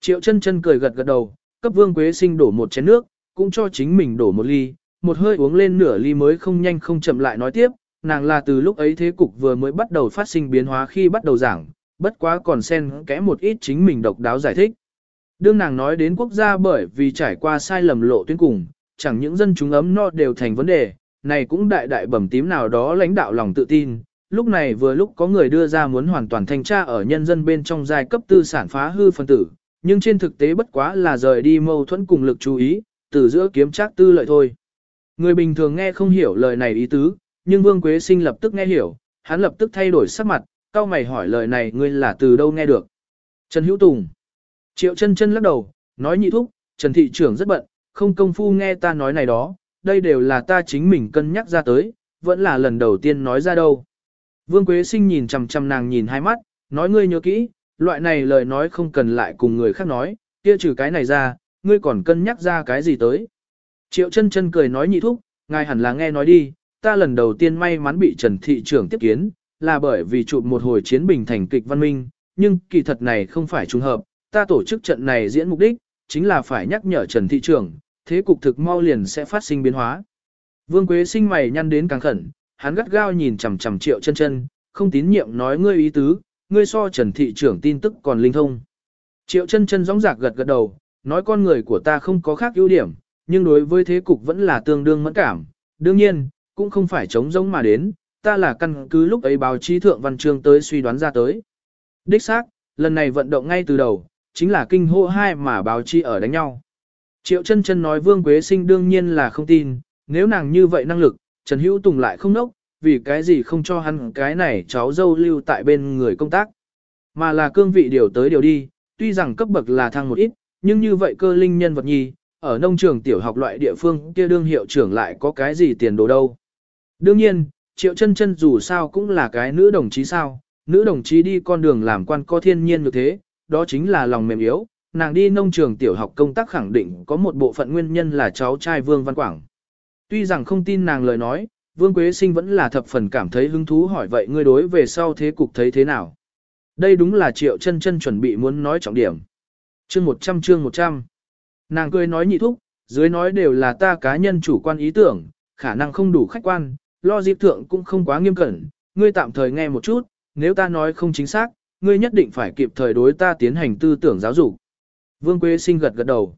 Triệu chân chân cười gật gật đầu, cấp Vương Quế Sinh đổ một chén nước, cũng cho chính mình đổ một ly, một hơi uống lên nửa ly mới không nhanh không chậm lại nói tiếp, nàng là từ lúc ấy thế cục vừa mới bắt đầu phát sinh biến hóa khi bắt đầu giảng, bất quá còn xen kẽ một ít chính mình độc đáo giải thích. Đương nàng nói đến quốc gia bởi vì trải qua sai lầm lộ tuyến cùng, chẳng những dân chúng ấm no đều thành vấn đề, này cũng đại đại bẩm tím nào đó lãnh đạo lòng tự tin. Lúc này vừa lúc có người đưa ra muốn hoàn toàn thanh tra ở nhân dân bên trong giai cấp tư sản phá hư phân tử, nhưng trên thực tế bất quá là rời đi mâu thuẫn cùng lực chú ý, từ giữa kiếm trác tư lợi thôi. Người bình thường nghe không hiểu lời này ý tứ, nhưng Vương Quế Sinh lập tức nghe hiểu, hắn lập tức thay đổi sắc mặt, cao mày hỏi lời này ngươi là từ đâu nghe được. Trần Hữu Tùng Triệu chân chân lắc đầu, nói nhị thúc, Trần Thị trưởng rất bận, không công phu nghe ta nói này đó, đây đều là ta chính mình cân nhắc ra tới, vẫn là lần đầu tiên nói ra đâu. Vương Quế Sinh nhìn chằm chằm nàng nhìn hai mắt, nói ngươi nhớ kỹ, loại này lời nói không cần lại cùng người khác nói, kia trừ cái này ra, ngươi còn cân nhắc ra cái gì tới. Triệu chân chân cười nói nhị thúc, ngài hẳn là nghe nói đi, ta lần đầu tiên may mắn bị Trần Thị trưởng tiếp kiến, là bởi vì chụp một hồi chiến bình thành kịch văn minh, nhưng kỳ thật này không phải trùng hợp, ta tổ chức trận này diễn mục đích, chính là phải nhắc nhở Trần Thị trưởng, thế cục thực mau liền sẽ phát sinh biến hóa. Vương Quế sinh mày nhăn đến càng khẩn, hắn gắt gao nhìn chằm chằm triệu chân chân, không tín nhiệm nói ngươi ý tứ, ngươi so Trần Thị trưởng tin tức còn linh thông. Triệu chân chân rõng rạc gật gật đầu, nói con người của ta không có khác ưu điểm, nhưng đối với thế cục vẫn là tương đương mẫn cảm. Đương nhiên, cũng không phải chống giống mà đến, ta là căn cứ lúc ấy báo chí thượng văn chương tới suy đoán ra tới. Đích xác, lần này vận động ngay từ đầu, chính là kinh hô hai mà báo chi ở đánh nhau. Triệu chân chân nói Vương Quế Sinh đương nhiên là không tin, nếu nàng như vậy năng lực, Trần Hữu Tùng lại không nốc, vì cái gì không cho hắn cái này cháu dâu lưu tại bên người công tác. Mà là cương vị điều tới điều đi, tuy rằng cấp bậc là thăng một ít, nhưng như vậy cơ linh nhân vật nhi, ở nông trường tiểu học loại địa phương kia đương hiệu trưởng lại có cái gì tiền đồ đâu. Đương nhiên, Triệu chân chân dù sao cũng là cái nữ đồng chí sao, nữ đồng chí đi con đường làm quan có thiên nhiên như thế, đó chính là lòng mềm yếu, nàng đi nông trường tiểu học công tác khẳng định có một bộ phận nguyên nhân là cháu trai Vương Văn Quảng. Tuy rằng không tin nàng lời nói, Vương Quế Sinh vẫn là thập phần cảm thấy hứng thú hỏi vậy ngươi đối về sau thế cục thấy thế nào. Đây đúng là triệu chân chân chuẩn bị muốn nói trọng điểm. Chương 100 chương 100. Nàng cười nói nhị thúc, dưới nói đều là ta cá nhân chủ quan ý tưởng, khả năng không đủ khách quan, lo dịp thượng cũng không quá nghiêm cẩn, ngươi tạm thời nghe một chút, nếu ta nói không chính xác, ngươi nhất định phải kịp thời đối ta tiến hành tư tưởng giáo dục. Vương Quế Sinh gật gật đầu.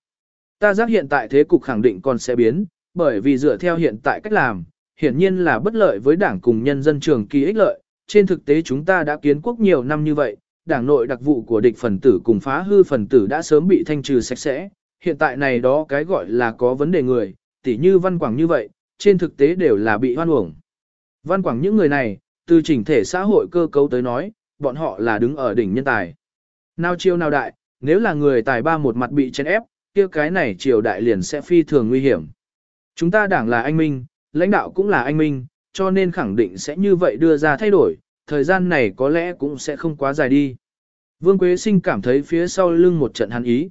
Ta giác hiện tại thế cục khẳng định còn sẽ biến, bởi vì dựa theo hiện tại cách làm, hiển nhiên là bất lợi với đảng cùng nhân dân trường kỳ ích lợi. Trên thực tế chúng ta đã kiến quốc nhiều năm như vậy, đảng nội đặc vụ của địch phần tử cùng phá hư phần tử đã sớm bị thanh trừ sạch sẽ. Hiện tại này đó cái gọi là có vấn đề người, tỉ như văn quảng như vậy, trên thực tế đều là bị hoan uổng. Văn quảng những người này, từ chỉnh thể xã hội cơ cấu tới nói, bọn họ là đứng ở đỉnh nhân tài. Nào chiêu nào đại, nếu là người tài ba một mặt bị chèn ép, kia cái này triều đại liền sẽ phi thường nguy hiểm. Chúng ta đảng là anh minh, lãnh đạo cũng là anh minh, cho nên khẳng định sẽ như vậy đưa ra thay đổi, thời gian này có lẽ cũng sẽ không quá dài đi. Vương Quế Sinh cảm thấy phía sau lưng một trận hắn ý.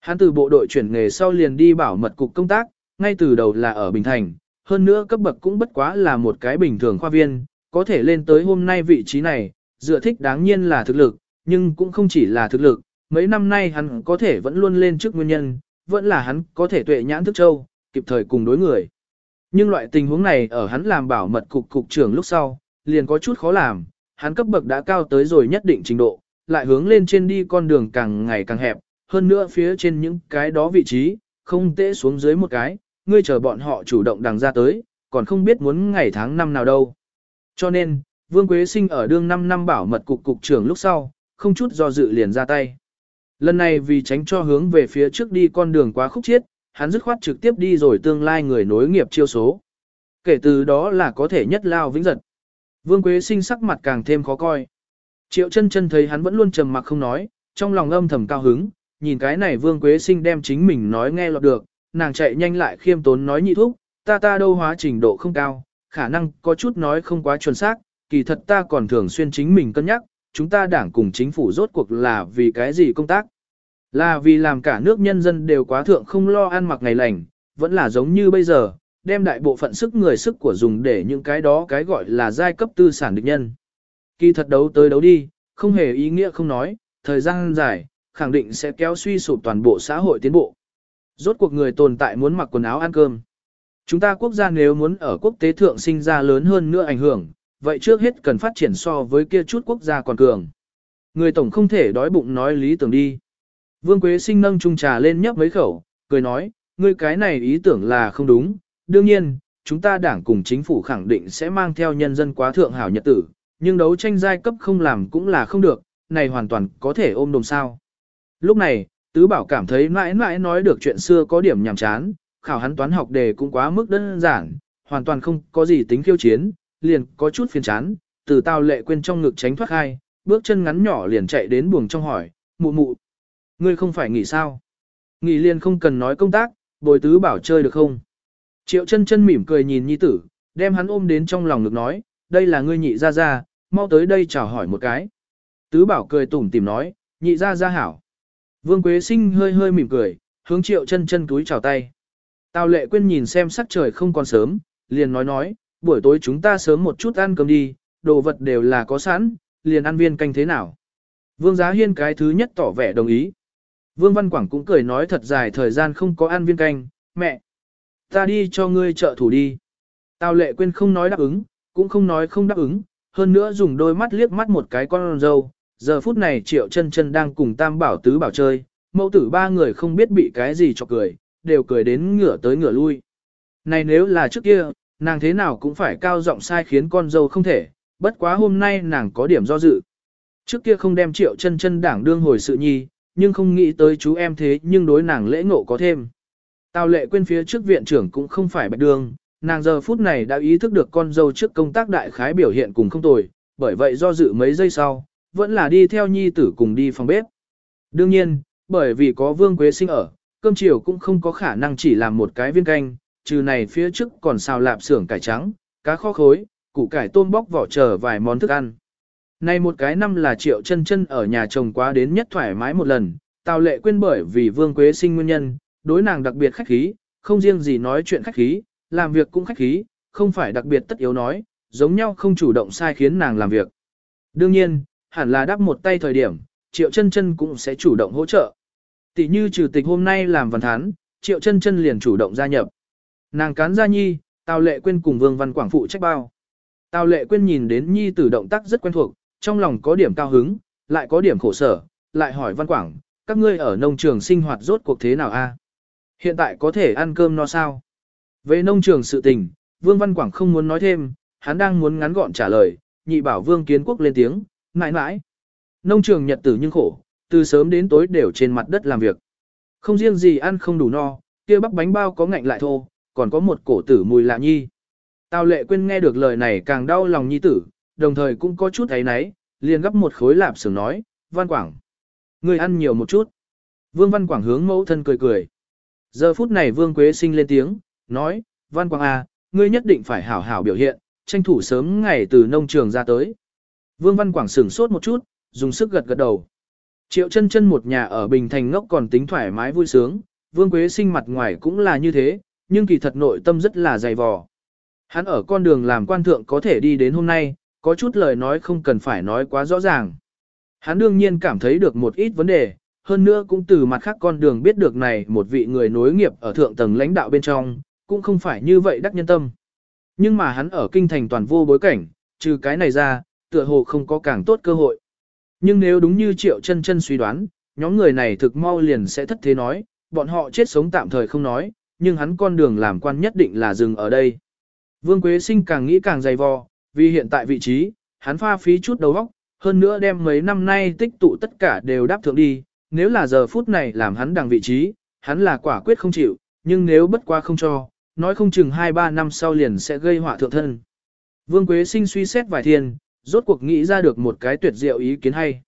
Hắn từ bộ đội chuyển nghề sau liền đi bảo mật cục công tác, ngay từ đầu là ở Bình Thành, hơn nữa cấp bậc cũng bất quá là một cái bình thường khoa viên, có thể lên tới hôm nay vị trí này, dựa thích đáng nhiên là thực lực, nhưng cũng không chỉ là thực lực, mấy năm nay hắn có thể vẫn luôn lên trước nguyên nhân, vẫn là hắn có thể tuệ nhãn thức châu, kịp thời cùng đối người. Nhưng loại tình huống này ở hắn làm bảo mật cục cục trưởng lúc sau, liền có chút khó làm, hắn cấp bậc đã cao tới rồi nhất định trình độ, lại hướng lên trên đi con đường càng ngày càng hẹp, hơn nữa phía trên những cái đó vị trí, không tễ xuống dưới một cái, ngươi chờ bọn họ chủ động đằng ra tới, còn không biết muốn ngày tháng năm nào đâu. Cho nên, Vương Quế Sinh ở đương 5 năm bảo mật cục cục trưởng lúc sau, không chút do dự liền ra tay. Lần này vì tránh cho hướng về phía trước đi con đường quá khúc chiết, hắn dứt khoát trực tiếp đi rồi tương lai người nối nghiệp chiêu số. Kể từ đó là có thể nhất lao vĩnh giật. Vương Quế sinh sắc mặt càng thêm khó coi. Triệu chân chân thấy hắn vẫn luôn trầm mặc không nói, trong lòng âm thầm cao hứng, nhìn cái này Vương Quế sinh đem chính mình nói nghe lọt được, nàng chạy nhanh lại khiêm tốn nói nhị thúc, ta ta đâu hóa trình độ không cao, khả năng có chút nói không quá chuẩn xác, kỳ thật ta còn thường xuyên chính mình cân nhắc, chúng ta đảng cùng chính phủ rốt cuộc là vì cái gì công tác. Là vì làm cả nước nhân dân đều quá thượng không lo ăn mặc ngày lành, vẫn là giống như bây giờ, đem đại bộ phận sức người sức của dùng để những cái đó cái gọi là giai cấp tư sản địch nhân. Kỳ thật đấu tới đấu đi, không hề ý nghĩa không nói, thời gian dài, khẳng định sẽ kéo suy sụp toàn bộ xã hội tiến bộ. Rốt cuộc người tồn tại muốn mặc quần áo ăn cơm. Chúng ta quốc gia nếu muốn ở quốc tế thượng sinh ra lớn hơn nữa ảnh hưởng, vậy trước hết cần phát triển so với kia chút quốc gia còn cường. Người tổng không thể đói bụng nói lý tưởng đi. Vương Quế sinh nâng chung trà lên nhấp mấy khẩu, cười nói, ngươi cái này ý tưởng là không đúng. Đương nhiên, chúng ta đảng cùng chính phủ khẳng định sẽ mang theo nhân dân quá thượng hảo nhật tử, nhưng đấu tranh giai cấp không làm cũng là không được, này hoàn toàn có thể ôm đồm sao. Lúc này, Tứ Bảo cảm thấy mãi mãi nói được chuyện xưa có điểm nhàm chán, khảo hắn toán học đề cũng quá mức đơn giản, hoàn toàn không có gì tính khiêu chiến, liền có chút phiền chán, từ tao lệ quên trong ngực tránh thoát hai, bước chân ngắn nhỏ liền chạy đến buồng trong hỏi, mụ mụ, ngươi không phải nghỉ sao? Nghỉ liền không cần nói công tác, bồi tứ bảo chơi được không? Triệu chân chân mỉm cười nhìn nhi tử, đem hắn ôm đến trong lòng ngực nói, đây là ngươi nhị ra ra, mau tới đây chào hỏi một cái. Tứ bảo cười tủm tìm nói, nhị ra ra hảo. Vương Quế Sinh hơi hơi mỉm cười, hướng triệu chân chân túi chào tay. Tào lệ quên nhìn xem sắc trời không còn sớm, liền nói nói, buổi tối chúng ta sớm một chút ăn cơm đi, đồ vật đều là có sẵn, liền ăn viên canh thế nào. Vương Giá Hiên cái thứ nhất tỏ vẻ đồng ý. Vương Văn Quảng cũng cười nói thật dài thời gian không có ăn viên canh, mẹ. Ta đi cho ngươi trợ thủ đi. Tào lệ quên không nói đáp ứng, cũng không nói không đáp ứng, hơn nữa dùng đôi mắt liếc mắt một cái con dâu. Giờ phút này triệu chân chân đang cùng tam bảo tứ bảo chơi, mẫu tử ba người không biết bị cái gì cho cười, đều cười đến ngửa tới ngửa lui. Này nếu là trước kia, nàng thế nào cũng phải cao giọng sai khiến con dâu không thể, bất quá hôm nay nàng có điểm do dự. Trước kia không đem triệu chân chân đảng đương hồi sự nhi, nhưng không nghĩ tới chú em thế nhưng đối nàng lễ ngộ có thêm. Tào lệ quên phía trước viện trưởng cũng không phải bạch đường, nàng giờ phút này đã ý thức được con dâu trước công tác đại khái biểu hiện cùng không tồi, bởi vậy do dự mấy giây sau, vẫn là đi theo nhi tử cùng đi phòng bếp. Đương nhiên, bởi vì có vương quế sinh ở, cơm chiều cũng không có khả năng chỉ làm một cái viên canh, trừ này phía trước còn xào lạp xưởng cải trắng, cá kho khối, củ cải tôm bóc vỏ chờ vài món thức ăn nay một cái năm là triệu chân chân ở nhà chồng quá đến nhất thoải mái một lần, Tào lệ quên bởi vì vương quế sinh nguyên nhân, đối nàng đặc biệt khách khí, không riêng gì nói chuyện khách khí, làm việc cũng khách khí, không phải đặc biệt tất yếu nói, giống nhau không chủ động sai khiến nàng làm việc. Đương nhiên, hẳn là đáp một tay thời điểm, triệu chân chân cũng sẽ chủ động hỗ trợ. Tỷ như chủ tịch hôm nay làm văn thán, triệu chân chân liền chủ động gia nhập. Nàng cán gia nhi, Tào lệ quên cùng vương văn quảng phụ trách bao. Tào lệ quên nhìn đến nhi tử động tác rất quen thuộc, trong lòng có điểm cao hứng, lại có điểm khổ sở, lại hỏi văn quảng, các ngươi ở nông trường sinh hoạt rốt cuộc thế nào a? À? Hiện tại có thể ăn cơm no sao? Về nông trường sự tình, Vương Văn Quảng không muốn nói thêm, hắn đang muốn ngắn gọn trả lời, nhị bảo Vương Kiến Quốc lên tiếng, mãi mãi. Nông trường nhật tử nhưng khổ, từ sớm đến tối đều trên mặt đất làm việc. Không riêng gì ăn không đủ no, kia bắp bánh bao có ngạnh lại thô, còn có một cổ tử mùi lạ nhi. Tào lệ quên nghe được lời này càng đau lòng nhi tử, đồng thời cũng có chút thấy náy, liền gấp một khối lạp xưởng nói, Văn Quảng. Người ăn nhiều một chút. Vương Văn Quảng hướng mẫu thân cười cười. Giờ phút này Vương Quế sinh lên tiếng, nói, Văn Quảng à, ngươi nhất định phải hảo hảo biểu hiện, tranh thủ sớm ngày từ nông trường ra tới. Vương Văn Quảng sửng sốt một chút, dùng sức gật gật đầu. Triệu chân chân một nhà ở Bình Thành ngốc còn tính thoải mái vui sướng, Vương Quế sinh mặt ngoài cũng là như thế, nhưng kỳ thật nội tâm rất là dày vò. Hắn ở con đường làm quan thượng có thể đi đến hôm nay, có chút lời nói không cần phải nói quá rõ ràng. Hắn đương nhiên cảm thấy được một ít vấn đề, hơn nữa cũng từ mặt khác con đường biết được này một vị người nối nghiệp ở thượng tầng lãnh đạo bên trong, cũng không phải như vậy đắc nhân tâm. Nhưng mà hắn ở kinh thành toàn vô bối cảnh, trừ cái này ra, tựa hồ không có càng tốt cơ hội. Nhưng nếu đúng như triệu chân chân suy đoán, nhóm người này thực mau liền sẽ thất thế nói, bọn họ chết sống tạm thời không nói, nhưng hắn con đường làm quan nhất định là dừng ở đây. Vương Quế Sinh càng nghĩ càng dày vò, vì hiện tại vị trí, hắn pha phí chút đầu óc, hơn nữa đem mấy năm nay tích tụ tất cả đều đáp thượng đi, nếu là giờ phút này làm hắn đằng vị trí, hắn là quả quyết không chịu, nhưng nếu bất qua không cho, nói không chừng 2-3 năm sau liền sẽ gây họa thượng thân. Vương Quế Sinh suy xét vài thiên, rốt cuộc nghĩ ra được một cái tuyệt diệu ý kiến hay.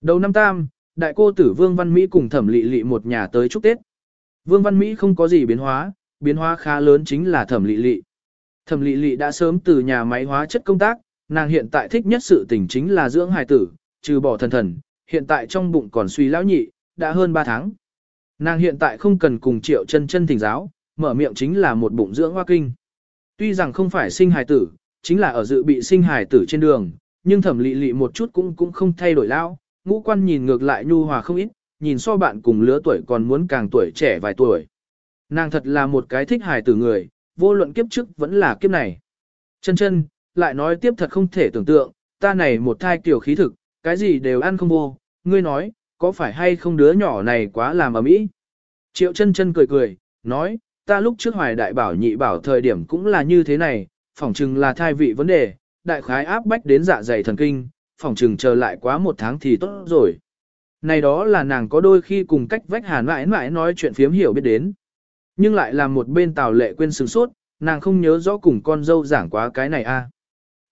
Đầu năm tam, đại cô tử Vương Văn Mỹ cùng thẩm lị lị một nhà tới chúc Tết. Vương Văn Mỹ không có gì biến hóa, biến hóa khá lớn chính là thẩm lị lị. Thẩm Lệ Lệ đã sớm từ nhà máy hóa chất công tác, nàng hiện tại thích nhất sự tình chính là dưỡng hài tử, trừ bỏ thần thần, hiện tại trong bụng còn suy lão nhị, đã hơn 3 tháng. Nàng hiện tại không cần cùng triệu chân chân thỉnh giáo, mở miệng chính là một bụng dưỡng hoa kinh. Tuy rằng không phải sinh hài tử, chính là ở dự bị sinh hài tử trên đường, nhưng thẩm Lệ Lệ một chút cũng cũng không thay đổi lao, ngũ quan nhìn ngược lại nhu hòa không ít, nhìn so bạn cùng lứa tuổi còn muốn càng tuổi trẻ vài tuổi. Nàng thật là một cái thích hài tử người, vô luận kiếp trước vẫn là kiếp này. Chân chân, lại nói tiếp thật không thể tưởng tượng, ta này một thai kiểu khí thực, cái gì đều ăn không vô, ngươi nói, có phải hay không đứa nhỏ này quá làm ở mỹ? Triệu chân chân cười cười, nói, ta lúc trước hoài đại bảo nhị bảo thời điểm cũng là như thế này, phỏng chừng là thai vị vấn đề, đại khái áp bách đến dạ dày thần kinh, phỏng chừng chờ lại quá một tháng thì tốt rồi. Này đó là nàng có đôi khi cùng cách vách hàn mãi mãi nói chuyện phiếm hiểu biết đến. Nhưng lại là một bên tào lệ quên sửng sốt, nàng không nhớ rõ cùng con dâu giảng quá cái này a.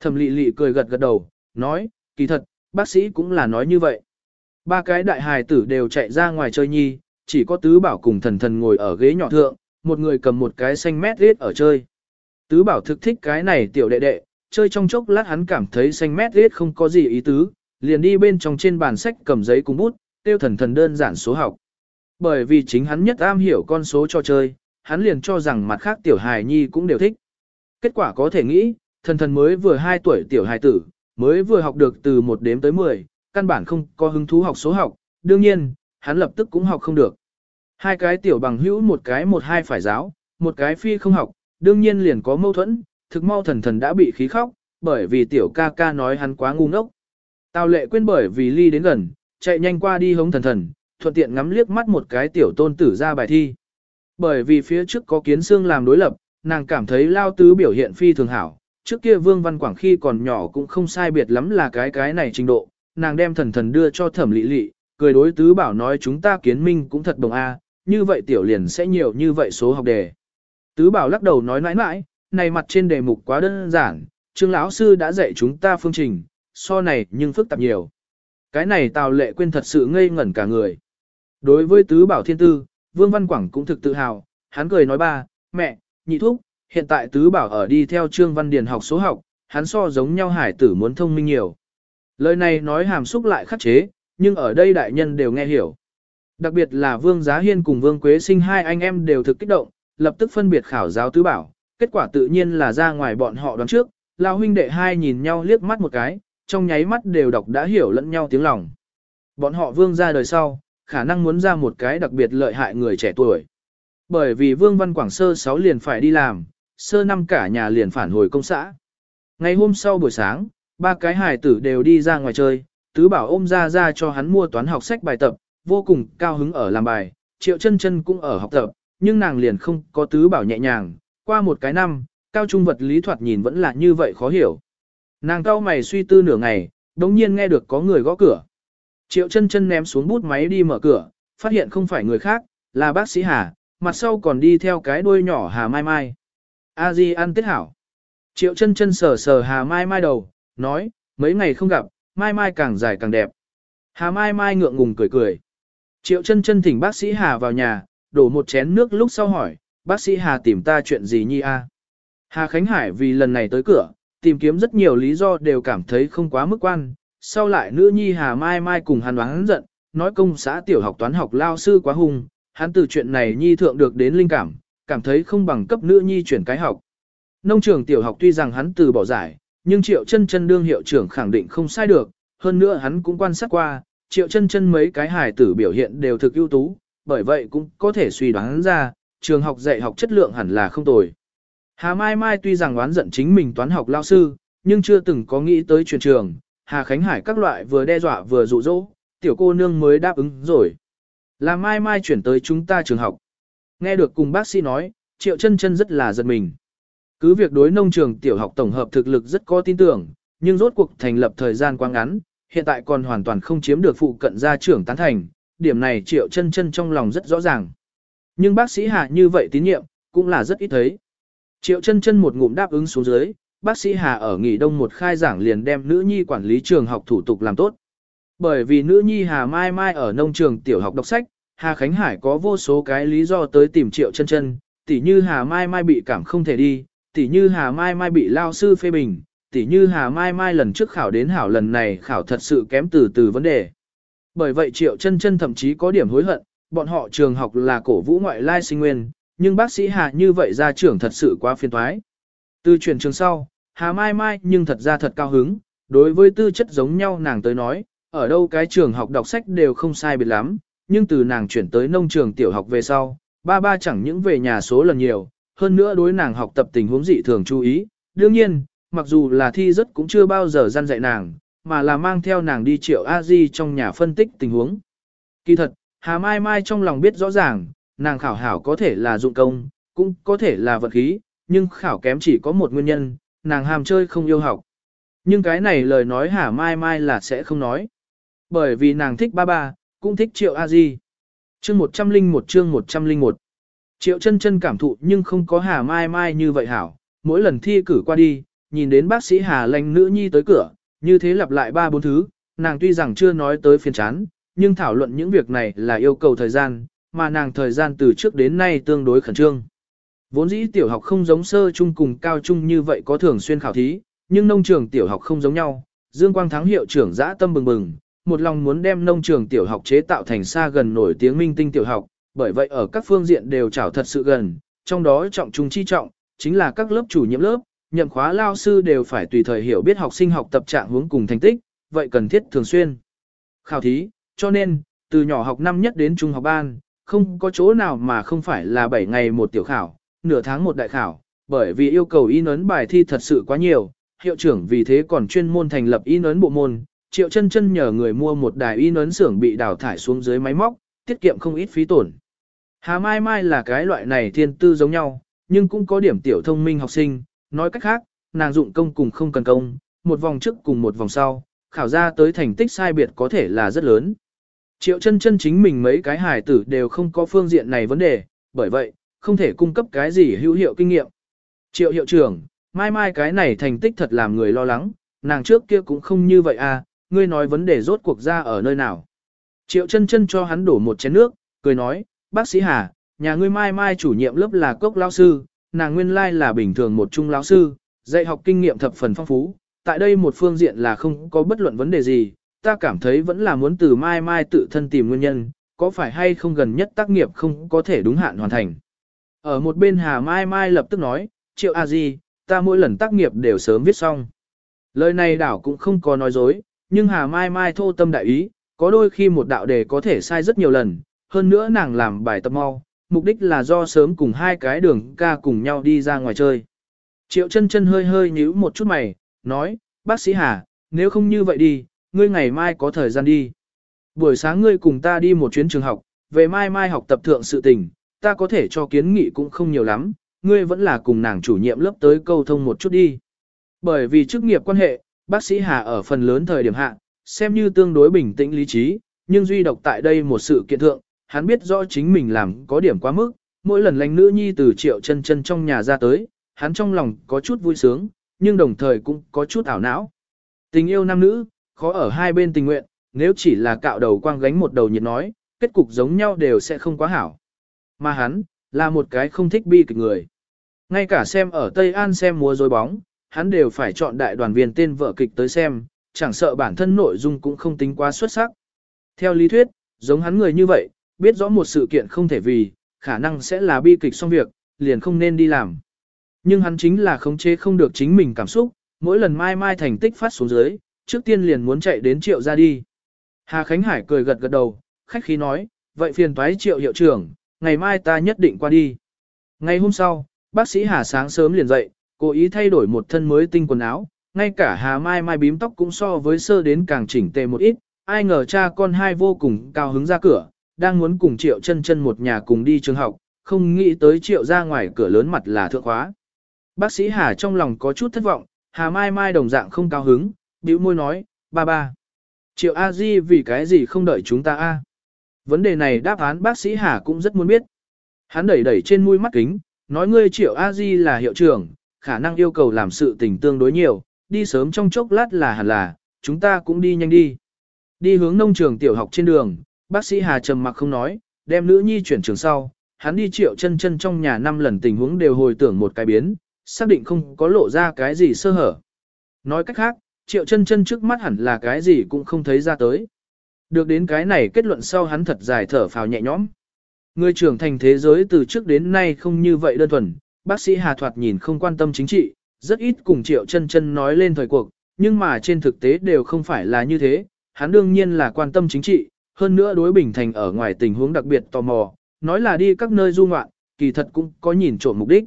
Thẩm lị lị cười gật gật đầu, nói, kỳ thật, bác sĩ cũng là nói như vậy. Ba cái đại hài tử đều chạy ra ngoài chơi nhi, chỉ có tứ bảo cùng thần thần ngồi ở ghế nhỏ thượng, một người cầm một cái xanh mét riết ở chơi. Tứ bảo thực thích cái này tiểu đệ đệ, chơi trong chốc lát hắn cảm thấy xanh mét riết không có gì ý tứ, liền đi bên trong trên bàn sách cầm giấy cùng bút, tiêu thần thần đơn giản số học. Bởi vì chính hắn nhất am hiểu con số cho chơi, hắn liền cho rằng mặt khác tiểu hài nhi cũng đều thích. Kết quả có thể nghĩ, thần thần mới vừa 2 tuổi tiểu hài tử, mới vừa học được từ 1 đếm tới 10, căn bản không có hứng thú học số học, đương nhiên, hắn lập tức cũng học không được. Hai cái tiểu bằng hữu một cái một hai phải giáo, một cái phi không học, đương nhiên liền có mâu thuẫn, thực mau thần thần đã bị khí khóc, bởi vì tiểu ca ca nói hắn quá ngu ngốc. Tào lệ quên bởi vì ly đến gần, chạy nhanh qua đi hống thần thần, thuận tiện ngắm liếc mắt một cái tiểu tôn tử ra bài thi. Bởi vì phía trước có kiến xương làm đối lập, nàng cảm thấy lao tứ biểu hiện phi thường hảo, trước kia Vương Văn Quảng khi còn nhỏ cũng không sai biệt lắm là cái cái này trình độ, nàng đem thần thần đưa cho thẩm lị lị, cười đối tứ bảo nói chúng ta kiến minh cũng thật đồng a, như vậy tiểu liền sẽ nhiều như vậy số học đề. Tứ bảo lắc đầu nói mãi mãi, này mặt trên đề mục quá đơn giản, trương lão sư đã dạy chúng ta phương trình, so này nhưng phức tạp nhiều. Cái này tào lệ quên thật sự ngây ngẩn cả người. Đối với tứ bảo thiên tư, Vương Văn Quảng cũng thực tự hào, hắn cười nói ba, mẹ, nhị thúc, hiện tại tứ bảo ở đi theo trương văn điền học số học, hắn so giống nhau hải tử muốn thông minh nhiều. Lời này nói hàm xúc lại khắc chế, nhưng ở đây đại nhân đều nghe hiểu. Đặc biệt là Vương Giá Hiên cùng Vương Quế Sinh hai anh em đều thực kích động, lập tức phân biệt khảo giáo tứ bảo, kết quả tự nhiên là ra ngoài bọn họ đoán trước, lao huynh đệ hai nhìn nhau liếc mắt một cái, trong nháy mắt đều đọc đã hiểu lẫn nhau tiếng lòng. Bọn họ Vương ra đời sau, khả năng muốn ra một cái đặc biệt lợi hại người trẻ tuổi. Bởi vì Vương Văn Quảng sơ 6 liền phải đi làm, sơ năm cả nhà liền phản hồi công xã. Ngày hôm sau buổi sáng, ba cái hài tử đều đi ra ngoài chơi, tứ bảo ôm ra ra cho hắn mua toán học sách bài tập, vô cùng cao hứng ở làm bài, triệu chân chân cũng ở học tập, nhưng nàng liền không có tứ bảo nhẹ nhàng, qua một cái năm, cao trung vật lý thoạt nhìn vẫn là như vậy khó hiểu. Nàng cao mày suy tư nửa ngày, đống nhiên nghe được có người gõ cửa. Triệu chân chân ném xuống bút máy đi mở cửa, phát hiện không phải người khác, là bác sĩ Hà, mặt sau còn đi theo cái đuôi nhỏ Hà Mai Mai. A Di ăn tết hảo. Triệu chân chân sờ sờ Hà Mai Mai đầu, nói, mấy ngày không gặp, Mai Mai càng dài càng đẹp. Hà Mai Mai ngượng ngùng cười cười. Triệu chân chân thỉnh bác sĩ Hà vào nhà, đổ một chén nước lúc sau hỏi, bác sĩ Hà tìm ta chuyện gì nhi a? Hà Khánh Hải vì lần này tới cửa, tìm kiếm rất nhiều lý do đều cảm thấy không quá mức quan, sau lại nữ nhi Hà Mai Mai cùng hắn oán giận, nói công xã tiểu học toán học lao sư quá hung, hắn từ chuyện này nhi thượng được đến linh cảm, cảm thấy không bằng cấp nữ nhi chuyển cái học. Nông trường tiểu học tuy rằng hắn từ bỏ giải, nhưng triệu chân chân đương hiệu trưởng khẳng định không sai được, hơn nữa hắn cũng quan sát qua, triệu chân chân mấy cái hài tử biểu hiện đều thực ưu tú, bởi vậy cũng có thể suy đoán ra, trường học dạy học chất lượng hẳn là không tồi. Hà Mai Mai tuy rằng oán giận chính mình toán học lao sư, nhưng chưa từng có nghĩ tới truyền trường, Hà Khánh Hải các loại vừa đe dọa vừa dụ dỗ, tiểu cô nương mới đáp ứng rồi. Là Mai Mai chuyển tới chúng ta trường học. Nghe được cùng bác sĩ nói, Triệu chân chân rất là giật mình. Cứ việc đối nông trường tiểu học tổng hợp thực lực rất có tin tưởng, nhưng rốt cuộc thành lập thời gian quá ngắn, hiện tại còn hoàn toàn không chiếm được phụ cận gia trưởng tán thành, điểm này Triệu chân chân trong lòng rất rõ ràng. Nhưng bác sĩ Hà như vậy tín nhiệm, cũng là rất ít thấy. Triệu chân chân một ngụm đáp ứng xuống dưới, bác sĩ Hà ở nghỉ đông một khai giảng liền đem nữ nhi quản lý trường học thủ tục làm tốt. Bởi vì nữ nhi Hà Mai Mai ở nông trường tiểu học đọc sách, Hà Khánh Hải có vô số cái lý do tới tìm Triệu chân chân, tỉ như Hà Mai Mai bị cảm không thể đi, tỉ như Hà Mai Mai bị lao sư phê bình, tỉ như Hà Mai Mai lần trước khảo đến hảo lần này khảo thật sự kém từ từ vấn đề. Bởi vậy Triệu chân chân thậm chí có điểm hối hận, bọn họ trường học là cổ vũ ngoại lai sinh nguyên, nhưng bác sĩ Hà như vậy ra trưởng thật sự quá phiền toái. Từ chuyển trường sau, Hà Mai Mai nhưng thật ra thật cao hứng, đối với tư chất giống nhau nàng tới nói, ở đâu cái trường học đọc sách đều không sai biệt lắm, nhưng từ nàng chuyển tới nông trường tiểu học về sau, ba ba chẳng những về nhà số lần nhiều, hơn nữa đối nàng học tập tình huống dị thường chú ý. Đương nhiên, mặc dù là thi rất cũng chưa bao giờ gian dạy nàng, mà là mang theo nàng đi triệu a di trong nhà phân tích tình huống. Kỳ thật, Hà Mai Mai trong lòng biết rõ ràng, nàng khảo hảo có thể là dụng công, cũng có thể là vật khí, nhưng khảo kém chỉ có một nguyên nhân, nàng ham chơi không yêu học. Nhưng cái này lời nói Hà Mai Mai là sẽ không nói. Bởi vì nàng thích ba ba, cũng thích triệu a di. Chương 101 chương 101 Triệu chân chân cảm thụ nhưng không có Hà Mai Mai như vậy hảo, mỗi lần thi cử qua đi, nhìn đến bác sĩ Hà lành nữ nhi tới cửa, như thế lặp lại ba bốn thứ, nàng tuy rằng chưa nói tới phiền chán, nhưng thảo luận những việc này là yêu cầu thời gian, mà nàng thời gian từ trước đến nay tương đối khẩn trương. Vốn dĩ tiểu học không giống sơ trung cùng cao trung như vậy có thường xuyên khảo thí, nhưng nông trường tiểu học không giống nhau. Dương Quang Thắng hiệu trưởng dã tâm bừng bừng, một lòng muốn đem nông trường tiểu học chế tạo thành xa gần nổi tiếng minh tinh tiểu học, bởi vậy ở các phương diện đều trảo thật sự gần, trong đó trọng trung chi trọng, chính là các lớp chủ nhiệm lớp, nhậm khóa lao sư đều phải tùy thời hiểu biết học sinh học tập trạng hướng cùng thành tích, vậy cần thiết thường xuyên. Khảo thí, cho nên, từ nhỏ học năm nhất đến trung học ban, không có chỗ nào mà không phải là 7 ngày một tiểu khảo, nửa tháng một đại khảo, bởi vì yêu cầu y nấn bài thi thật sự quá nhiều, hiệu trưởng vì thế còn chuyên môn thành lập y nấn bộ môn, triệu chân chân nhờ người mua một đài y nấn xưởng bị đào thải xuống dưới máy móc, tiết kiệm không ít phí tổn. Hà Mai Mai là cái loại này thiên tư giống nhau, nhưng cũng có điểm tiểu thông minh học sinh, nói cách khác, nàng dụng công cùng không cần công, một vòng trước cùng một vòng sau, khảo ra tới thành tích sai biệt có thể là rất lớn. Triệu chân chân chính mình mấy cái hài tử đều không có phương diện này vấn đề, bởi vậy, không thể cung cấp cái gì hữu hiệu kinh nghiệm. Triệu hiệu trưởng, mai mai cái này thành tích thật làm người lo lắng, nàng trước kia cũng không như vậy à, ngươi nói vấn đề rốt cuộc ra ở nơi nào. Triệu chân chân cho hắn đổ một chén nước, cười nói, bác sĩ Hà, nhà ngươi mai mai chủ nhiệm lớp là cốc lao sư, nàng nguyên lai là bình thường một trung lao sư, dạy học kinh nghiệm thập phần phong phú, tại đây một phương diện là không có bất luận vấn đề gì, ta cảm thấy vẫn là muốn từ mai mai tự thân tìm nguyên nhân, có phải hay không gần nhất tác nghiệp không có thể đúng hạn hoàn thành. Ở một bên Hà Mai Mai lập tức nói, Triệu A Di, ta mỗi lần tác nghiệp đều sớm viết xong. Lời này đảo cũng không có nói dối, nhưng Hà Mai Mai thô tâm đại ý, có đôi khi một đạo đề có thể sai rất nhiều lần, hơn nữa nàng làm bài tập mau, mục đích là do sớm cùng hai cái đường ca cùng nhau đi ra ngoài chơi. Triệu chân chân hơi hơi nhíu một chút mày, nói, bác sĩ Hà, nếu không như vậy đi, ngươi ngày mai có thời gian đi. Buổi sáng ngươi cùng ta đi một chuyến trường học, về mai mai học tập thượng sự tình, ta có thể cho kiến nghị cũng không nhiều lắm, ngươi vẫn là cùng nàng chủ nhiệm lớp tới câu thông một chút đi. Bởi vì chức nghiệp quan hệ, bác sĩ Hà ở phần lớn thời điểm hạ, xem như tương đối bình tĩnh lý trí, nhưng duy độc tại đây một sự kiện thượng, hắn biết rõ chính mình làm có điểm quá mức, mỗi lần lành nữ nhi từ triệu chân chân trong nhà ra tới, hắn trong lòng có chút vui sướng, nhưng đồng thời cũng có chút ảo não. Tình yêu nam nữ, khó ở hai bên tình nguyện, nếu chỉ là cạo đầu quang gánh một đầu nhiệt nói, kết cục giống nhau đều sẽ không quá hảo. Mà hắn, là một cái không thích bi kịch người. Ngay cả xem ở Tây An xem múa dối bóng, hắn đều phải chọn đại đoàn viên tên vợ kịch tới xem, chẳng sợ bản thân nội dung cũng không tính quá xuất sắc. Theo lý thuyết, giống hắn người như vậy, biết rõ một sự kiện không thể vì, khả năng sẽ là bi kịch xong việc, liền không nên đi làm. Nhưng hắn chính là khống chế không được chính mình cảm xúc, mỗi lần mai mai thành tích phát xuống dưới, trước tiên liền muốn chạy đến triệu ra đi. Hà Khánh Hải cười gật gật đầu, khách khí nói, vậy phiền toái triệu hiệu trưởng, ngày mai ta nhất định qua đi. Ngày hôm sau, bác sĩ Hà sáng sớm liền dậy, cố ý thay đổi một thân mới tinh quần áo, ngay cả Hà Mai Mai bím tóc cũng so với sơ đến càng chỉnh tề một ít, ai ngờ cha con hai vô cùng cao hứng ra cửa, đang muốn cùng triệu chân chân một nhà cùng đi trường học, không nghĩ tới triệu ra ngoài cửa lớn mặt là thượng khóa. Bác sĩ Hà trong lòng có chút thất vọng, Hà Mai Mai đồng dạng không cao hứng, bĩu môi nói, ba ba. Triệu A Di vì cái gì không đợi chúng ta a? Vấn đề này đáp án bác sĩ Hà cũng rất muốn biết. Hắn đẩy đẩy trên mũi mắt kính, nói ngươi Triệu A Di là hiệu trưởng, khả năng yêu cầu làm sự tình tương đối nhiều, đi sớm trong chốc lát là hẳn là, chúng ta cũng đi nhanh đi. Đi hướng nông trường tiểu học trên đường, bác sĩ Hà trầm mặc không nói, đem nữ nhi chuyển trường sau, hắn đi triệu chân chân trong nhà năm lần tình huống đều hồi tưởng một cái biến, xác định không có lộ ra cái gì sơ hở. Nói cách khác, triệu chân chân trước mắt hẳn là cái gì cũng không thấy ra tới. Được đến cái này kết luận sau hắn thật dài thở phào nhẹ nhõm. Người trưởng thành thế giới từ trước đến nay không như vậy đơn thuần, bác sĩ Hà Thoạt nhìn không quan tâm chính trị, rất ít cùng triệu chân chân nói lên thời cuộc, nhưng mà trên thực tế đều không phải là như thế, hắn đương nhiên là quan tâm chính trị, hơn nữa đối Bình Thành ở ngoài tình huống đặc biệt tò mò, nói là đi các nơi du ngoạn, kỳ thật cũng có nhìn trộm mục đích.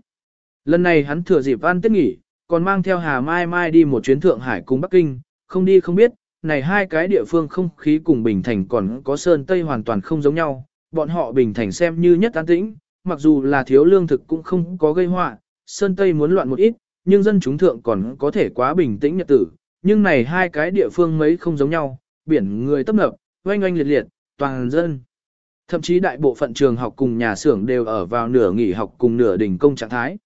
Lần này hắn thừa dịp ăn tết nghỉ, còn mang theo Hà Mai Mai đi một chuyến Thượng Hải cùng Bắc Kinh, không đi không biết, này hai cái địa phương không khí cùng Bình Thành còn có Sơn Tây hoàn toàn không giống nhau, bọn họ Bình Thành xem như nhất an tĩnh, mặc dù là thiếu lương thực cũng không có gây họa, Sơn Tây muốn loạn một ít, nhưng dân chúng thượng còn có thể quá bình tĩnh nhật tử, nhưng này hai cái địa phương mấy không giống nhau, biển người tấp nập, oanh oanh liệt liệt, toàn dân. Thậm chí đại bộ phận trường học cùng nhà xưởng đều ở vào nửa nghỉ học cùng nửa đình công trạng thái.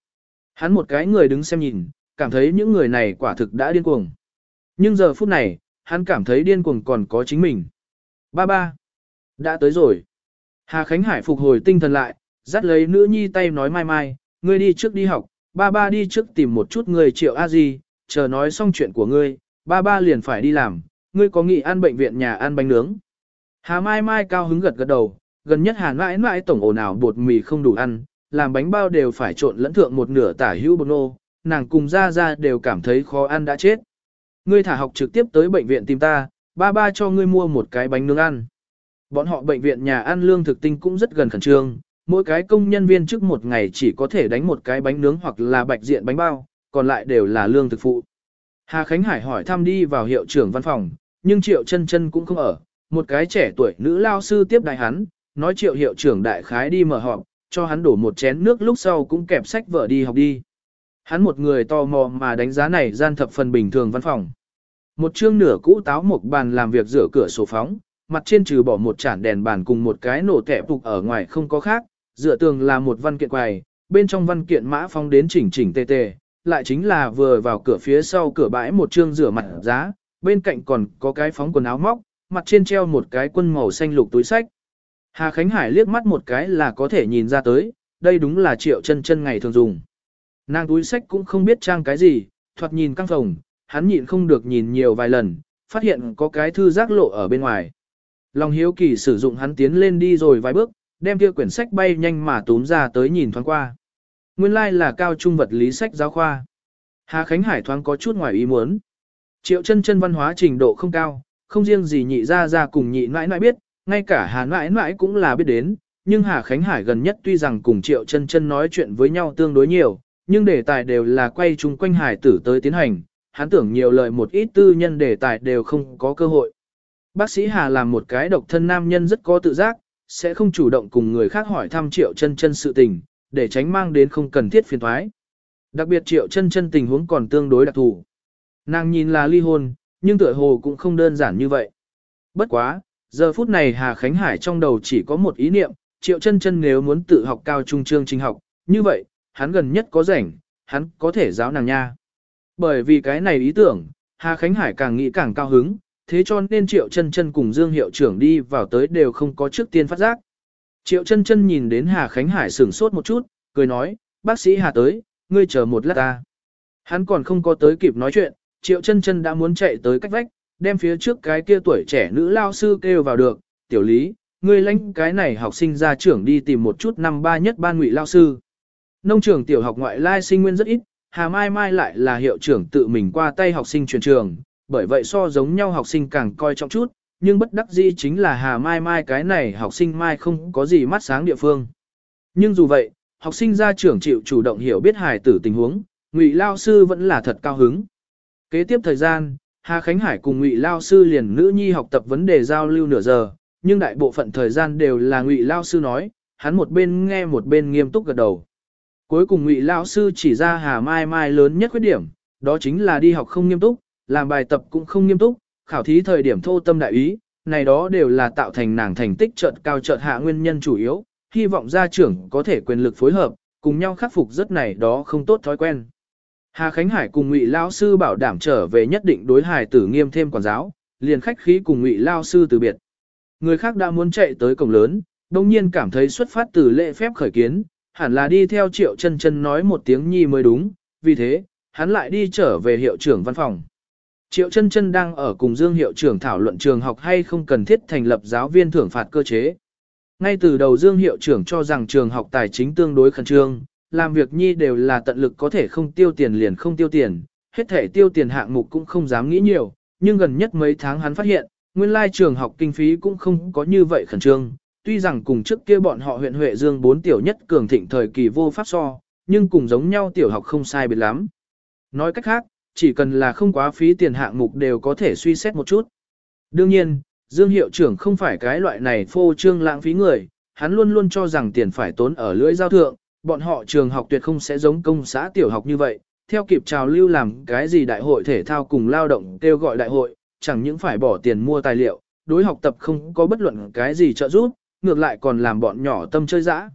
Hắn một cái người đứng xem nhìn, cảm thấy những người này quả thực đã điên cuồng. Nhưng giờ phút này, hắn cảm thấy điên cuồng còn có chính mình. Ba ba. Đã tới rồi. Hà Khánh Hải phục hồi tinh thần lại, dắt lấy nữ nhi tay nói mai mai, ngươi đi trước đi học, ba ba đi trước tìm một chút người triệu a di, chờ nói xong chuyện của ngươi, ba ba liền phải đi làm, ngươi có nghị ăn bệnh viện nhà ăn bánh nướng. Hà Mai Mai cao hứng gật gật đầu, gần nhất Hà mãi mãi tổng ổ nào bột mì không đủ ăn, làm bánh bao đều phải trộn lẫn thượng một nửa tả hữu bột nô, nàng cùng ra ra đều cảm thấy khó ăn đã chết. Ngươi thả học trực tiếp tới bệnh viện tìm ta, ba ba cho ngươi mua một cái bánh nướng ăn. Bọn họ bệnh viện nhà ăn lương thực tinh cũng rất gần khẩn trương, mỗi cái công nhân viên trước một ngày chỉ có thể đánh một cái bánh nướng hoặc là bạch diện bánh bao, còn lại đều là lương thực phụ. Hà Khánh Hải hỏi thăm đi vào hiệu trưởng văn phòng, nhưng Triệu chân chân cũng không ở, một cái trẻ tuổi nữ lao sư tiếp đại hắn, nói Triệu hiệu trưởng đại khái đi mở họp, cho hắn đổ một chén nước lúc sau cũng kẹp sách vợ đi học đi. Hắn một người tò mò mà đánh giá này gian thập phần bình thường văn phòng. Một chương nửa cũ táo một bàn làm việc rửa cửa sổ phóng, mặt trên trừ bỏ một chản đèn bàn cùng một cái nổ kẹp phục ở ngoài không có khác, dựa tường là một văn kiện quầy, bên trong văn kiện mã phong đến chỉnh chỉnh tề tề, lại chính là vừa vào cửa phía sau cửa bãi một chương rửa mặt giá, bên cạnh còn có cái phóng quần áo móc, mặt trên treo một cái quân màu xanh lục túi sách. Hà Khánh Hải liếc mắt một cái là có thể nhìn ra tới, đây đúng là triệu chân chân ngày thường dùng. Nàng túi sách cũng không biết trang cái gì, thoạt nhìn căng phòng, hắn nhịn không được nhìn nhiều vài lần, phát hiện có cái thư giác lộ ở bên ngoài. Lòng hiếu kỳ sử dụng hắn tiến lên đi rồi vài bước, đem kia quyển sách bay nhanh mà túm ra tới nhìn thoáng qua. Nguyên lai like là cao trung vật lý sách giáo khoa. Hà Khánh Hải thoáng có chút ngoài ý muốn. Triệu chân chân văn hóa trình độ không cao, không riêng gì nhị ra ra cùng nhị mãi mãi biết, ngay cả Hà mãi mãi cũng là biết đến, nhưng Hà Khánh Hải gần nhất tuy rằng cùng Triệu chân chân nói chuyện với nhau tương đối nhiều, nhưng đề tài đều là quay chung quanh hải tử tới tiến hành, hắn tưởng nhiều lời một ít tư nhân đề tài đều không có cơ hội. Bác sĩ Hà làm một cái độc thân nam nhân rất có tự giác, sẽ không chủ động cùng người khác hỏi thăm Triệu chân chân sự tình, để tránh mang đến không cần thiết phiền thoái. Đặc biệt Triệu chân chân tình huống còn tương đối đặc thù. Nàng nhìn là ly hôn, nhưng tựa hồ cũng không đơn giản như vậy. Bất quá, giờ phút này Hà Khánh Hải trong đầu chỉ có một ý niệm, Triệu chân chân nếu muốn tự học cao trung chương trình học, như vậy, hắn gần nhất có rảnh, hắn có thể giáo nàng nha. Bởi vì cái này ý tưởng, Hà Khánh Hải càng nghĩ càng cao hứng, thế cho nên Triệu chân chân cùng Dương hiệu trưởng đi vào tới đều không có trước tiên phát giác. Triệu chân chân nhìn đến Hà Khánh Hải sửng sốt một chút, cười nói, bác sĩ Hà tới, ngươi chờ một lát ta. Hắn còn không có tới kịp nói chuyện, Triệu chân chân đã muốn chạy tới cách vách, đem phía trước cái kia tuổi trẻ nữ lao sư kêu vào được, tiểu lý, ngươi lãnh cái này học sinh ra trưởng đi tìm một chút năm ba nhất ban ngụy lao sư. Nông trường tiểu học ngoại lai sinh nguyên rất ít, Hà Mai Mai lại là hiệu trưởng tự mình qua tay học sinh truyền trường, bởi vậy so giống nhau học sinh càng coi trọng chút, nhưng bất đắc dĩ chính là Hà Mai Mai cái này học sinh Mai không có gì mắt sáng địa phương. Nhưng dù vậy, học sinh gia trưởng chịu chủ động hiểu biết hài tử tình huống, Ngụy Lao Sư vẫn là thật cao hứng. Kế tiếp thời gian, Hà Khánh Hải cùng Ngụy Lao Sư liền nữ nhi học tập vấn đề giao lưu nửa giờ, nhưng đại bộ phận thời gian đều là Ngụy Lao Sư nói, hắn một bên nghe một bên nghiêm túc gật đầu. Cuối cùng Ngụy lão Sư chỉ ra Hà Mai Mai lớn nhất khuyết điểm, đó chính là đi học không nghiêm túc, làm bài tập cũng không nghiêm túc, khảo thí thời điểm thô tâm đại ý, này đó đều là tạo thành nàng thành tích chợt cao chợt hạ nguyên nhân chủ yếu, hy vọng gia trưởng có thể quyền lực phối hợp, cùng nhau khắc phục rất này đó không tốt thói quen. Hà Khánh Hải cùng Ngụy lão sư bảo đảm trở về nhất định đối hài tử nghiêm thêm quản giáo, liền khách khí cùng Ngụy Lao sư từ biệt. Người khác đã muốn chạy tới cổng lớn, đồng nhiên cảm thấy xuất phát từ lễ phép khởi kiến, hẳn là đi theo triệu chân chân nói một tiếng nhi mới đúng, vì thế, hắn lại đi trở về hiệu trưởng văn phòng. Triệu chân chân đang ở cùng Dương hiệu trưởng thảo luận trường học hay không cần thiết thành lập giáo viên thưởng phạt cơ chế. Ngay từ đầu Dương hiệu trưởng cho rằng trường học tài chính tương đối khẩn trương, làm việc nhi đều là tận lực có thể không tiêu tiền liền không tiêu tiền, hết thể tiêu tiền hạng mục cũng không dám nghĩ nhiều, nhưng gần nhất mấy tháng hắn phát hiện, nguyên lai trường học kinh phí cũng không có như vậy khẩn trương, tuy rằng cùng trước kia bọn họ huyện Huệ Dương bốn tiểu nhất cường thịnh thời kỳ vô pháp so, nhưng cùng giống nhau tiểu học không sai biệt lắm. Nói cách khác, chỉ cần là không quá phí tiền hạng mục đều có thể suy xét một chút. Đương nhiên, Dương hiệu trưởng không phải cái loại này phô trương lãng phí người, hắn luôn luôn cho rằng tiền phải tốn ở lưỡi giao thượng, bọn họ trường học tuyệt không sẽ giống công xã tiểu học như vậy, theo kịp trào lưu làm cái gì đại hội thể thao cùng lao động kêu gọi đại hội, chẳng những phải bỏ tiền mua tài liệu, đối học tập không có bất luận cái gì trợ giúp, ngược lại còn làm bọn nhỏ tâm chơi dã.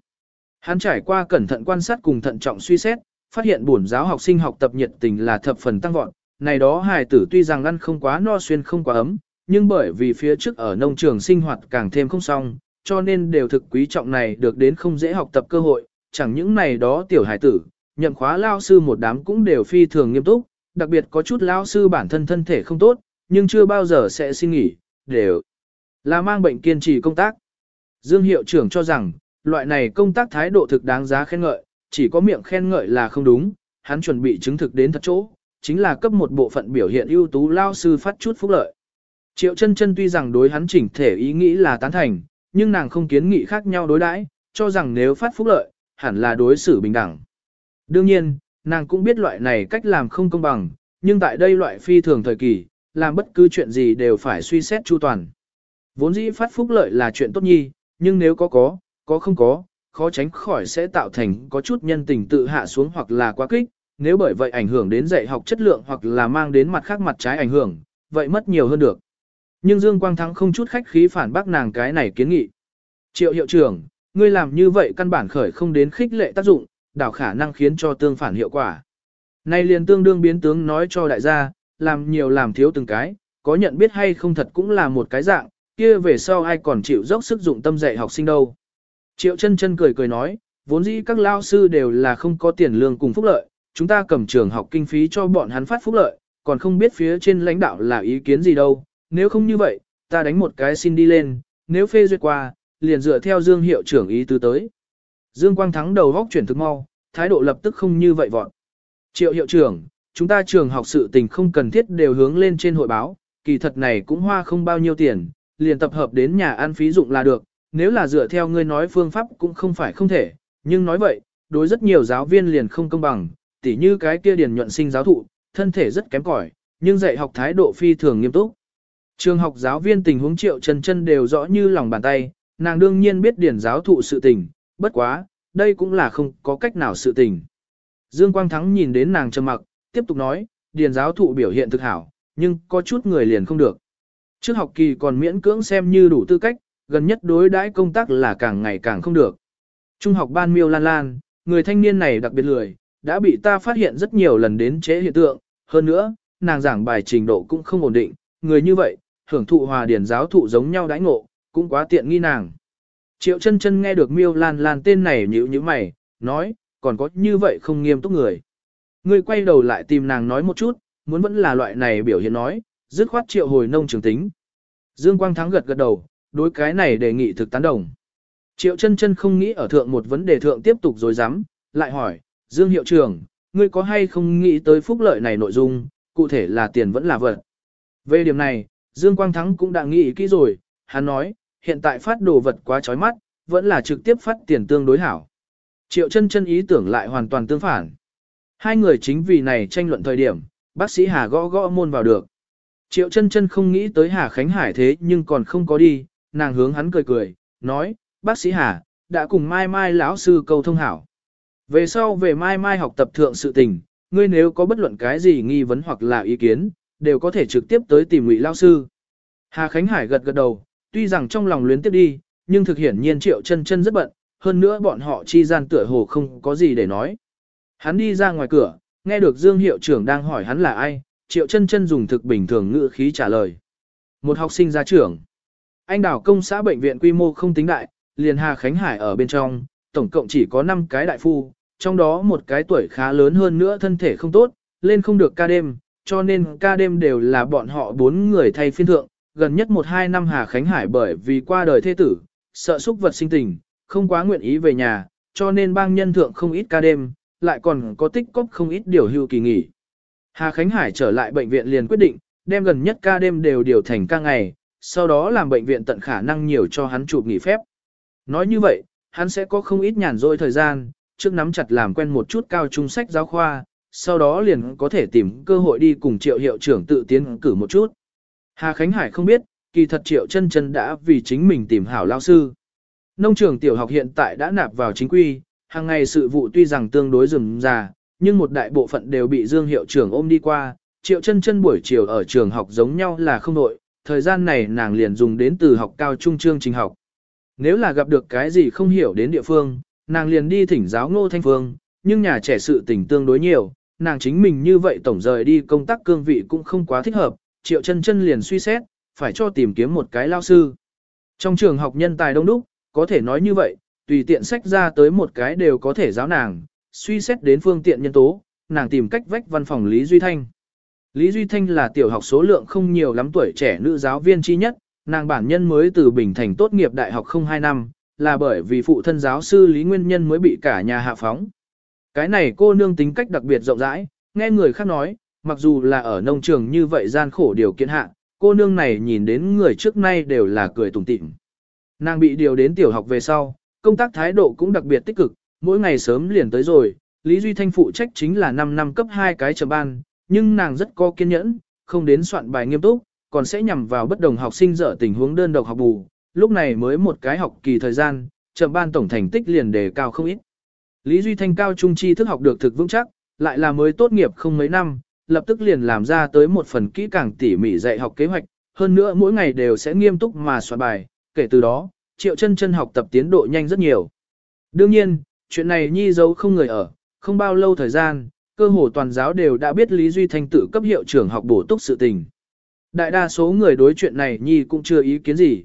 Hắn trải qua cẩn thận quan sát cùng thận trọng suy xét, phát hiện bổn giáo học sinh học tập nhiệt tình là thập phần tăng vọt, này đó hài tử tuy rằng ăn không quá no xuyên không quá ấm, nhưng bởi vì phía trước ở nông trường sinh hoạt càng thêm không xong, cho nên đều thực quý trọng này được đến không dễ học tập cơ hội, chẳng những này đó tiểu hài tử, nhậm khóa lao sư một đám cũng đều phi thường nghiêm túc, đặc biệt có chút lao sư bản thân thân thể không tốt, nhưng chưa bao giờ sẽ xin nghỉ, đều là mang bệnh kiên trì công tác. Dương hiệu trưởng cho rằng, loại này công tác thái độ thực đáng giá khen ngợi, chỉ có miệng khen ngợi là không đúng, hắn chuẩn bị chứng thực đến thật chỗ, chính là cấp một bộ phận biểu hiện ưu tú lao sư phát chút phúc lợi. Triệu chân chân tuy rằng đối hắn chỉnh thể ý nghĩ là tán thành, nhưng nàng không kiến nghị khác nhau đối đãi, cho rằng nếu phát phúc lợi, hẳn là đối xử bình đẳng. Đương nhiên, nàng cũng biết loại này cách làm không công bằng, nhưng tại đây loại phi thường thời kỳ, làm bất cứ chuyện gì đều phải suy xét chu toàn. Vốn dĩ phát phúc lợi là chuyện tốt nhi, nhưng nếu có có, có không có, khó tránh khỏi sẽ tạo thành có chút nhân tình tự hạ xuống hoặc là quá kích, nếu bởi vậy ảnh hưởng đến dạy học chất lượng hoặc là mang đến mặt khác mặt trái ảnh hưởng, vậy mất nhiều hơn được. Nhưng Dương Quang Thắng không chút khách khí phản bác nàng cái này kiến nghị. Triệu hiệu trưởng, ngươi làm như vậy căn bản khởi không đến khích lệ tác dụng, đảo khả năng khiến cho tương phản hiệu quả. Nay liền tương đương biến tướng nói cho đại gia, làm nhiều làm thiếu từng cái, có nhận biết hay không thật cũng là một cái dạng, kia về sau ai còn chịu dốc sức dụng tâm dạy học sinh đâu. Triệu chân chân cười cười nói, vốn dĩ các lao sư đều là không có tiền lương cùng phúc lợi, chúng ta cầm trường học kinh phí cho bọn hắn phát phúc lợi, còn không biết phía trên lãnh đạo là ý kiến gì đâu, nếu không như vậy, ta đánh một cái xin đi lên, nếu phê duyệt qua, liền dựa theo Dương hiệu trưởng ý tứ tới. Dương Quang Thắng đầu góc chuyển thực mau, thái độ lập tức không như vậy vọn. Triệu hiệu trưởng, chúng ta trường học sự tình không cần thiết đều hướng lên trên hội báo, kỳ thật này cũng hoa không bao nhiêu tiền, liền tập hợp đến nhà ăn phí dụng là được, nếu là dựa theo ngươi nói phương pháp cũng không phải không thể, nhưng nói vậy, đối rất nhiều giáo viên liền không công bằng, tỉ như cái kia điền nhuận sinh giáo thụ, thân thể rất kém cỏi, nhưng dạy học thái độ phi thường nghiêm túc. Trường học giáo viên tình huống triệu chân chân đều rõ như lòng bàn tay, nàng đương nhiên biết điển giáo thụ sự tình, bất quá, đây cũng là không có cách nào sự tình. Dương Quang Thắng nhìn đến nàng trầm mặc, tiếp tục nói, điền giáo thụ biểu hiện thực hảo, nhưng có chút người liền không được. Trước học kỳ còn miễn cưỡng xem như đủ tư cách, gần nhất đối đãi công tác là càng ngày càng không được. Trung học ban miêu lan lan, người thanh niên này đặc biệt lười, đã bị ta phát hiện rất nhiều lần đến chế hiện tượng, hơn nữa, nàng giảng bài trình độ cũng không ổn định, người như vậy, hưởng thụ hòa điển giáo thụ giống nhau đãi ngộ, cũng quá tiện nghi nàng. Triệu chân chân nghe được miêu lan lan tên này nhữ như mày, nói, còn có như vậy không nghiêm túc người. Người quay đầu lại tìm nàng nói một chút, muốn vẫn là loại này biểu hiện nói, dứt khoát triệu hồi nông trường tính. Dương Quang Thắng gật gật đầu, đối cái này đề nghị thực tán đồng. Triệu chân chân không nghĩ ở thượng một vấn đề thượng tiếp tục rồi dám, lại hỏi, Dương Hiệu trưởng, ngươi có hay không nghĩ tới phúc lợi này nội dung, cụ thể là tiền vẫn là vật. Về điểm này, Dương Quang Thắng cũng đã nghĩ kỹ rồi, hắn nói, hiện tại phát đồ vật quá chói mắt, vẫn là trực tiếp phát tiền tương đối hảo. Triệu chân chân ý tưởng lại hoàn toàn tương phản. Hai người chính vì này tranh luận thời điểm, bác sĩ Hà gõ gõ môn vào được. Triệu chân chân không nghĩ tới Hà Khánh Hải thế nhưng còn không có đi, nàng hướng hắn cười cười, nói, bác sĩ Hà, đã cùng Mai Mai lão sư câu thông hảo. Về sau về Mai Mai học tập thượng sự tình, ngươi nếu có bất luận cái gì nghi vấn hoặc là ý kiến, đều có thể trực tiếp tới tìm Ngụy lão sư. Hà Khánh Hải gật gật đầu, tuy rằng trong lòng luyến tiếp đi, nhưng thực hiển nhiên Triệu Chân Chân rất bận, hơn nữa bọn họ chi gian tựa hồ không có gì để nói. Hắn đi ra ngoài cửa, nghe được Dương hiệu trưởng đang hỏi hắn là ai, Triệu Chân Chân dùng thực bình thường ngữ khí trả lời. Một học sinh ra trưởng. Anh đảo công xã bệnh viện quy mô không tính đại, liền Hà Khánh Hải ở bên trong, tổng cộng chỉ có 5 cái đại phu, trong đó một cái tuổi khá lớn hơn nữa thân thể không tốt, lên không được ca đêm, cho nên ca đêm đều là bọn họ bốn người thay phiên thượng, gần nhất một hai năm Hà Khánh Hải bởi vì qua đời thế tử, sợ xúc vật sinh tình, không quá nguyện ý về nhà, cho nên bang nhân thượng không ít ca đêm, lại còn có tích cóp không ít điều hưu kỳ nghỉ. Hà Khánh Hải trở lại bệnh viện liền quyết định, đem gần nhất ca đêm đều điều thành ca ngày, sau đó làm bệnh viện tận khả năng nhiều cho hắn chụp nghỉ phép. Nói như vậy, hắn sẽ có không ít nhàn rỗi thời gian, trước nắm chặt làm quen một chút cao trung sách giáo khoa, sau đó liền có thể tìm cơ hội đi cùng triệu hiệu trưởng tự tiến cử một chút. Hà Khánh Hải không biết, kỳ thật triệu chân chân đã vì chính mình tìm hảo lao sư. Nông trường tiểu học hiện tại đã nạp vào chính quy, hàng ngày sự vụ tuy rằng tương đối rườm rà, nhưng một đại bộ phận đều bị Dương hiệu trưởng ôm đi qua, triệu chân chân buổi chiều ở trường học giống nhau là không đội, thời gian này nàng liền dùng đến từ học cao trung chương trình học. Nếu là gặp được cái gì không hiểu đến địa phương, nàng liền đi thỉnh giáo ngô thanh phương, nhưng nhà trẻ sự tình tương đối nhiều, nàng chính mình như vậy tổng rời đi công tác cương vị cũng không quá thích hợp, triệu chân chân liền suy xét, phải cho tìm kiếm một cái lao sư. Trong trường học nhân tài đông đúc, có thể nói như vậy, tùy tiện sách ra tới một cái đều có thể giáo nàng, suy xét đến phương tiện nhân tố, nàng tìm cách vách văn phòng Lý Duy Thanh. Lý Duy Thanh là tiểu học số lượng không nhiều lắm tuổi trẻ nữ giáo viên chi nhất, nàng bản nhân mới từ Bình Thành tốt nghiệp đại học không hai năm, là bởi vì phụ thân giáo sư Lý Nguyên Nhân mới bị cả nhà hạ phóng. Cái này cô nương tính cách đặc biệt rộng rãi, nghe người khác nói, mặc dù là ở nông trường như vậy gian khổ điều kiện hạ, cô nương này nhìn đến người trước nay đều là cười tủm tỉm. Nàng bị điều đến tiểu học về sau, công tác thái độ cũng đặc biệt tích cực, mỗi ngày sớm liền tới rồi, Lý Duy Thanh phụ trách chính là 5 năm cấp 2 cái trở ban, nhưng nàng rất có kiên nhẫn, không đến soạn bài nghiêm túc, còn sẽ nhằm vào bất đồng học sinh dở tình huống đơn độc học bù, lúc này mới một cái học kỳ thời gian, trở ban tổng thành tích liền đề cao không ít. Lý Duy Thanh cao trung tri thức học được thực vững chắc, lại là mới tốt nghiệp không mấy năm, lập tức liền làm ra tới một phần kỹ càng tỉ mỉ dạy học kế hoạch, hơn nữa mỗi ngày đều sẽ nghiêm túc mà soạn bài, kể từ đó, triệu chân chân học tập tiến độ nhanh rất nhiều. Đương nhiên, chuyện này nhi giấu không người ở, không bao lâu thời gian, cơ hồ toàn giáo đều đã biết Lý Duy Thanh tự cấp hiệu trưởng học bổ túc sự tình. Đại đa số người đối chuyện này nhi cũng chưa ý kiến gì.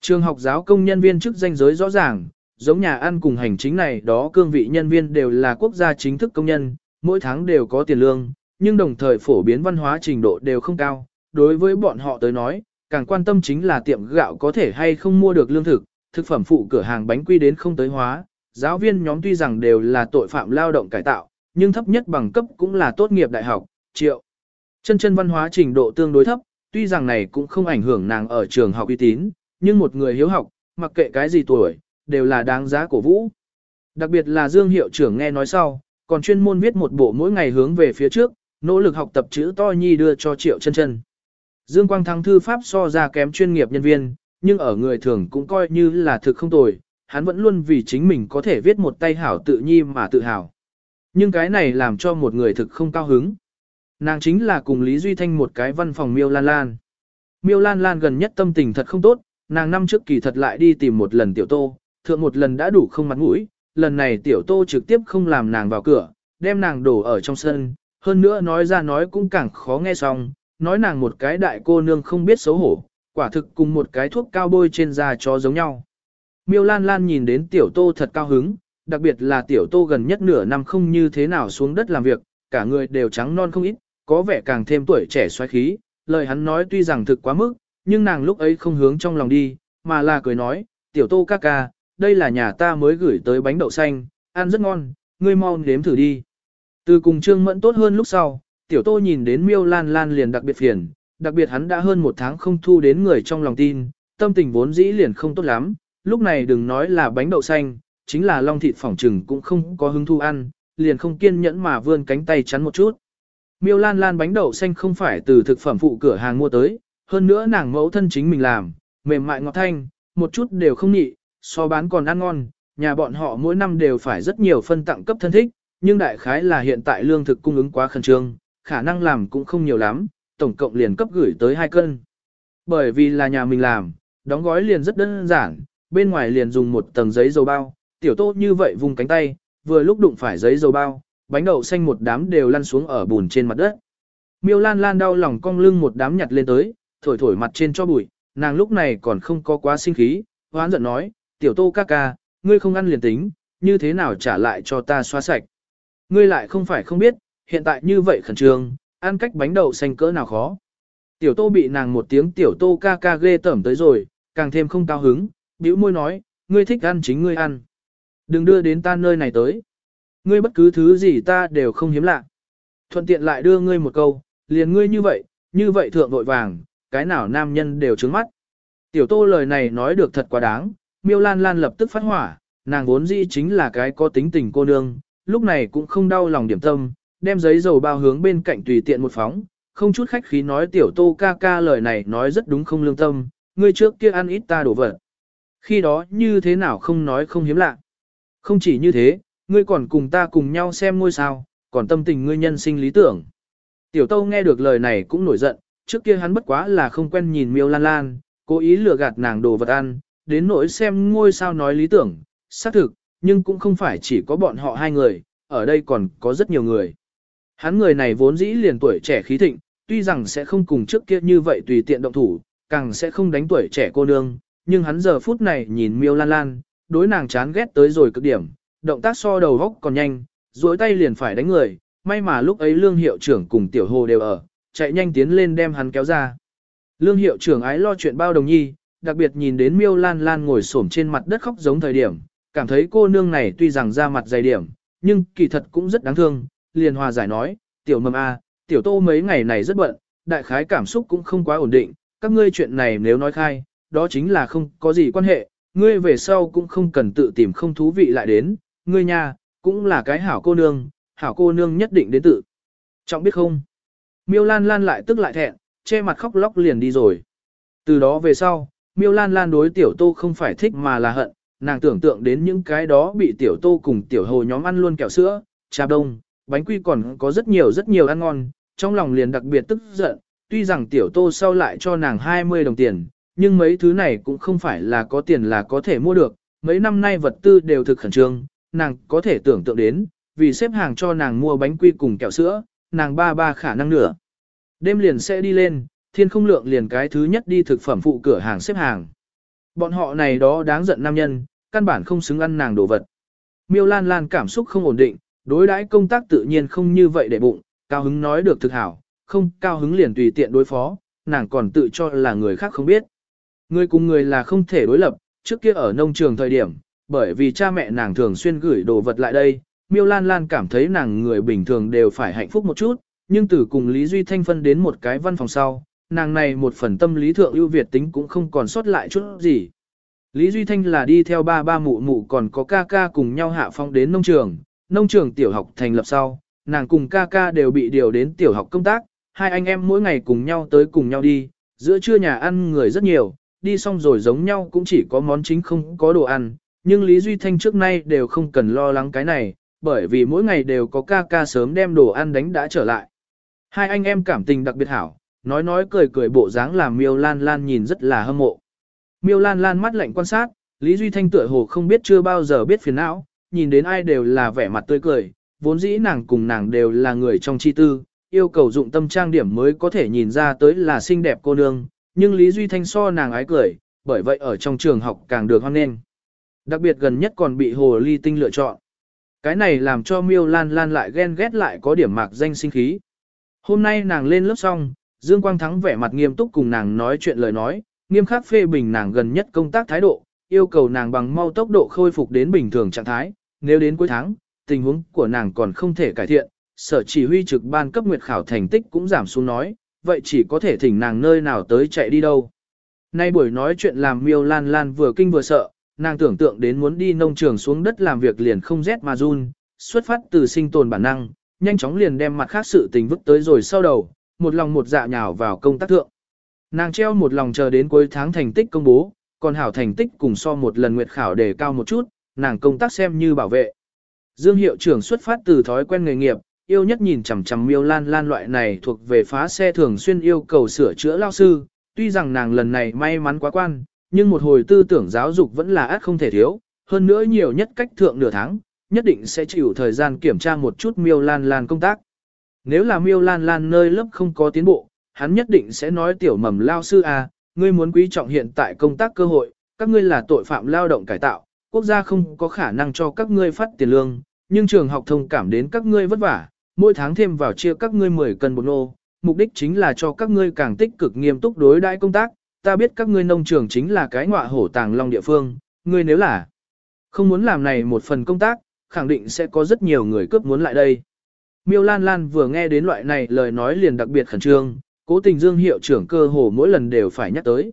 Trường học giáo công nhân viên chức danh giới rõ ràng, giống nhà ăn cùng hành chính này đó cương vị nhân viên đều là quốc gia chính thức công nhân, mỗi tháng đều có tiền lương, nhưng đồng thời phổ biến văn hóa trình độ đều không cao. Đối với bọn họ tới nói, càng quan tâm chính là tiệm gạo có thể hay không mua được lương thực, thực phẩm phụ cửa hàng bánh quy đến không tới hóa. Giáo viên nhóm tuy rằng đều là tội phạm lao động cải tạo, nhưng thấp nhất bằng cấp cũng là tốt nghiệp đại học, triệu. Chân chân văn hóa trình độ tương đối thấp, tuy rằng này cũng không ảnh hưởng nàng ở trường học uy tín, nhưng một người hiếu học, mặc kệ cái gì tuổi, đều là đáng giá cổ vũ. Đặc biệt là Dương hiệu trưởng nghe nói sau, còn chuyên môn viết một bộ mỗi ngày hướng về phía trước, nỗ lực học tập chữ to nhi đưa cho Triệu Chân Chân. Dương Quang Thăng thư pháp so ra kém chuyên nghiệp nhân viên, nhưng ở người thường cũng coi như là thực không tồi, hắn vẫn luôn vì chính mình có thể viết một tay hảo tự nhi mà tự hào. Nhưng cái này làm cho một người thực không cao hứng. Nàng chính là cùng Lý Duy Thanh một cái văn phòng Miêu Lan Lan. Miêu Lan Lan gần nhất tâm tình thật không tốt, nàng năm trước kỳ thật lại đi tìm một lần tiểu tô, thượng một lần đã đủ không mặt mũi, lần này tiểu tô trực tiếp không làm nàng vào cửa, đem nàng đổ ở trong sân, hơn nữa nói ra nói cũng càng khó nghe xong, nói nàng một cái đại cô nương không biết xấu hổ, quả thực cùng một cái thuốc cao bôi trên da chó giống nhau. Miêu Lan Lan nhìn đến tiểu tô thật cao hứng, đặc biệt là tiểu tô gần nhất nửa năm không như thế nào xuống đất làm việc, cả người đều trắng non không ít, có vẻ càng thêm tuổi trẻ xoáy khí, lời hắn nói tuy rằng thực quá mức, nhưng nàng lúc ấy không hướng trong lòng đi, mà là cười nói, tiểu tô ca ca, đây là nhà ta mới gửi tới bánh đậu xanh, ăn rất ngon, ngươi mau nếm thử đi. Từ cùng trương mẫn tốt hơn lúc sau, tiểu tô nhìn đến miêu lan lan liền đặc biệt phiền, đặc biệt hắn đã hơn một tháng không thu đến người trong lòng tin, tâm tình vốn dĩ liền không tốt lắm, lúc này đừng nói là bánh đậu xanh, chính là long thịt phỏng trừng cũng không có hứng thu ăn, liền không kiên nhẫn mà vươn cánh tay chắn một chút. Miêu lan lan bánh đậu xanh không phải từ thực phẩm phụ cửa hàng mua tới, hơn nữa nàng mẫu thân chính mình làm, mềm mại ngọt thanh, một chút đều không nhị, so bán còn ăn ngon, nhà bọn họ mỗi năm đều phải rất nhiều phân tặng cấp thân thích, nhưng đại khái là hiện tại lương thực cung ứng quá khẩn trương, khả năng làm cũng không nhiều lắm, tổng cộng liền cấp gửi tới 2 cân. Bởi vì là nhà mình làm, đóng gói liền rất đơn giản, bên ngoài liền dùng một tầng giấy dầu bao, tiểu tô như vậy vùng cánh tay, vừa lúc đụng phải giấy dầu bao, bánh đậu xanh một đám đều lăn xuống ở bùn trên mặt đất. Miêu Lan Lan đau lòng cong lưng một đám nhặt lên tới, thổi thổi mặt trên cho bụi, nàng lúc này còn không có quá sinh khí, hoán giận nói, tiểu tô ca ca, ngươi không ăn liền tính, như thế nào trả lại cho ta xóa sạch. Ngươi lại không phải không biết, hiện tại như vậy khẩn trương, ăn cách bánh đậu xanh cỡ nào khó. Tiểu tô bị nàng một tiếng tiểu tô ca ca ghê tởm tới rồi, càng thêm không cao hứng, bĩu môi nói, ngươi thích ăn chính ngươi ăn. Đừng đưa đến ta nơi này tới. Ngươi bất cứ thứ gì ta đều không hiếm lạ. Thuận tiện lại đưa ngươi một câu, liền ngươi như vậy, như vậy thượng vội vàng, cái nào nam nhân đều trướng mắt. Tiểu tô lời này nói được thật quá đáng, miêu lan lan lập tức phát hỏa, nàng vốn dĩ chính là cái có tính tình cô nương, lúc này cũng không đau lòng điểm tâm, đem giấy dầu bao hướng bên cạnh tùy tiện một phóng, không chút khách khí nói tiểu tô ca ca lời này nói rất đúng không lương tâm, ngươi trước kia ăn ít ta đổ vật. Khi đó như thế nào không nói không hiếm lạ. Không chỉ như thế, ngươi còn cùng ta cùng nhau xem ngôi sao, còn tâm tình ngươi nhân sinh lý tưởng. Tiểu Tâu nghe được lời này cũng nổi giận, trước kia hắn bất quá là không quen nhìn miêu lan lan, cố ý lừa gạt nàng đồ vật ăn, đến nỗi xem ngôi sao nói lý tưởng, xác thực, nhưng cũng không phải chỉ có bọn họ hai người, ở đây còn có rất nhiều người. Hắn người này vốn dĩ liền tuổi trẻ khí thịnh, tuy rằng sẽ không cùng trước kia như vậy tùy tiện động thủ, càng sẽ không đánh tuổi trẻ cô nương, nhưng hắn giờ phút này nhìn miêu lan lan, đối nàng chán ghét tới rồi cực điểm, động tác so đầu góc còn nhanh, duỗi tay liền phải đánh người, may mà lúc ấy lương hiệu trưởng cùng tiểu hồ đều ở, chạy nhanh tiến lên đem hắn kéo ra. Lương hiệu trưởng ái lo chuyện bao đồng nhi, đặc biệt nhìn đến miêu lan lan ngồi xổm trên mặt đất khóc giống thời điểm, cảm thấy cô nương này tuy rằng ra mặt dày điểm, nhưng kỳ thật cũng rất đáng thương, liền hòa giải nói, tiểu mầm a, tiểu tô mấy ngày này rất bận, đại khái cảm xúc cũng không quá ổn định, các ngươi chuyện này nếu nói khai, đó chính là không có gì quan hệ, ngươi về sau cũng không cần tự tìm không thú vị lại đến, ngươi nha, cũng là cái hảo cô nương, hảo cô nương nhất định đến tự. Trọng biết không? Miêu Lan Lan lại tức lại thẹn, che mặt khóc lóc liền đi rồi. Từ đó về sau, Miêu Lan Lan đối tiểu tô không phải thích mà là hận, nàng tưởng tượng đến những cái đó bị tiểu tô cùng tiểu hồ nhóm ăn luôn kẹo sữa, trà đông, bánh quy còn có rất nhiều rất nhiều ăn ngon, trong lòng liền đặc biệt tức giận, tuy rằng tiểu tô sau lại cho nàng 20 đồng tiền, nhưng mấy thứ này cũng không phải là có tiền là có thể mua được, mấy năm nay vật tư đều thực khẩn trương, nàng có thể tưởng tượng đến, vì xếp hàng cho nàng mua bánh quy cùng kẹo sữa, nàng ba ba khả năng nửa. Đêm liền sẽ đi lên, thiên không lượng liền cái thứ nhất đi thực phẩm phụ cửa hàng xếp hàng. Bọn họ này đó đáng giận nam nhân, căn bản không xứng ăn nàng đồ vật. Miêu Lan Lan cảm xúc không ổn định, đối đãi công tác tự nhiên không như vậy để bụng, cao hứng nói được thực hảo, không cao hứng liền tùy tiện đối phó, nàng còn tự cho là người khác không biết. Người cùng người là không thể đối lập, trước kia ở nông trường thời điểm, bởi vì cha mẹ nàng thường xuyên gửi đồ vật lại đây, Miêu Lan Lan cảm thấy nàng người bình thường đều phải hạnh phúc một chút, nhưng từ cùng Lý Duy Thanh phân đến một cái văn phòng sau, nàng này một phần tâm lý thượng ưu việt tính cũng không còn sót lại chút gì. Lý Duy Thanh là đi theo ba ba mụ mụ còn có ca ca cùng nhau hạ phong đến nông trường, nông trường tiểu học thành lập sau, nàng cùng ca ca đều bị điều đến tiểu học công tác, hai anh em mỗi ngày cùng nhau tới cùng nhau đi, giữa trưa nhà ăn người rất nhiều, đi xong rồi giống nhau cũng chỉ có món chính không có đồ ăn, nhưng Lý Duy Thanh trước nay đều không cần lo lắng cái này, bởi vì mỗi ngày đều có ca ca sớm đem đồ ăn đánh đã trở lại. Hai anh em cảm tình đặc biệt hảo, nói nói cười cười bộ dáng làm Miêu Lan Lan nhìn rất là hâm mộ. Miêu Lan Lan mắt lạnh quan sát, Lý Duy Thanh tựa hồ không biết chưa bao giờ biết phiền não, nhìn đến ai đều là vẻ mặt tươi cười, vốn dĩ nàng cùng nàng đều là người trong chi tư, yêu cầu dụng tâm trang điểm mới có thể nhìn ra tới là xinh đẹp cô nương, nhưng Lý Duy Thanh so nàng ái cười, bởi vậy ở trong trường học càng được hoan nghênh. Đặc biệt gần nhất còn bị Hồ Ly Tinh lựa chọn. Cái này làm cho Miêu Lan Lan lại ghen ghét lại có điểm mạc danh sinh khí. Hôm nay nàng lên lớp xong, Dương Quang Thắng vẻ mặt nghiêm túc cùng nàng nói chuyện lời nói, nghiêm khắc phê bình nàng gần nhất công tác thái độ, yêu cầu nàng bằng mau tốc độ khôi phục đến bình thường trạng thái, nếu đến cuối tháng, tình huống của nàng còn không thể cải thiện, sở chỉ huy trực ban cấp nguyệt khảo thành tích cũng giảm xuống nói, vậy chỉ có thể thỉnh nàng nơi nào tới chạy đi đâu. Nay buổi nói chuyện làm miêu lan lan vừa kinh vừa sợ, nàng tưởng tượng đến muốn đi nông trường xuống đất làm việc liền không rét mà run, xuất phát từ sinh tồn bản năng, nhanh chóng liền đem mặt khác sự tình vứt tới rồi sau đầu, một lòng một dạ nhào vào công tác thượng. Nàng treo một lòng chờ đến cuối tháng thành tích công bố, còn hảo thành tích cùng so một lần nguyệt khảo đề cao một chút, nàng công tác xem như bảo vệ. Dương hiệu trưởng xuất phát từ thói quen nghề nghiệp, yêu nhất nhìn chằm chằm miêu lan lan loại này thuộc về phá xe thường xuyên yêu cầu sửa chữa lao sư, tuy rằng nàng lần này may mắn quá quan, nhưng một hồi tư tưởng giáo dục vẫn là át không thể thiếu, hơn nữa nhiều nhất cách thượng nửa tháng, nhất định sẽ chịu thời gian kiểm tra một chút miêu lan lan công tác. Nếu là miêu lan lan nơi lớp không có tiến bộ, hắn nhất định sẽ nói tiểu mầm lao sư à, ngươi muốn quý trọng hiện tại công tác cơ hội, các ngươi là tội phạm lao động cải tạo, quốc gia không có khả năng cho các ngươi phát tiền lương, nhưng trường học thông cảm đến các ngươi vất vả, mỗi tháng thêm vào chia các ngươi 10 cân bột nô, mục đích chính là cho các ngươi càng tích cực nghiêm túc đối đãi công tác, ta biết các ngươi nông trường chính là cái ngọa hổ tàng long địa phương, ngươi nếu là không muốn làm này một phần công tác, khẳng định sẽ có rất nhiều người cướp muốn lại đây. Miêu Lan Lan vừa nghe đến loại này lời nói liền đặc biệt khẩn trương, cố tình Dương hiệu trưởng cơ hồ mỗi lần đều phải nhắc tới.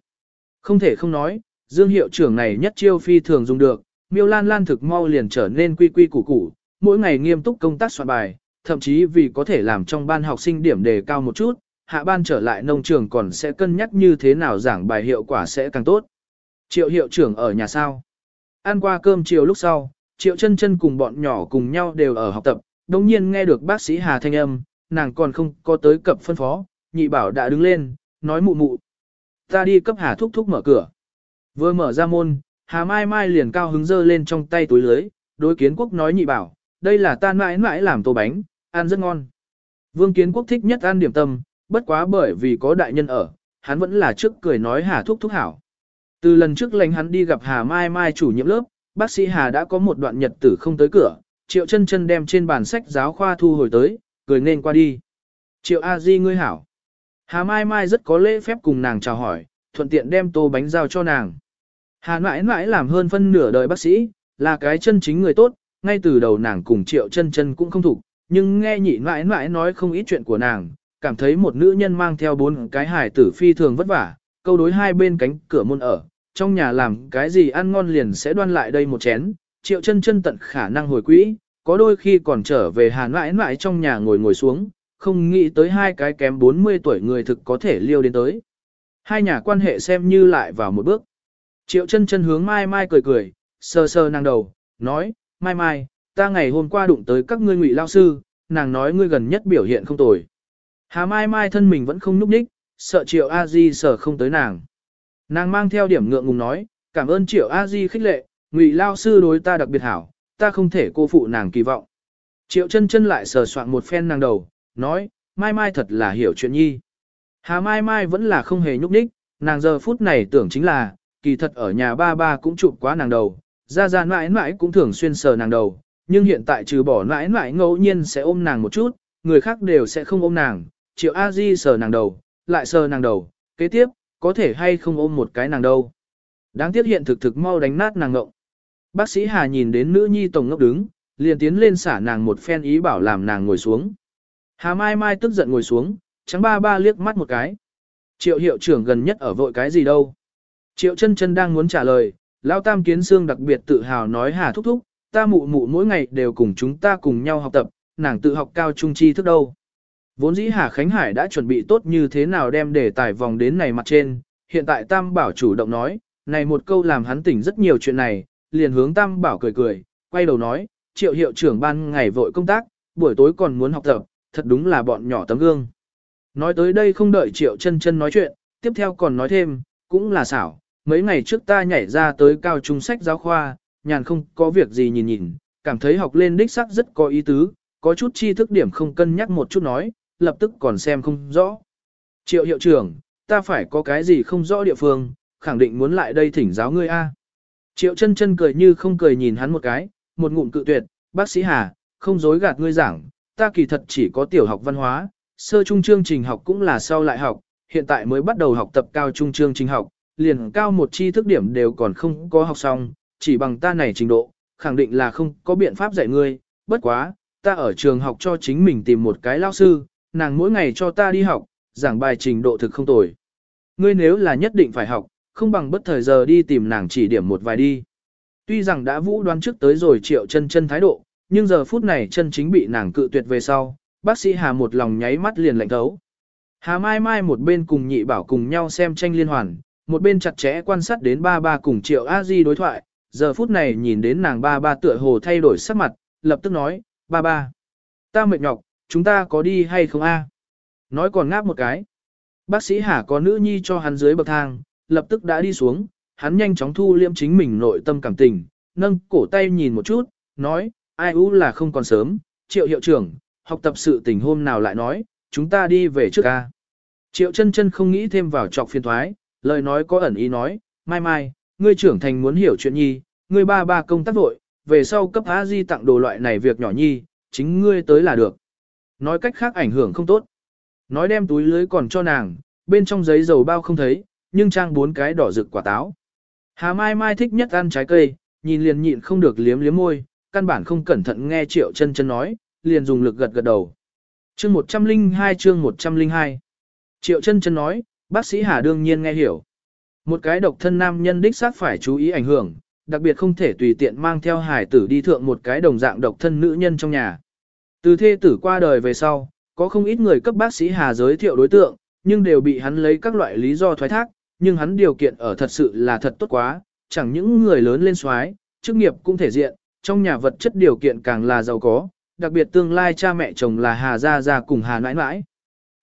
Không thể không nói, Dương hiệu trưởng này nhất chiêu phi thường dùng được, Miêu Lan Lan thực mau liền trở nên quy quy củ củ, mỗi ngày nghiêm túc công tác soạn bài, thậm chí vì có thể làm trong ban học sinh điểm đề cao một chút, hạ ban trở lại nông trường còn sẽ cân nhắc như thế nào giảng bài hiệu quả sẽ càng tốt. Triệu hiệu trưởng ở nhà sao? Ăn qua cơm chiều lúc sau, Triệu chân chân cùng bọn nhỏ cùng nhau đều ở học tập, đồng nhiên nghe được bác sĩ Hà thanh âm, nàng còn không có tới cập phân phó, nhị bảo đã đứng lên, nói mụ mụ. Ta đi cấp Hà thúc thúc mở cửa. Vừa mở ra môn, Hà Mai Mai liền cao hứng dơ lên trong tay túi lưới, đối kiến quốc nói nhị bảo, đây là ta mãi mãi làm tô bánh, ăn rất ngon. Vương kiến quốc thích nhất ăn điểm tâm, bất quá bởi vì có đại nhân ở, hắn vẫn là trước cười nói Hà thúc thúc hảo. Từ lần trước lành hắn đi gặp Hà Mai Mai chủ nhiệm lớp, bác sĩ Hà đã có một đoạn nhật tử không tới cửa, Triệu chân chân đem trên bàn sách giáo khoa thu hồi tới, cười nên qua đi. Triệu A Di ngươi hảo. Hà Mai Mai rất có lễ phép cùng nàng chào hỏi, thuận tiện đem tô bánh giao cho nàng. Hà mãi mãi làm hơn phân nửa đời bác sĩ, là cái chân chính người tốt, ngay từ đầu nàng cùng triệu chân chân cũng không thủ, nhưng nghe nhị mãi mãi nói không ít chuyện của nàng, cảm thấy một nữ nhân mang theo bốn cái hài tử phi thường vất vả, câu đối hai bên cánh cửa môn ở, trong nhà làm cái gì ăn ngon liền sẽ đoan lại đây một chén, triệu chân chân tận khả năng hồi quỹ, có đôi khi còn trở về hà mãi mãi trong nhà ngồi ngồi xuống, không nghĩ tới hai cái kém 40 tuổi người thực có thể liêu đến tới. Hai nhà quan hệ xem như lại vào một bước. Triệu chân chân hướng Mai Mai cười cười, sờ sờ nàng đầu, nói, Mai Mai, ta ngày hôm qua đụng tới các ngươi ngụy lao sư, nàng nói ngươi gần nhất biểu hiện không tồi. Hà Mai Mai thân mình vẫn không núp nhích, sợ Triệu A Di sợ không tới nàng. Nàng mang theo điểm ngượng ngùng nói, cảm ơn Triệu A Di khích lệ, Ngụy lao sư đối ta đặc biệt hảo, ta không thể cô phụ nàng kỳ vọng. Triệu chân chân lại sờ soạn một phen nàng đầu, nói, Mai Mai thật là hiểu chuyện nhi. Hà Mai Mai vẫn là không hề nhúc nhích, nàng giờ phút này tưởng chính là, kỳ thật ở nhà ba ba cũng chụp quá nàng đầu, ra ra mãi mãi cũng thường xuyên sờ nàng đầu, nhưng hiện tại trừ bỏ mãi mãi ngẫu nhiên sẽ ôm nàng một chút, người khác đều sẽ không ôm nàng, triệu A Di sờ nàng đầu, lại sờ nàng đầu, kế tiếp, có thể hay không ôm một cái nàng đâu. Đáng tiếc hiện thực thực mau đánh nát nàng ngộng. Bác sĩ Hà nhìn đến nữ nhi tổng ngốc đứng, liền tiến lên xả nàng một phen ý bảo làm nàng ngồi xuống. Hà Mai Mai tức giận ngồi xuống, trắng ba ba liếc mắt một cái. Triệu hiệu trưởng gần nhất ở vội cái gì đâu. Triệu chân chân đang muốn trả lời, Lão Tam Kiến Sương đặc biệt tự hào nói Hà thúc thúc, ta mụ mụ mỗi ngày đều cùng chúng ta cùng nhau học tập, nàng tự học cao trung chi thức đâu. Vốn dĩ Hà Khánh Hải đã chuẩn bị tốt như thế nào đem đề tài vòng đến này mặt trên, hiện tại Tam Bảo chủ động nói, này một câu làm hắn tỉnh rất nhiều chuyện này, liền hướng Tam Bảo cười cười, quay đầu nói, triệu hiệu trưởng ban ngày vội công tác, buổi tối còn muốn học tập, thật đúng là bọn nhỏ tấm gương. Nói tới đây không đợi triệu chân chân nói chuyện, tiếp theo còn nói thêm, cũng là xảo, mấy ngày trước ta nhảy ra tới cao trung sách giáo khoa, nhàn không có việc gì nhìn nhìn, cảm thấy học lên đích sắc rất có ý tứ, có chút chi thức điểm không cân nhắc một chút nói, lập tức còn xem không rõ. Triệu hiệu trưởng, ta phải có cái gì không rõ địa phương, khẳng định muốn lại đây thỉnh giáo ngươi a. Triệu chân chân cười như không cười nhìn hắn một cái, một ngụm cự tuyệt, bác sĩ Hà, không dối gạt ngươi giảng, ta kỳ thật chỉ có tiểu học văn hóa, sơ trung chương trình học cũng là sau lại học, hiện tại mới bắt đầu học tập cao trung chương trình học, liền cao một chi thức điểm đều còn không có học xong, chỉ bằng ta này trình độ, khẳng định là không có biện pháp dạy ngươi, bất quá, ta ở trường học cho chính mình tìm một cái lao sư, nàng mỗi ngày cho ta đi học, giảng bài trình độ thực không tồi. Ngươi nếu là nhất định phải học, không bằng bất thời giờ đi tìm nàng chỉ điểm một vài đi. Tuy rằng đã vũ đoán trước tới rồi triệu chân chân thái độ, nhưng giờ phút này chân chính bị nàng cự tuyệt về sau, bác sĩ Hà một lòng nháy mắt liền lạnh thấu. Hà Mai Mai một bên cùng nhị bảo cùng nhau xem tranh liên hoàn, một bên chặt chẽ quan sát đến ba ba cùng triệu a di đối thoại, giờ phút này nhìn đến nàng ba ba tựa hồ thay đổi sắc mặt, lập tức nói, ba ba, ta mệt nhọc, chúng ta có đi hay không a? Nói còn ngáp một cái. Bác sĩ Hà có nữ nhi cho hắn dưới bậc thang, lập tức đã đi xuống, hắn nhanh chóng thu liêm chính mình nội tâm cảm tình, nâng cổ tay nhìn một chút, nói, ai u là không còn sớm, triệu hiệu trưởng, học tập sự tình hôm nào lại nói, chúng ta đi về trước ca. Triệu chân chân không nghĩ thêm vào trọc phiền thoái, lời nói có ẩn ý nói, mai mai, ngươi trưởng thành muốn hiểu chuyện nhi, ngươi ba ba công tác vội, về sau cấp a di tặng đồ loại này việc nhỏ nhi, chính ngươi tới là được. Nói cách khác ảnh hưởng không tốt. Nói đem túi lưới còn cho nàng, bên trong giấy dầu bao không thấy, nhưng trang bốn cái đỏ rực quả táo. Hà Mai Mai thích nhất ăn trái cây, nhìn liền nhịn không được liếm liếm môi, căn bản không cẩn thận nghe Triệu chân chân nói, liền dùng lực gật gật đầu. Chương 102 chương 102 Triệu chân chân nói, bác sĩ Hà đương nhiên nghe hiểu. Một cái độc thân nam nhân đích xác phải chú ý ảnh hưởng, đặc biệt không thể tùy tiện mang theo hải tử đi thượng một cái đồng dạng độc thân nữ nhân trong nhà. Từ thê tử qua đời về sau, có không ít người cấp bác sĩ Hà giới thiệu đối tượng, nhưng đều bị hắn lấy các loại lý do thoái thác, nhưng hắn điều kiện ở thật sự là thật tốt quá, chẳng những người lớn lên xoái, chức nghiệp cũng thể diện, trong nhà vật chất điều kiện càng là giàu có, đặc biệt tương lai cha mẹ chồng là Hà Gia Gia cùng Hà nãi nãi.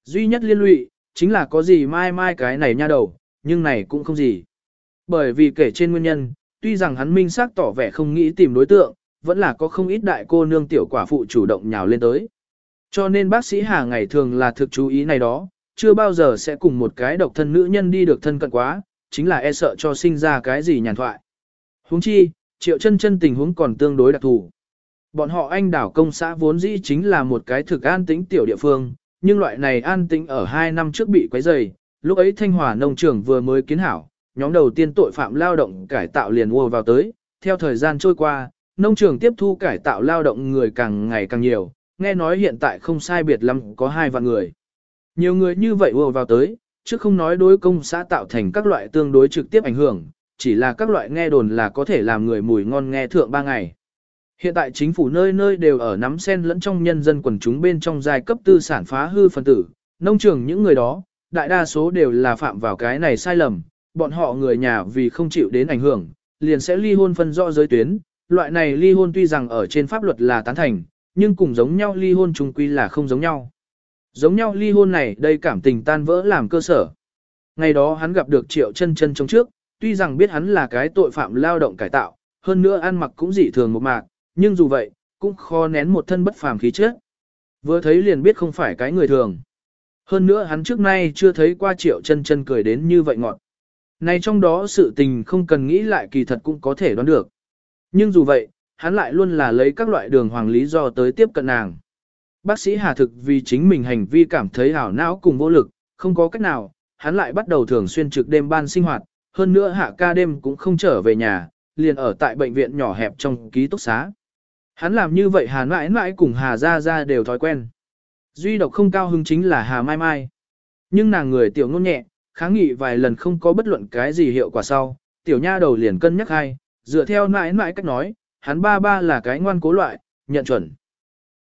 Duy nhất liên lụy, chính là có gì mai mai cái này nha đầu, nhưng này cũng không gì. Bởi vì kể trên nguyên nhân, tuy rằng hắn minh xác tỏ vẻ không nghĩ tìm đối tượng, vẫn là có không ít đại cô nương tiểu quả phụ chủ động nhào lên tới. Cho nên bác sĩ Hà ngày thường là thực chú ý này đó, chưa bao giờ sẽ cùng một cái độc thân nữ nhân đi được thân cận quá, chính là e sợ cho sinh ra cái gì nhàn thoại. Huống chi, triệu chân chân tình huống còn tương đối đặc thù. Bọn họ anh đảo công xã vốn dĩ chính là một cái thực an tĩnh tiểu địa phương, nhưng loại này an tĩnh ở hai năm trước bị quấy rầy, lúc ấy Thanh Hòa nông trường vừa mới kiến hảo, nhóm đầu tiên tội phạm lao động cải tạo liền ùa vào tới, theo thời gian trôi qua, nông trường tiếp thu cải tạo lao động người càng ngày càng nhiều, nghe nói hiện tại không sai biệt lắm có hai vạn người. Nhiều người như vậy ùa vào tới, chứ không nói đối công xã tạo thành các loại tương đối trực tiếp ảnh hưởng, chỉ là các loại nghe đồn là có thể làm người mùi ngon nghe thượng ba ngày. Hiện tại chính phủ nơi nơi đều ở nắm sen lẫn trong nhân dân quần chúng bên trong giai cấp tư sản phá hư phân tử, nông trường những người đó, đại đa số đều là phạm vào cái này sai lầm, bọn họ người nhà vì không chịu đến ảnh hưởng, liền sẽ ly hôn phân rõ giới tuyến, loại này ly hôn tuy rằng ở trên pháp luật là tán thành, nhưng cùng giống nhau ly hôn chung quy là không giống nhau. Giống nhau ly hôn này đây cảm tình tan vỡ làm cơ sở. Ngày đó hắn gặp được triệu chân chân trong trước, tuy rằng biết hắn là cái tội phạm lao động cải tạo, hơn nữa ăn mặc cũng dị thường một mạc, nhưng dù vậy, cũng khó nén một thân bất phàm khí chất. Vừa thấy liền biết không phải cái người thường. Hơn nữa hắn trước nay chưa thấy qua triệu chân chân cười đến như vậy ngọt. Này trong đó sự tình không cần nghĩ lại kỳ thật cũng có thể đoán được. Nhưng dù vậy, hắn lại luôn là lấy các loại đường hoàng lý do tới tiếp cận nàng. Bác sĩ Hà thực vì chính mình hành vi cảm thấy hảo não cùng vô lực, không có cách nào, hắn lại bắt đầu thường xuyên trực đêm ban sinh hoạt, hơn nữa hạ ca đêm cũng không trở về nhà, liền ở tại bệnh viện nhỏ hẹp trong ký túc xá. Hắn làm như vậy Hà mãi mãi cùng Hà Gia Gia đều thói quen. Duy độc không cao hứng chính là Hà Mai Mai. Nhưng nàng người tiểu ngôn nhẹ, kháng nghị vài lần không có bất luận cái gì hiệu quả sau, tiểu nha đầu liền cân nhắc hai, dựa theo mãi mãi cách nói, hắn ba ba là cái ngoan cố loại, nhận chuẩn.